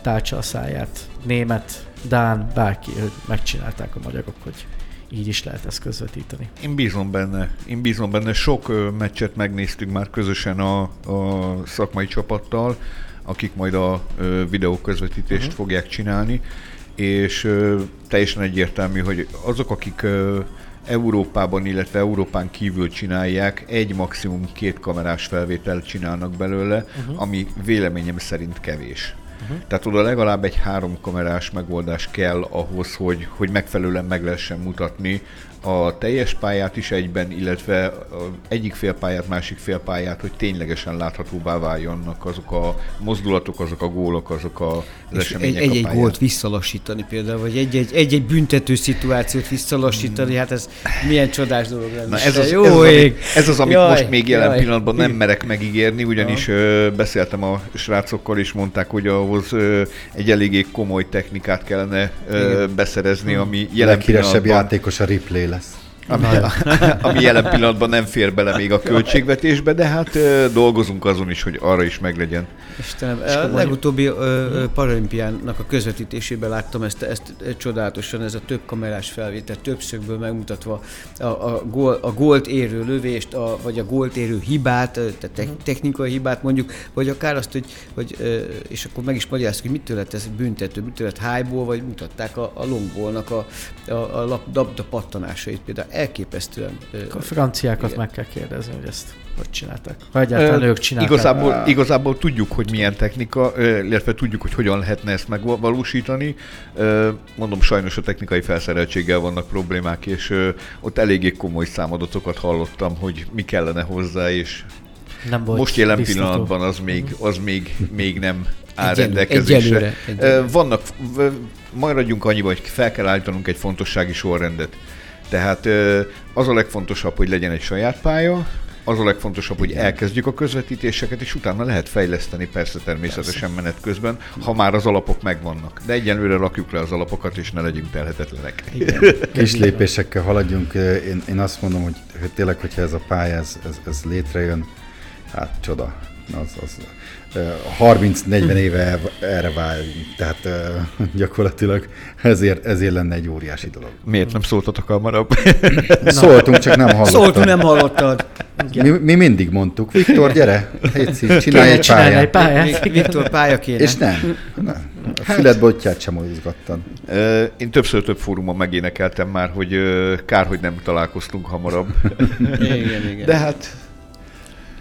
Speaker 1: tárcsa a száját. Német, Dán, bárki, hogy megcsinálták a magyarok, hogy így is lehet ezt közvetíteni.
Speaker 4: Én bízom benne. Én bízom benne. Sok meccset megnéztünk már közösen a, a szakmai csapattal, akik majd a videó közvetítést uh-huh. fogják csinálni, és teljesen egyértelmű, hogy azok, akik Európában, illetve Európán kívül csinálják, egy maximum két kamerás felvételt csinálnak belőle, uh-huh. ami véleményem szerint kevés. Uh-huh. Tehát oda legalább egy három kamerás megoldás kell ahhoz, hogy, hogy megfelelően meg lehessen mutatni a teljes pályát is egyben, illetve egyik félpályát, másik félpályát, hogy ténylegesen láthatóvá váljonnak azok a mozdulatok, azok a gólok, azok a az
Speaker 2: És egy,
Speaker 4: események
Speaker 2: egy-egy
Speaker 4: a pályán.
Speaker 2: gólt visszalassítani például, vagy egy-egy, egy-egy büntető szituációt visszalassítani, hát ez milyen csodás dolog lenne.
Speaker 4: Na ez az,
Speaker 2: Jó
Speaker 4: ez, az, ez az, amit
Speaker 2: Jaj,
Speaker 4: most még jelen
Speaker 2: jaj.
Speaker 4: pillanatban nem merek megígérni, ugyanis ö, beszéltem a srácokkal, és mondták, hogy ahhoz ö, egy eléggé komoly technikát kellene ö, beszerezni, ami
Speaker 3: Jelen Leghíresebb
Speaker 4: pillanatban,
Speaker 3: játékos a Ripley lesz.
Speaker 4: Ami, ami jelen pillanatban nem fér bele még a költségvetésbe, de hát dolgozunk azon is, hogy arra is meglegyen.
Speaker 2: Istenem,
Speaker 1: És
Speaker 2: a legutóbbi ö, ö, paralimpiának a közvetítésében láttam ezt, ezt csodálatosan, ez a több kamerás felvétel, többszögből megmutatva a, a, gól, a gólt érő lövést, a, vagy a gólt érő hibát, tehát te, technikai hibát mondjuk, vagy akár azt, hogy, hogy és akkor meg is magyaráztuk, hogy mitől lett ez büntető, mitől lett highball, vagy mutatták a, a longballnak a, a, a lap, labda pattanásait. Például elképesztően.
Speaker 1: A franciákat
Speaker 2: igen.
Speaker 1: meg kell kérdezni, hogy ezt hogy csinálták. Ha egyáltalán
Speaker 4: Ö,
Speaker 1: ők csinálták.
Speaker 4: Igazából, igazából tudjuk, hogy milyen technika, illetve tudjuk, hogy hogyan lehetne ezt megvalósítani. Mondom, sajnos a technikai felszereltséggel vannak problémák, és ott eléggé komoly számadatokat hallottam, hogy mi kellene hozzá, és
Speaker 1: nem volt
Speaker 4: most jelen
Speaker 1: biztató.
Speaker 4: pillanatban az még, az még, még nem áll
Speaker 2: Egyelő-
Speaker 4: rendelkezésre.
Speaker 2: egyelőre, egyelőre.
Speaker 4: Vannak, maradjunk annyiba, hogy fel kell állítanunk egy fontossági sorrendet. Tehát az a legfontosabb, hogy legyen egy saját pálya, az a legfontosabb, hogy elkezdjük a közvetítéseket, és utána lehet fejleszteni persze természetesen menet közben, ha már az alapok megvannak. De egyenlőre rakjuk le az alapokat, és ne legyünk telhetetlenek.
Speaker 3: Kis lépésekkel haladjunk. Én, én azt mondom, hogy, hogy tényleg, hogyha ez a pálya, ez, ez, ez létrejön, hát csoda. Az, az, 30-40 éve erre várjunk. Tehát gyakorlatilag ezért, ezért lenne egy óriási dolog.
Speaker 4: Miért nem szóltatok hamarabb?
Speaker 3: Szóltunk, csak nem hallottam.
Speaker 2: Szóltunk, nem hallottad.
Speaker 3: Mi, mi mindig mondtuk, Viktor, gyere, szíves, csinálj egy
Speaker 1: Csinálni egy
Speaker 3: pályát.
Speaker 1: pályát.
Speaker 2: Vi- Viktor pálya kéne.
Speaker 3: És nem. nem. A füled botját sem mozgattan.
Speaker 4: Ö, Én többször több fórumon megénekeltem már, hogy kár, hogy nem találkoztunk hamarabb.
Speaker 2: Igen, igen.
Speaker 4: De hát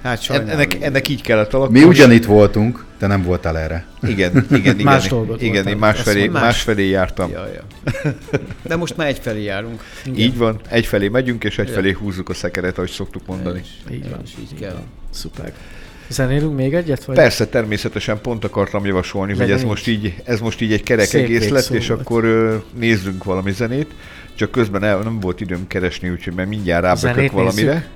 Speaker 2: hát sajnálom.
Speaker 4: ennek, ennek így kellett alakulni.
Speaker 3: Mi ugyanitt voltunk, te nem voltál erre.
Speaker 4: Igen, igen, igen.
Speaker 1: Más dolgot
Speaker 4: Igen,
Speaker 1: voltál.
Speaker 4: én másfelé,
Speaker 2: más.
Speaker 4: másfelé jártam.
Speaker 2: Ja, ja. De most már egyfelé járunk.
Speaker 4: Így van, egyfelé megyünk, és egyfelé húzzuk a szekeret, ahogy szoktuk mondani.
Speaker 1: Így van.
Speaker 2: És így kell.
Speaker 1: van. Szuper. Zenélünk még egyet? Vagy?
Speaker 4: Persze, természetesen pont akartam javasolni, hogy
Speaker 1: Legyen
Speaker 4: ez
Speaker 1: így.
Speaker 4: most így, ez most így egy kerek
Speaker 1: Szép
Speaker 4: egész lett, és
Speaker 1: volt.
Speaker 4: akkor ö, nézzünk valami zenét. Csak közben el, nem volt időm keresni, úgyhogy már mindjárt rábökök valamire.
Speaker 1: nézzük?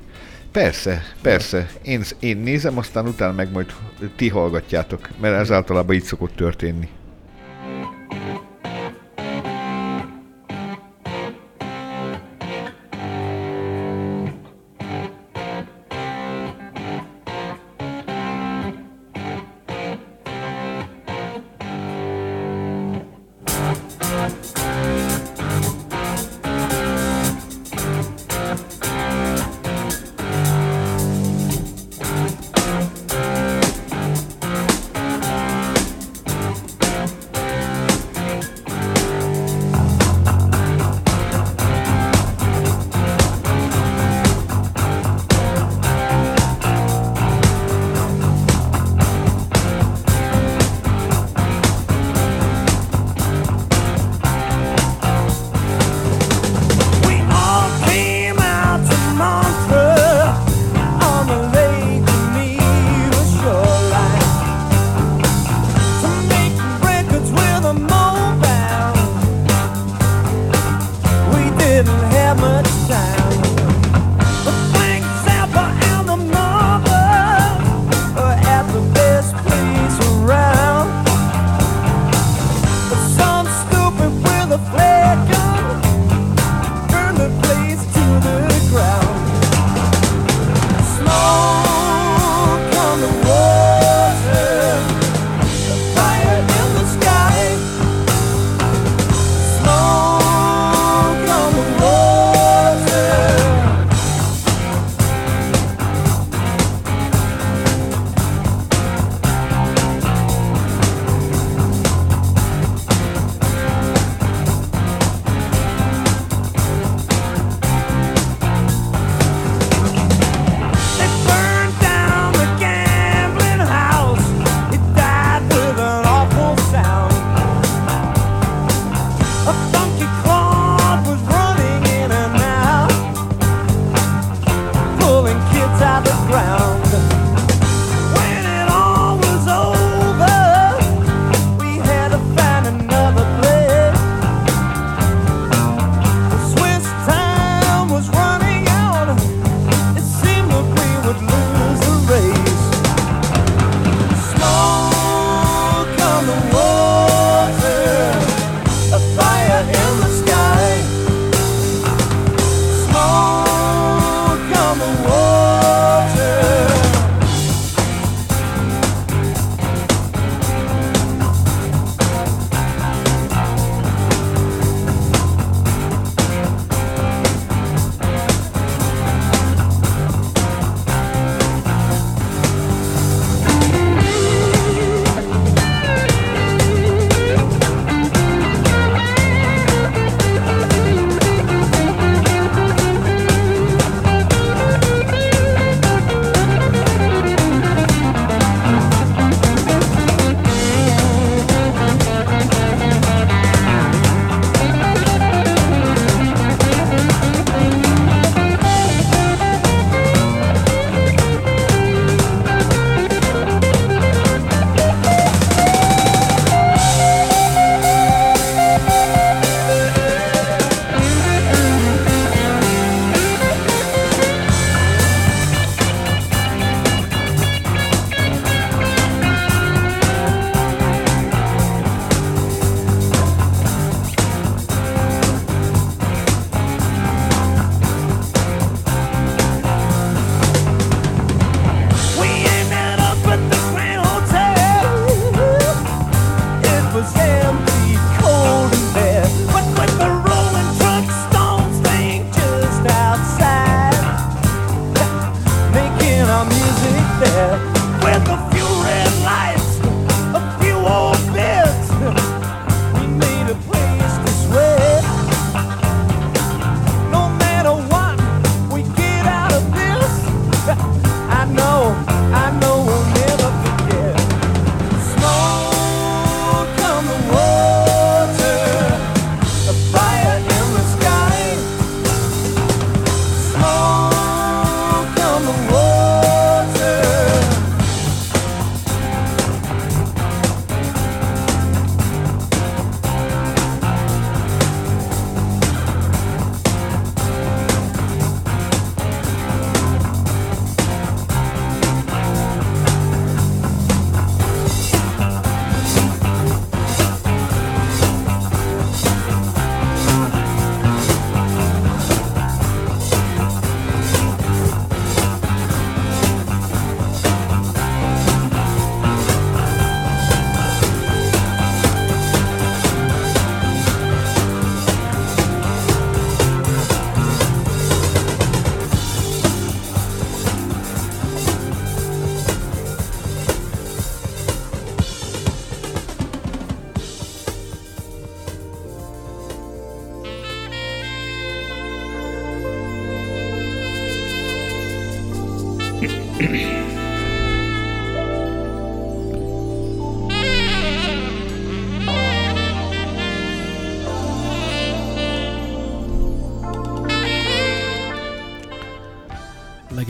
Speaker 4: Persze, persze. Én, én nézem, aztán utána meg majd ti hallgatjátok, mert ez általában így szokott történni.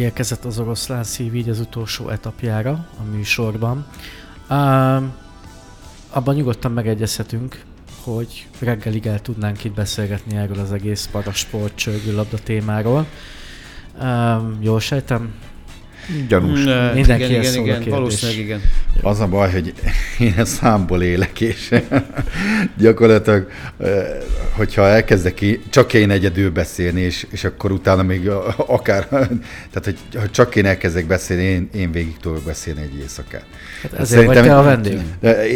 Speaker 1: Megérkezett az oroszlán szív így az utolsó etapjára a műsorban. Um, abban nyugodtan megegyezhetünk, hogy reggelig el tudnánk itt beszélgetni erről az egész parasport csörgőlabda témáról. Um, jól sejtem?
Speaker 4: Gyanús.
Speaker 2: Ne,
Speaker 1: Mindenki
Speaker 2: igen, igen,
Speaker 1: szól a
Speaker 2: igen, valószínűleg igen.
Speaker 3: Az a baj, hogy én számból élek, és gyakorlatilag, hogyha elkezdek ki, csak én egyedül beszélni, és, és akkor utána még akár, tehát hogy ha csak én elkezdek beszélni, én, én végig tudok beszélni egy éjszakát.
Speaker 1: Hát ezért vagy te a vendég.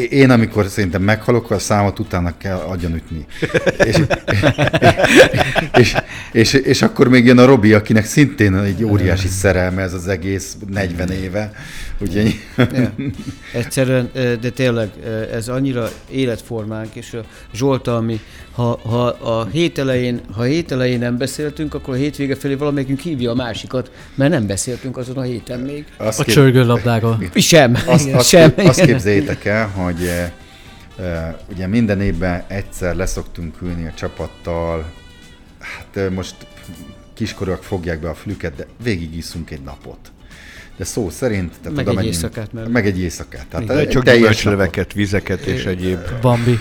Speaker 3: Én, amikor szerintem meghalok, a számot utána kell agyonütni. és, és, és, és, akkor még jön a Robi, akinek szintén egy óriási szerelme ez az egész 40 éve. Úgyhogy
Speaker 2: Ja. Egyszerűen, de tényleg ez annyira életformánk, és a Zsolta, ami ha, ha a hét elején, ha hét elején nem beszéltünk, akkor a hétvége felé valamelyikünk hívja a másikat, mert nem beszéltünk azon a héten még.
Speaker 3: azt
Speaker 1: A
Speaker 3: kép-
Speaker 1: csörgőlabdáról.
Speaker 2: Sem.
Speaker 3: azt, azt,
Speaker 2: sem.
Speaker 3: azt képzeljétek el, hogy ugye minden évben egyszer leszoktunk ülni a csapattal, hát most kiskorúak fogják be a flüket, de végig iszunk egy napot. De szó szerint... Tehát
Speaker 2: Meg
Speaker 3: oda
Speaker 2: egy éjszakát mellé.
Speaker 3: Meg egy éjszakát. Tehát
Speaker 2: Igen.
Speaker 3: egy
Speaker 4: Csak
Speaker 3: teljes
Speaker 4: gyümölcsleveket, vizeket és egyéb.
Speaker 1: Bambi.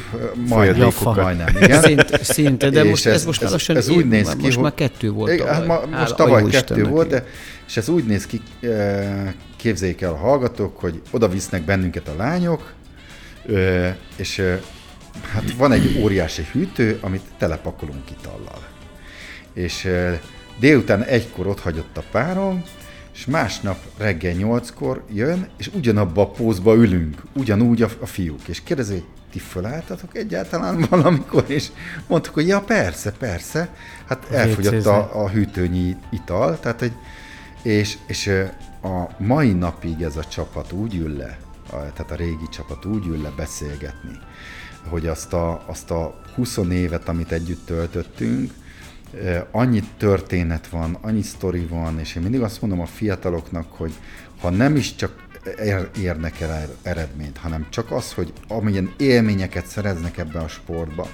Speaker 3: napot. Majdnem, igen.
Speaker 2: Szinte, szinte, de
Speaker 3: És
Speaker 2: most
Speaker 3: ez-
Speaker 2: ez, most
Speaker 3: ez-
Speaker 2: lassan
Speaker 3: ez úgy néz ki,
Speaker 2: most
Speaker 3: hogy-
Speaker 2: már kettő volt
Speaker 3: Igen, hát ma, most tavaly kettő
Speaker 2: Istennek,
Speaker 3: volt, de, és ez úgy néz ki, képzeljék el a hallgatók, hogy oda visznek bennünket a lányok, és hát van egy óriási hűtő, amit telepakolunk itallal. És délután egykor ott hagyott a párom, és másnap reggel nyolckor jön, és ugyanabba a pózba ülünk, ugyanúgy a, a fiúk, és kérdezi, hogy ti fölálltatok egyáltalán valamikor, és mondtuk, hogy ja persze, persze, hát elfogyott a, a hűtőnyi ital, tehát egy, és, és a mai napig ez a csapat úgy ül le, a, tehát a régi csapat úgy ül le beszélgetni, hogy azt a, azt a 20 évet, amit együtt töltöttünk, annyi történet van, annyi sztori van, és én mindig azt mondom a fiataloknak, hogy ha nem is csak ér, érnek el er- eredményt, hanem csak az, hogy amilyen élményeket szereznek ebbe a sportba,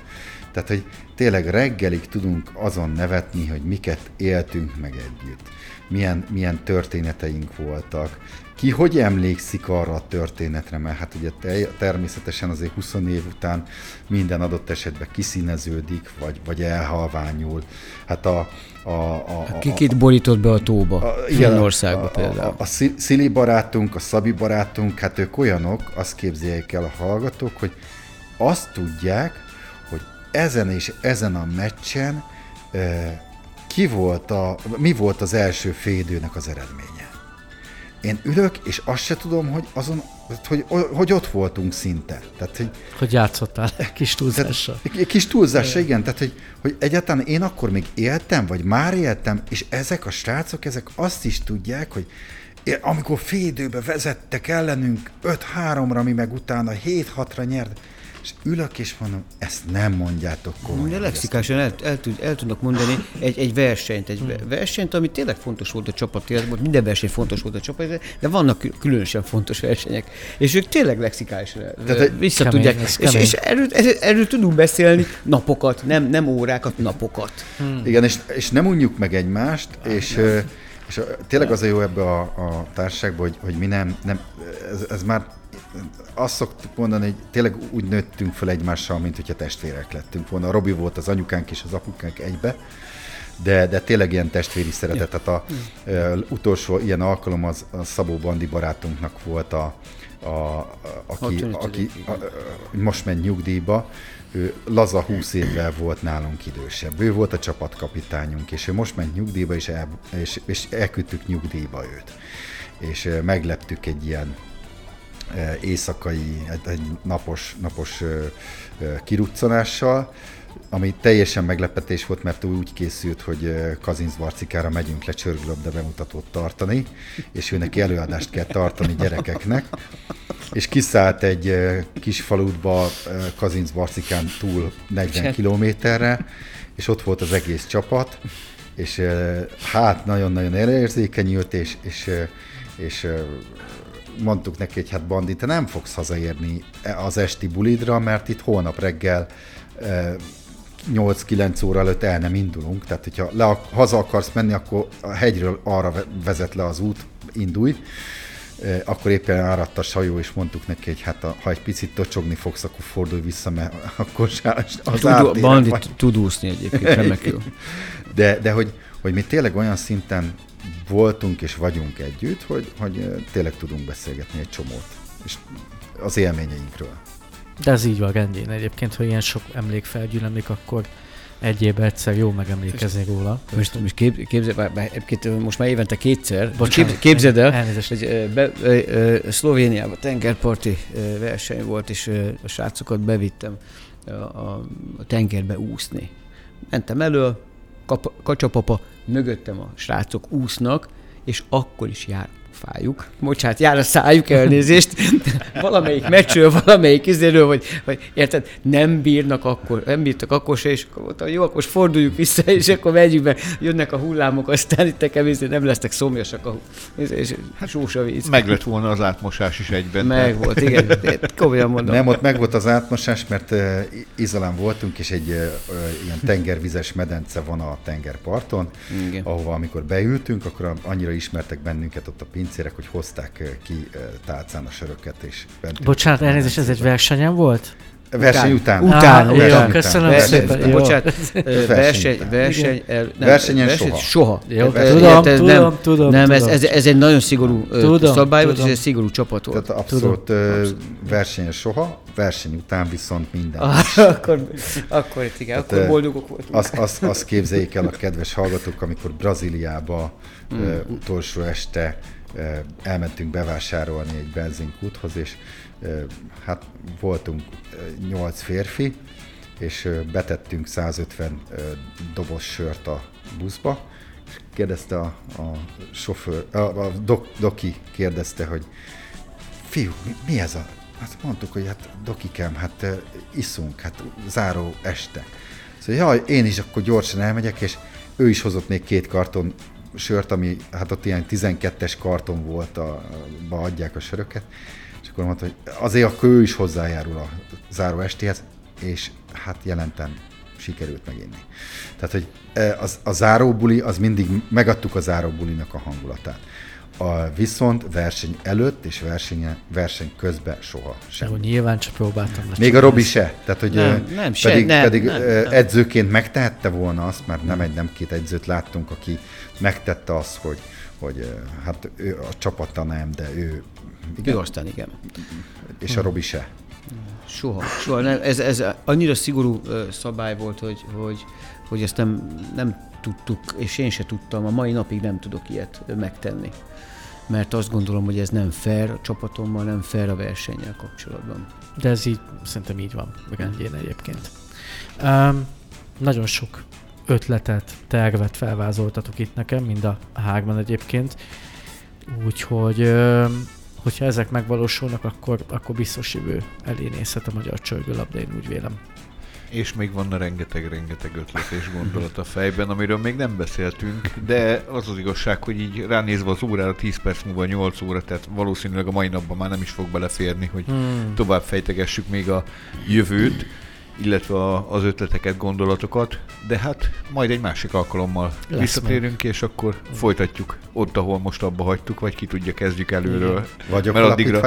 Speaker 3: tehát, hogy tényleg reggelig tudunk azon nevetni, hogy miket éltünk meg együtt, milyen, milyen történeteink voltak, ki hogy emlékszik arra a történetre, mert hát ugye te, természetesen azért 20 év után minden adott esetben kiszíneződik, vagy, vagy elhalványul. Hát a, a, a, a,
Speaker 2: Ki kit borított be a tóba?
Speaker 3: a,
Speaker 2: Finnországba
Speaker 3: a,
Speaker 2: például.
Speaker 3: A, a, a Szil- Szili barátunk, a Szabi barátunk, hát ők olyanok, azt képzeljék el a hallgatók, hogy azt tudják, hogy ezen és ezen a meccsen e, ki volt a, mi volt az első félidőnek az eredménye. Én ülök, és azt se tudom, hogy azon, hogy, hogy ott voltunk szinte. Tehát, hogy
Speaker 1: Hogy játszottál kis túlzással.
Speaker 3: egy Kis túlzása, igen, tehát hogy, hogy egyáltalán én akkor még éltem, vagy már éltem, és ezek a srácok, ezek azt is tudják, hogy amikor fél időbe vezettek ellenünk 5-3-ra, mi meg utána 7-6-ra nyert, és ülök és mondom, ezt nem mondjátok komolyan.
Speaker 2: De lexikálisan el, el, tud, el tudnak mondani egy, egy versenyt, egy hmm. versenyt, ami tényleg fontos volt a csapat életben, minden verseny fontos volt a csapat életben, de vannak kül- különösen fontos versenyek. És ők tényleg lexikálisan
Speaker 3: Tehát
Speaker 2: vissza
Speaker 1: Kemény,
Speaker 2: tudják. És,
Speaker 1: kemény.
Speaker 2: és erről, erről, tudunk beszélni napokat, nem, nem órákat, napokat.
Speaker 3: Igen, és, és nem unjuk meg egymást, és, ö, és ö, tényleg az a jó ebbe a, a társaságban, hogy, hogy mi nem, nem ez, ez már azt szoktuk mondani, hogy tényleg úgy nőttünk fel egymással, mint hogyha testvérek lettünk volna. A Robi volt az anyukánk és az apukánk egybe, de, de tényleg ilyen testvéri szeretet. Tehát a ö, utolsó ilyen alkalom az a Szabó Bandi barátunknak volt a, a, a aki,
Speaker 2: 65.
Speaker 3: aki a, a, most ment nyugdíjba, ő laza 20 évvel volt nálunk idősebb. Ő volt a csapatkapitányunk, és ő most ment nyugdíjba, és, el, és, és elküldtük nyugdíjba őt. És megleptük egy ilyen éjszakai, egy, egy napos, napos kiruccanással, ami teljesen meglepetés volt, mert úgy készült, hogy Kazinc Varcikára megyünk le csörgülabda bemutatót tartani, és ő neki előadást kell tartani gyerekeknek, és kiszállt egy kis faludba Kazinc Varcikán túl 40 kilométerre, és ott volt az egész csapat, és hát nagyon-nagyon érzékenyült, és, és, és mondtuk neki, hogy hát Bandi, te nem fogsz hazaérni az esti bulidra, mert itt holnap reggel eh, 8-9 óra előtt el nem indulunk, tehát hogyha le, haza akarsz menni, akkor a hegyről arra ve- vezet le az út, indulj. E, Akkor éppen áradt a sajó, és mondtuk neki, hogy hát a, ha egy picit tocsogni fogsz, akkor fordulj vissza, mert akkor az
Speaker 2: Tud,
Speaker 3: ártéren
Speaker 2: Bandi tud úszni egyébként, remekül.
Speaker 3: De, de hogy, hogy mi tényleg olyan szinten voltunk és vagyunk együtt, hogy, hogy tényleg tudunk beszélgetni egy csomót. És az élményeinkről.
Speaker 1: De ez így van rendjén egyébként, hogy ilyen sok emlék felgyűlemlik, akkor egy évben egyszer jó megemlékezni róla.
Speaker 2: Most, most kép, képzel, bár- bár egyébként most már évente kétszer,
Speaker 1: Bocsánat,
Speaker 2: kép, képzeld el,
Speaker 1: elnézést.
Speaker 2: hogy be, Szlovéniában tengerparti verseny volt, és a srácokat bevittem a, a, a tengerbe úszni. Mentem elő, kacsapapa, mögöttem a srácok úsznak, és akkor is jár fájuk. Bocsánat, jár a szájuk elnézést. valamelyik meccsről, valamelyik izéről, hogy, hogy érted, nem bírnak akkor, nem bírtak akkor se, és akkor mondtam, jó, akkor most forduljuk vissza, és akkor megyünk be, jönnek a hullámok, aztán itt nekem izé nem lesznek szomjasak a és, és sós a víz.
Speaker 4: Meg lett volna az átmosás is egyben.
Speaker 2: Meg volt, igen. Komolyan mondom.
Speaker 3: Nem, ott meg volt az átmosás, mert uh, Izolán voltunk, és egy uh, ilyen tengervizes medence van a tengerparton,
Speaker 2: Igen.
Speaker 3: ahova amikor beültünk, akkor annyira ismertek bennünket ott a pincérek, hogy hozták ki tálcán a söröket, és.
Speaker 1: Bocsánat, elnézést, ez egy versenyen volt?
Speaker 3: Verseny után.
Speaker 2: Után,
Speaker 1: Á,
Speaker 2: után.
Speaker 1: jó, köszönöm
Speaker 2: Ver-
Speaker 1: szépen. Jó.
Speaker 2: Bocsánat,
Speaker 3: Verseny
Speaker 2: verseny,
Speaker 3: után.
Speaker 2: verseny, el, nem,
Speaker 3: Versenyen
Speaker 2: verseny
Speaker 3: soha.
Speaker 2: soha.
Speaker 1: Jó, tudom,
Speaker 2: érted,
Speaker 1: tudom,
Speaker 2: nem,
Speaker 1: tudom,
Speaker 2: Nem, ez,
Speaker 1: tudom.
Speaker 2: ez, ez egy nagyon szigorú
Speaker 1: Tudom,
Speaker 2: szabály volt, és egy szigorú csapat volt.
Speaker 3: Tehát abszolút versenyen soha, verseny után viszont minden.
Speaker 2: Ah, akkor, akkor itt igen,
Speaker 3: Tehát,
Speaker 2: akkor boldogok voltunk.
Speaker 3: Azt, azt, azt képzeljék el a kedves hallgatók, amikor Brazíliába mm. utolsó este elmentünk bevásárolni egy benzinkúthoz, és uh, hát voltunk uh, 8 férfi, és betettünk 150 uh, doboz sört a buszba, és kérdezte a, a sofőr, a, a dok, doki kérdezte, hogy fiú, mi, mi ez a... Hát mondtuk, hogy hát dokikám, hát iszunk, hát záró este. Szóval, jaj, én is akkor gyorsan elmegyek, és ő is hozott még két karton sört, ami hát ott ilyen 12-es karton volt, a, ba adják a söröket, és akkor mondta, hogy azért akkor ő is hozzájárul a záró estéhez, és hát jelentem sikerült meginni. Tehát, hogy e, az, a záróbuli, az mindig megadtuk a záróbulinak a hangulatát. A, viszont verseny előtt és verseny, verseny közben soha sem.
Speaker 1: Jó, nyilván csak próbáltam.
Speaker 3: Még a Robi se. Tehát, hogy
Speaker 2: Nem, nem, se,
Speaker 3: pedig,
Speaker 2: nem,
Speaker 3: pedig
Speaker 2: nem, nem.
Speaker 3: edzőként megtehette volna azt, mert nem egy, nem két edzőt láttunk, aki megtette azt, hogy, hogy hát ő a csapata nem, de ő,
Speaker 2: Igen, aztán igen.
Speaker 3: és a Robi se.
Speaker 2: Soha, soha. Nem, ez, ez annyira szigorú szabály volt, hogy, hogy, hogy ezt nem, nem tudtuk, és én se tudtam, a mai napig nem tudok ilyet megtenni. Mert azt gondolom, hogy ez nem fair a csapatommal, nem fair a versennyel kapcsolatban.
Speaker 1: De ez így, szerintem így van, rendjén egyébként. Um, nagyon sok ötletet, tervet felvázoltatok itt nekem, mind a hárman egyébként. Úgyhogy, um, hogyha ezek megvalósulnak, akkor, akkor biztos jövő elé nézhet a magyar csörgőlabda, én úgy vélem.
Speaker 4: És még van rengeteg-rengeteg ötlet és gondolat a fejben, amiről még nem beszéltünk, de az az igazság, hogy így ránézve az órára 10 perc múlva 8 óra, tehát valószínűleg a mai napban már nem is fog beleférni, hogy
Speaker 1: Hmm.
Speaker 4: tovább fejtegessük még a jövőt, illetve a, az ötleteket, gondolatokat, de hát majd egy másik alkalommal
Speaker 1: Lesz
Speaker 4: visszatérünk, és akkor folytatjuk ott, ahol most abba hagytuk, vagy ki tudja, kezdjük előről.
Speaker 3: Vagyok
Speaker 4: Mert addigra-.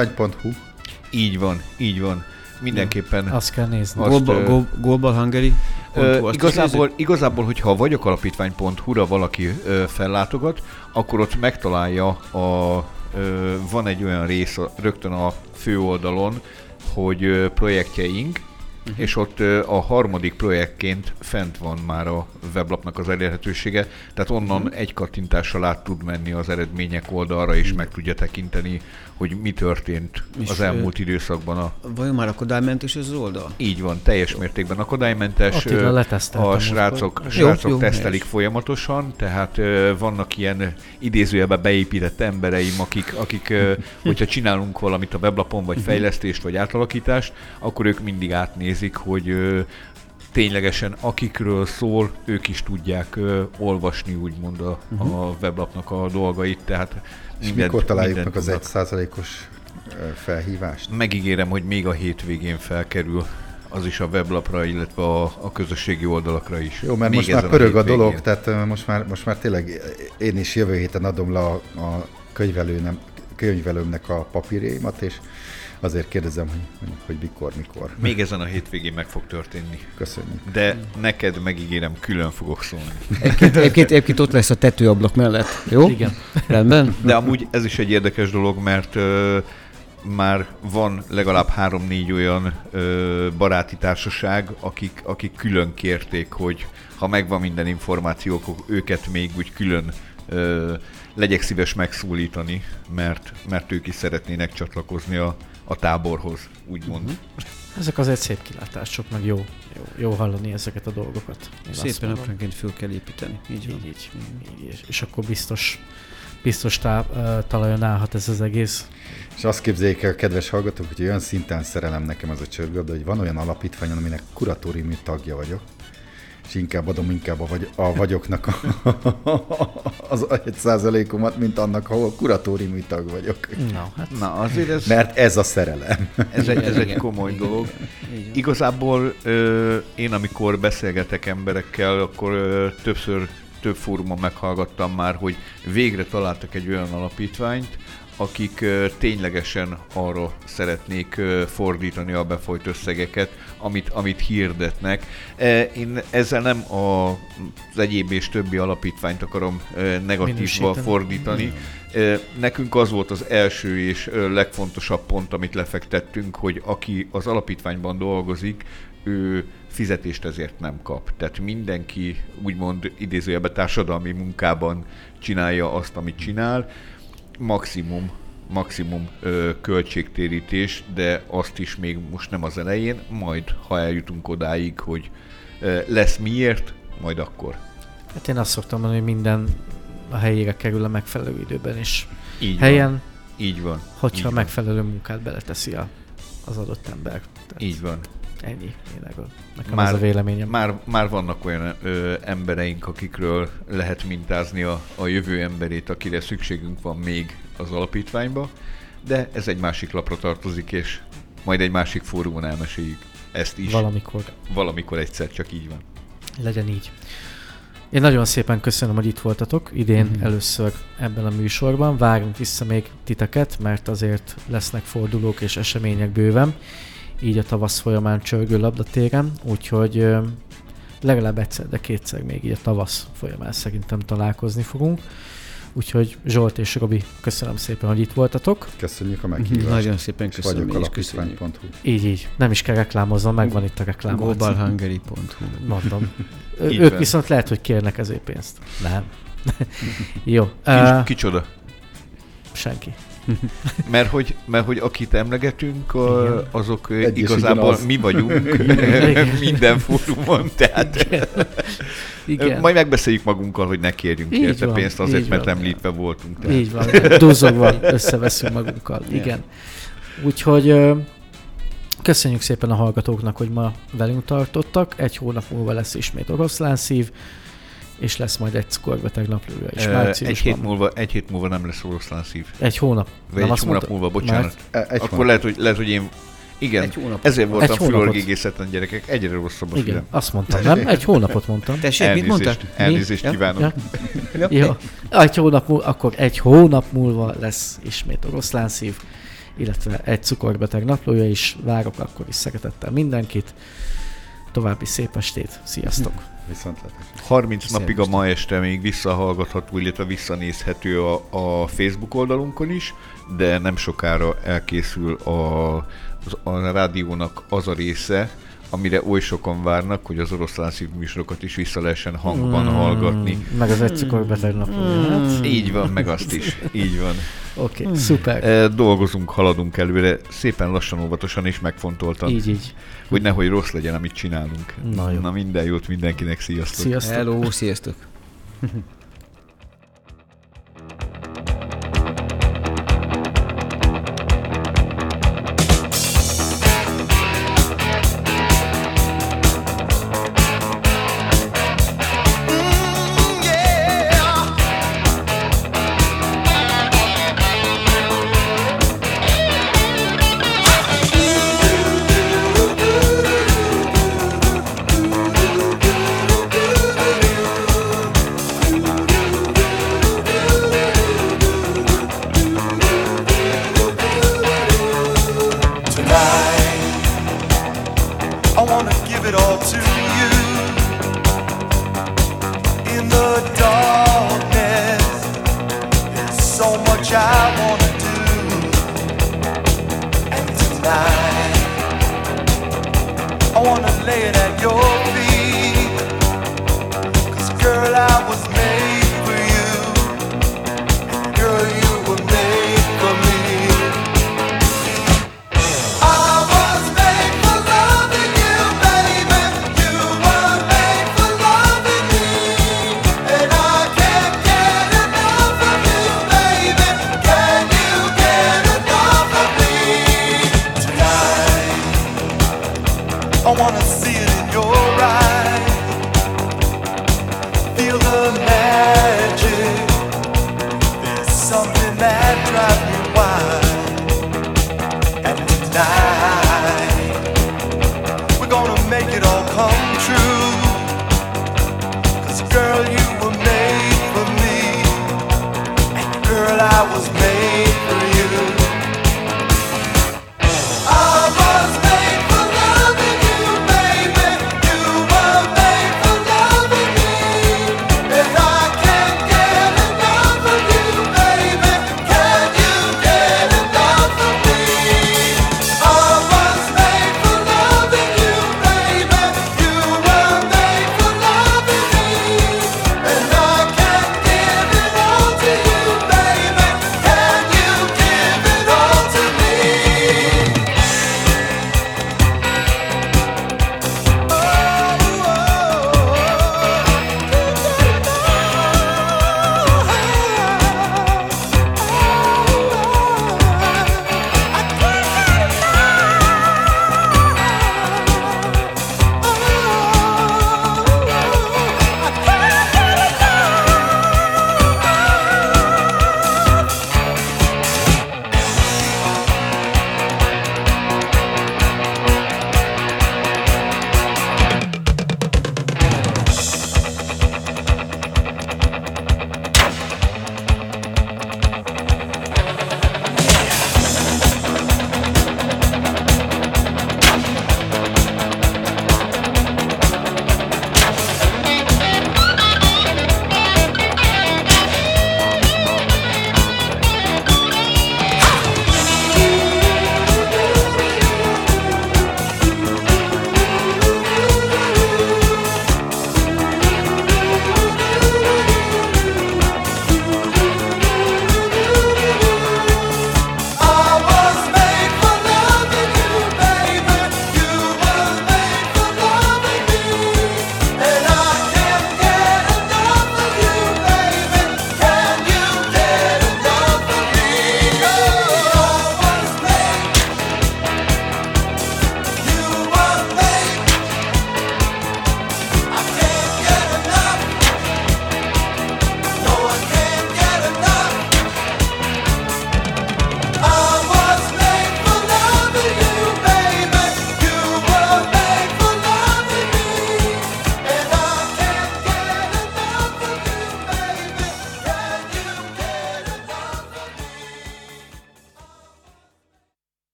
Speaker 4: Így van, így van. Mindenképpen
Speaker 1: Azt kell nézni.
Speaker 4: Azt,
Speaker 2: Global, Go- Global Hungary.
Speaker 4: Ö, igazából, igazából, hogyha a vagyokalapítvány.hu-ra valaki ö, fellátogat, akkor ott megtalálja a, ö, van egy olyan rész rögtön a főoldalon, hogy ö, projektjeink, uh-huh. és ott a harmadik projektként fent van már a weblapnak az elérhetősége, tehát onnan uh-huh. egy kattintással át tud menni az eredmények oldalra, és meg tudja tekinteni, hogy mi történt
Speaker 2: És,
Speaker 4: az elmúlt időszakban a
Speaker 2: Vajon már akadálymentes ez az oldal?
Speaker 4: így van, teljes mértékben akadálymentes. A srácok,
Speaker 2: Jó,
Speaker 4: srácok
Speaker 2: jó,
Speaker 4: tesztelik
Speaker 2: helyes.
Speaker 4: folyamatosan, tehát ö, vannak ilyen idézőjelben beépített embereim, akik, akik ö, hogyha csinálunk valamit a weblapon, vagy fejlesztést, vagy átalakítást, akkor ők mindig átnézik, hogy ö, ténylegesen akikről szól, ők is tudják ö, olvasni úgymond a, a weblapnak a dolgait, tehát
Speaker 3: És
Speaker 4: mindent-
Speaker 3: mikor találjuk meg az
Speaker 4: tudnak.
Speaker 3: egy százalékos felhívást?
Speaker 4: Megígérem, hogy még a hétvégén felkerül. az is a weblapra, illetve a, a közösségi oldalakra is.
Speaker 3: Jó, mert
Speaker 4: Még
Speaker 3: most már pörög a,
Speaker 4: hétvégén.
Speaker 3: dolog, tehát most már, most már tényleg én is jövő héten adom le a, a könyvelőnem, könyvelőmnek a papírjaimat, és azért kérdezem, hogy, hogy, hogy mikor, mikor.
Speaker 4: Még ezen a hétvégén meg fog történni.
Speaker 3: Köszönjük.
Speaker 4: De neked megígérem, külön fogok szólni.
Speaker 2: Egyébként, egyébként, egyébként ott lesz a tetőablak mellett. Jó?
Speaker 1: Igen.
Speaker 2: Rendben?
Speaker 4: De amúgy ez is egy érdekes dolog, mert ö, már van legalább három-négy olyan ö, baráti társaság, akik, akik külön kérték, hogy ha megvan minden információ, akkor őket még úgy külön ö, legyek szíves megszólítani, mert, mert ők is szeretnének csatlakozni a, a táborhoz, úgymond.
Speaker 2: Mhm.
Speaker 1: Ezek azért szép kilátások, meg jó, jó, jó hallani ezeket a dolgokat. Én
Speaker 2: Szépen
Speaker 1: mondom.
Speaker 2: aprónként föl kell építeni. Így van.
Speaker 1: Így, így, így, és, és akkor biztos, biztos tá, talajon állhat ez az egész.
Speaker 3: És azt képzeljék el, kedves hallgatók, hogy olyan szinten szerelem nekem ez a csörgöd, hogy van olyan alapítvány, aminek kuratóriumi tagja vagyok, és inkább adom inkább a, vagy, a vagyoknak a, az egy százalékomat, mint annak, ahol kuratóriumi tag vagyok.
Speaker 1: Na, hát
Speaker 4: Na, azért ez,
Speaker 3: Mert ez a szerelem.
Speaker 4: ez, egy, ez egy
Speaker 2: Igen.
Speaker 4: komoly dolog. Igazából ö, én amikor beszélgetek emberekkel, akkor ö, többször több fórumon meghallgattam már, hogy végre találtak egy olyan alapítványt, akik ténylegesen arra szeretnék fordítani a befolyt összegeket, amit, amit hirdetnek. E, Én ezzel nem a, az egyéb és többi alapítványt akarom negatívba fordítani. Ö, Nekünk az volt az első és legfontosabb pont, amit lefektettünk, hogy aki az alapítványban dolgozik, ő fizetést ezért nem kap. Tehát mindenki úgymond idézőjelben társadalmi munkában csinálja azt, amit csinál. Maximum maximum ö, költségtérítés, de azt is még most nem az elején, majd ha eljutunk odáig, hogy ö, lesz miért, majd akkor.
Speaker 1: Hát én azt szoktam mondani, hogy minden a helyére kerül a megfelelő időben is.
Speaker 4: Így
Speaker 1: Helyen,
Speaker 4: van. Így van.
Speaker 1: hogyha
Speaker 4: így
Speaker 1: a
Speaker 4: van.
Speaker 1: megfelelő munkát beleteszi a, az adott ember. Tehát
Speaker 4: Így van.
Speaker 1: Ennyi. Én erről. Nekem
Speaker 4: Már-
Speaker 1: ez a véleményem.
Speaker 4: Már, már vannak olyan ö, embereink, akikről lehet mintázni a, a jövő emberét, akire szükségünk van még az alapítványba, de ez egy másik lapra tartozik, és majd egy másik fórumon elmeséljük ezt is.
Speaker 1: Valamikor
Speaker 4: Valamikor egyszer csak így van.
Speaker 1: legyen így. Én nagyon szépen köszönöm, hogy itt voltatok idén
Speaker 2: Mhm.
Speaker 1: először ebben a műsorban. Várunk vissza még titeket, mert azért lesznek fordulók és események bőven, így a tavasz folyamán csörgő labdatéren, úgyhogy legalább egyszer, de kétszer még így a tavasz folyamán szerintem találkozni fogunk. Úgyhogy Zsolt és Robi, köszönöm szépen, hogy itt voltatok.
Speaker 3: Köszönjük a meghívást.
Speaker 2: Nagyon szépen
Speaker 3: És
Speaker 2: köszönöm.
Speaker 3: vagyok
Speaker 2: köszönjük.
Speaker 3: alapítvány.hu.
Speaker 1: Így, így. Nem is kell reklámoznom, megvan itt a reklám.
Speaker 2: Globalhungary.hu
Speaker 1: Mondom. Ők
Speaker 4: van.
Speaker 1: viszont lehet, hogy kérnek ezért pénzt. Nem. Jó.
Speaker 4: Ki,
Speaker 1: Uh,
Speaker 4: kicsoda?
Speaker 1: senki.
Speaker 4: Mert hogy, mert hogy akit emlegetünk,
Speaker 1: Igen.
Speaker 4: azok ö,
Speaker 3: Egy és
Speaker 4: igazából
Speaker 3: ugyanaz.
Speaker 4: mi vagyunk
Speaker 1: Igen.
Speaker 4: minden fórumon, tehát
Speaker 1: Igen.
Speaker 4: majd megbeszéljük magunkkal, hogy ne kérjünk
Speaker 1: Így
Speaker 4: érte
Speaker 1: van,
Speaker 4: pénzt azért, mert
Speaker 1: van.
Speaker 4: említve voltunk. Tehát.
Speaker 1: Így van, duzzogva összeveszünk magunkkal. Igen. Úgyhogy ö, köszönjük szépen a hallgatóknak, hogy ma velünk tartottak. Egy hónap múlva lesz ismét oroszlán szív, és lesz majd egy cukorbeteg naplója is. Márciusban.
Speaker 4: egy, hét múlva, egy hét múlva nem lesz oroszlán szív.
Speaker 1: Egy hónap.
Speaker 4: Vagy
Speaker 1: Nem
Speaker 4: egy hónap
Speaker 1: mondta-
Speaker 4: múlva, bocsánat.
Speaker 3: E- Egy
Speaker 4: Akkor
Speaker 3: hónap.
Speaker 4: lehet hogy, lehet, hogy én... Igen,
Speaker 2: Egy hónap.
Speaker 4: ezért voltam
Speaker 1: Egy hónapot.
Speaker 4: fülorgégészetlen gyerekek. Egyre rosszabb a
Speaker 1: Igen,
Speaker 4: fülem.
Speaker 1: azt mondtam, nem? Egy hónapot mondtam.
Speaker 2: Tessék, mit mondtál?
Speaker 4: Elnézést, elnézést
Speaker 2: Mi? Ja?
Speaker 4: kívánok.
Speaker 1: Ja? Jó. Egy hónap múlva, akkor egy hónap múlva lesz ismét oroszlán szív, illetve egy cukorbeteg naplója is. Várok akkor is szeretettel mindenkit. További szép estét. Sziasztok!
Speaker 3: Viszontlátásra.
Speaker 4: 30 napig a ma este még visszahallgatható, illetve visszanézhető a, a Facebook oldalunkon is, de nem sokára elkészül a, az, a rádiónak az a része, amire oly sokan várnak, hogy az oroszlán szív műsorokat is vissza lehessen hangban
Speaker 1: Mm,
Speaker 4: hallgatni.
Speaker 1: Meg az egy cukorbeteg naplója. Hát,
Speaker 4: Így van, meg azt is. Így van.
Speaker 1: Oké, okay, szuper.
Speaker 4: E, dolgozunk, haladunk előre, szépen lassan, óvatosan és megfontoltan,
Speaker 1: Így, így.
Speaker 4: hogy nehogy rossz legyen, amit csinálunk.
Speaker 1: Na jó.
Speaker 4: Na minden jót mindenkinek, sziasztok!
Speaker 1: Sziasztok!
Speaker 2: Hello, sziasztok.
Speaker 5: wanna give it all to you. In the darkness, there's so much I wanna do. And tonight, I wanna lay it at your feet. Cause girl, I was.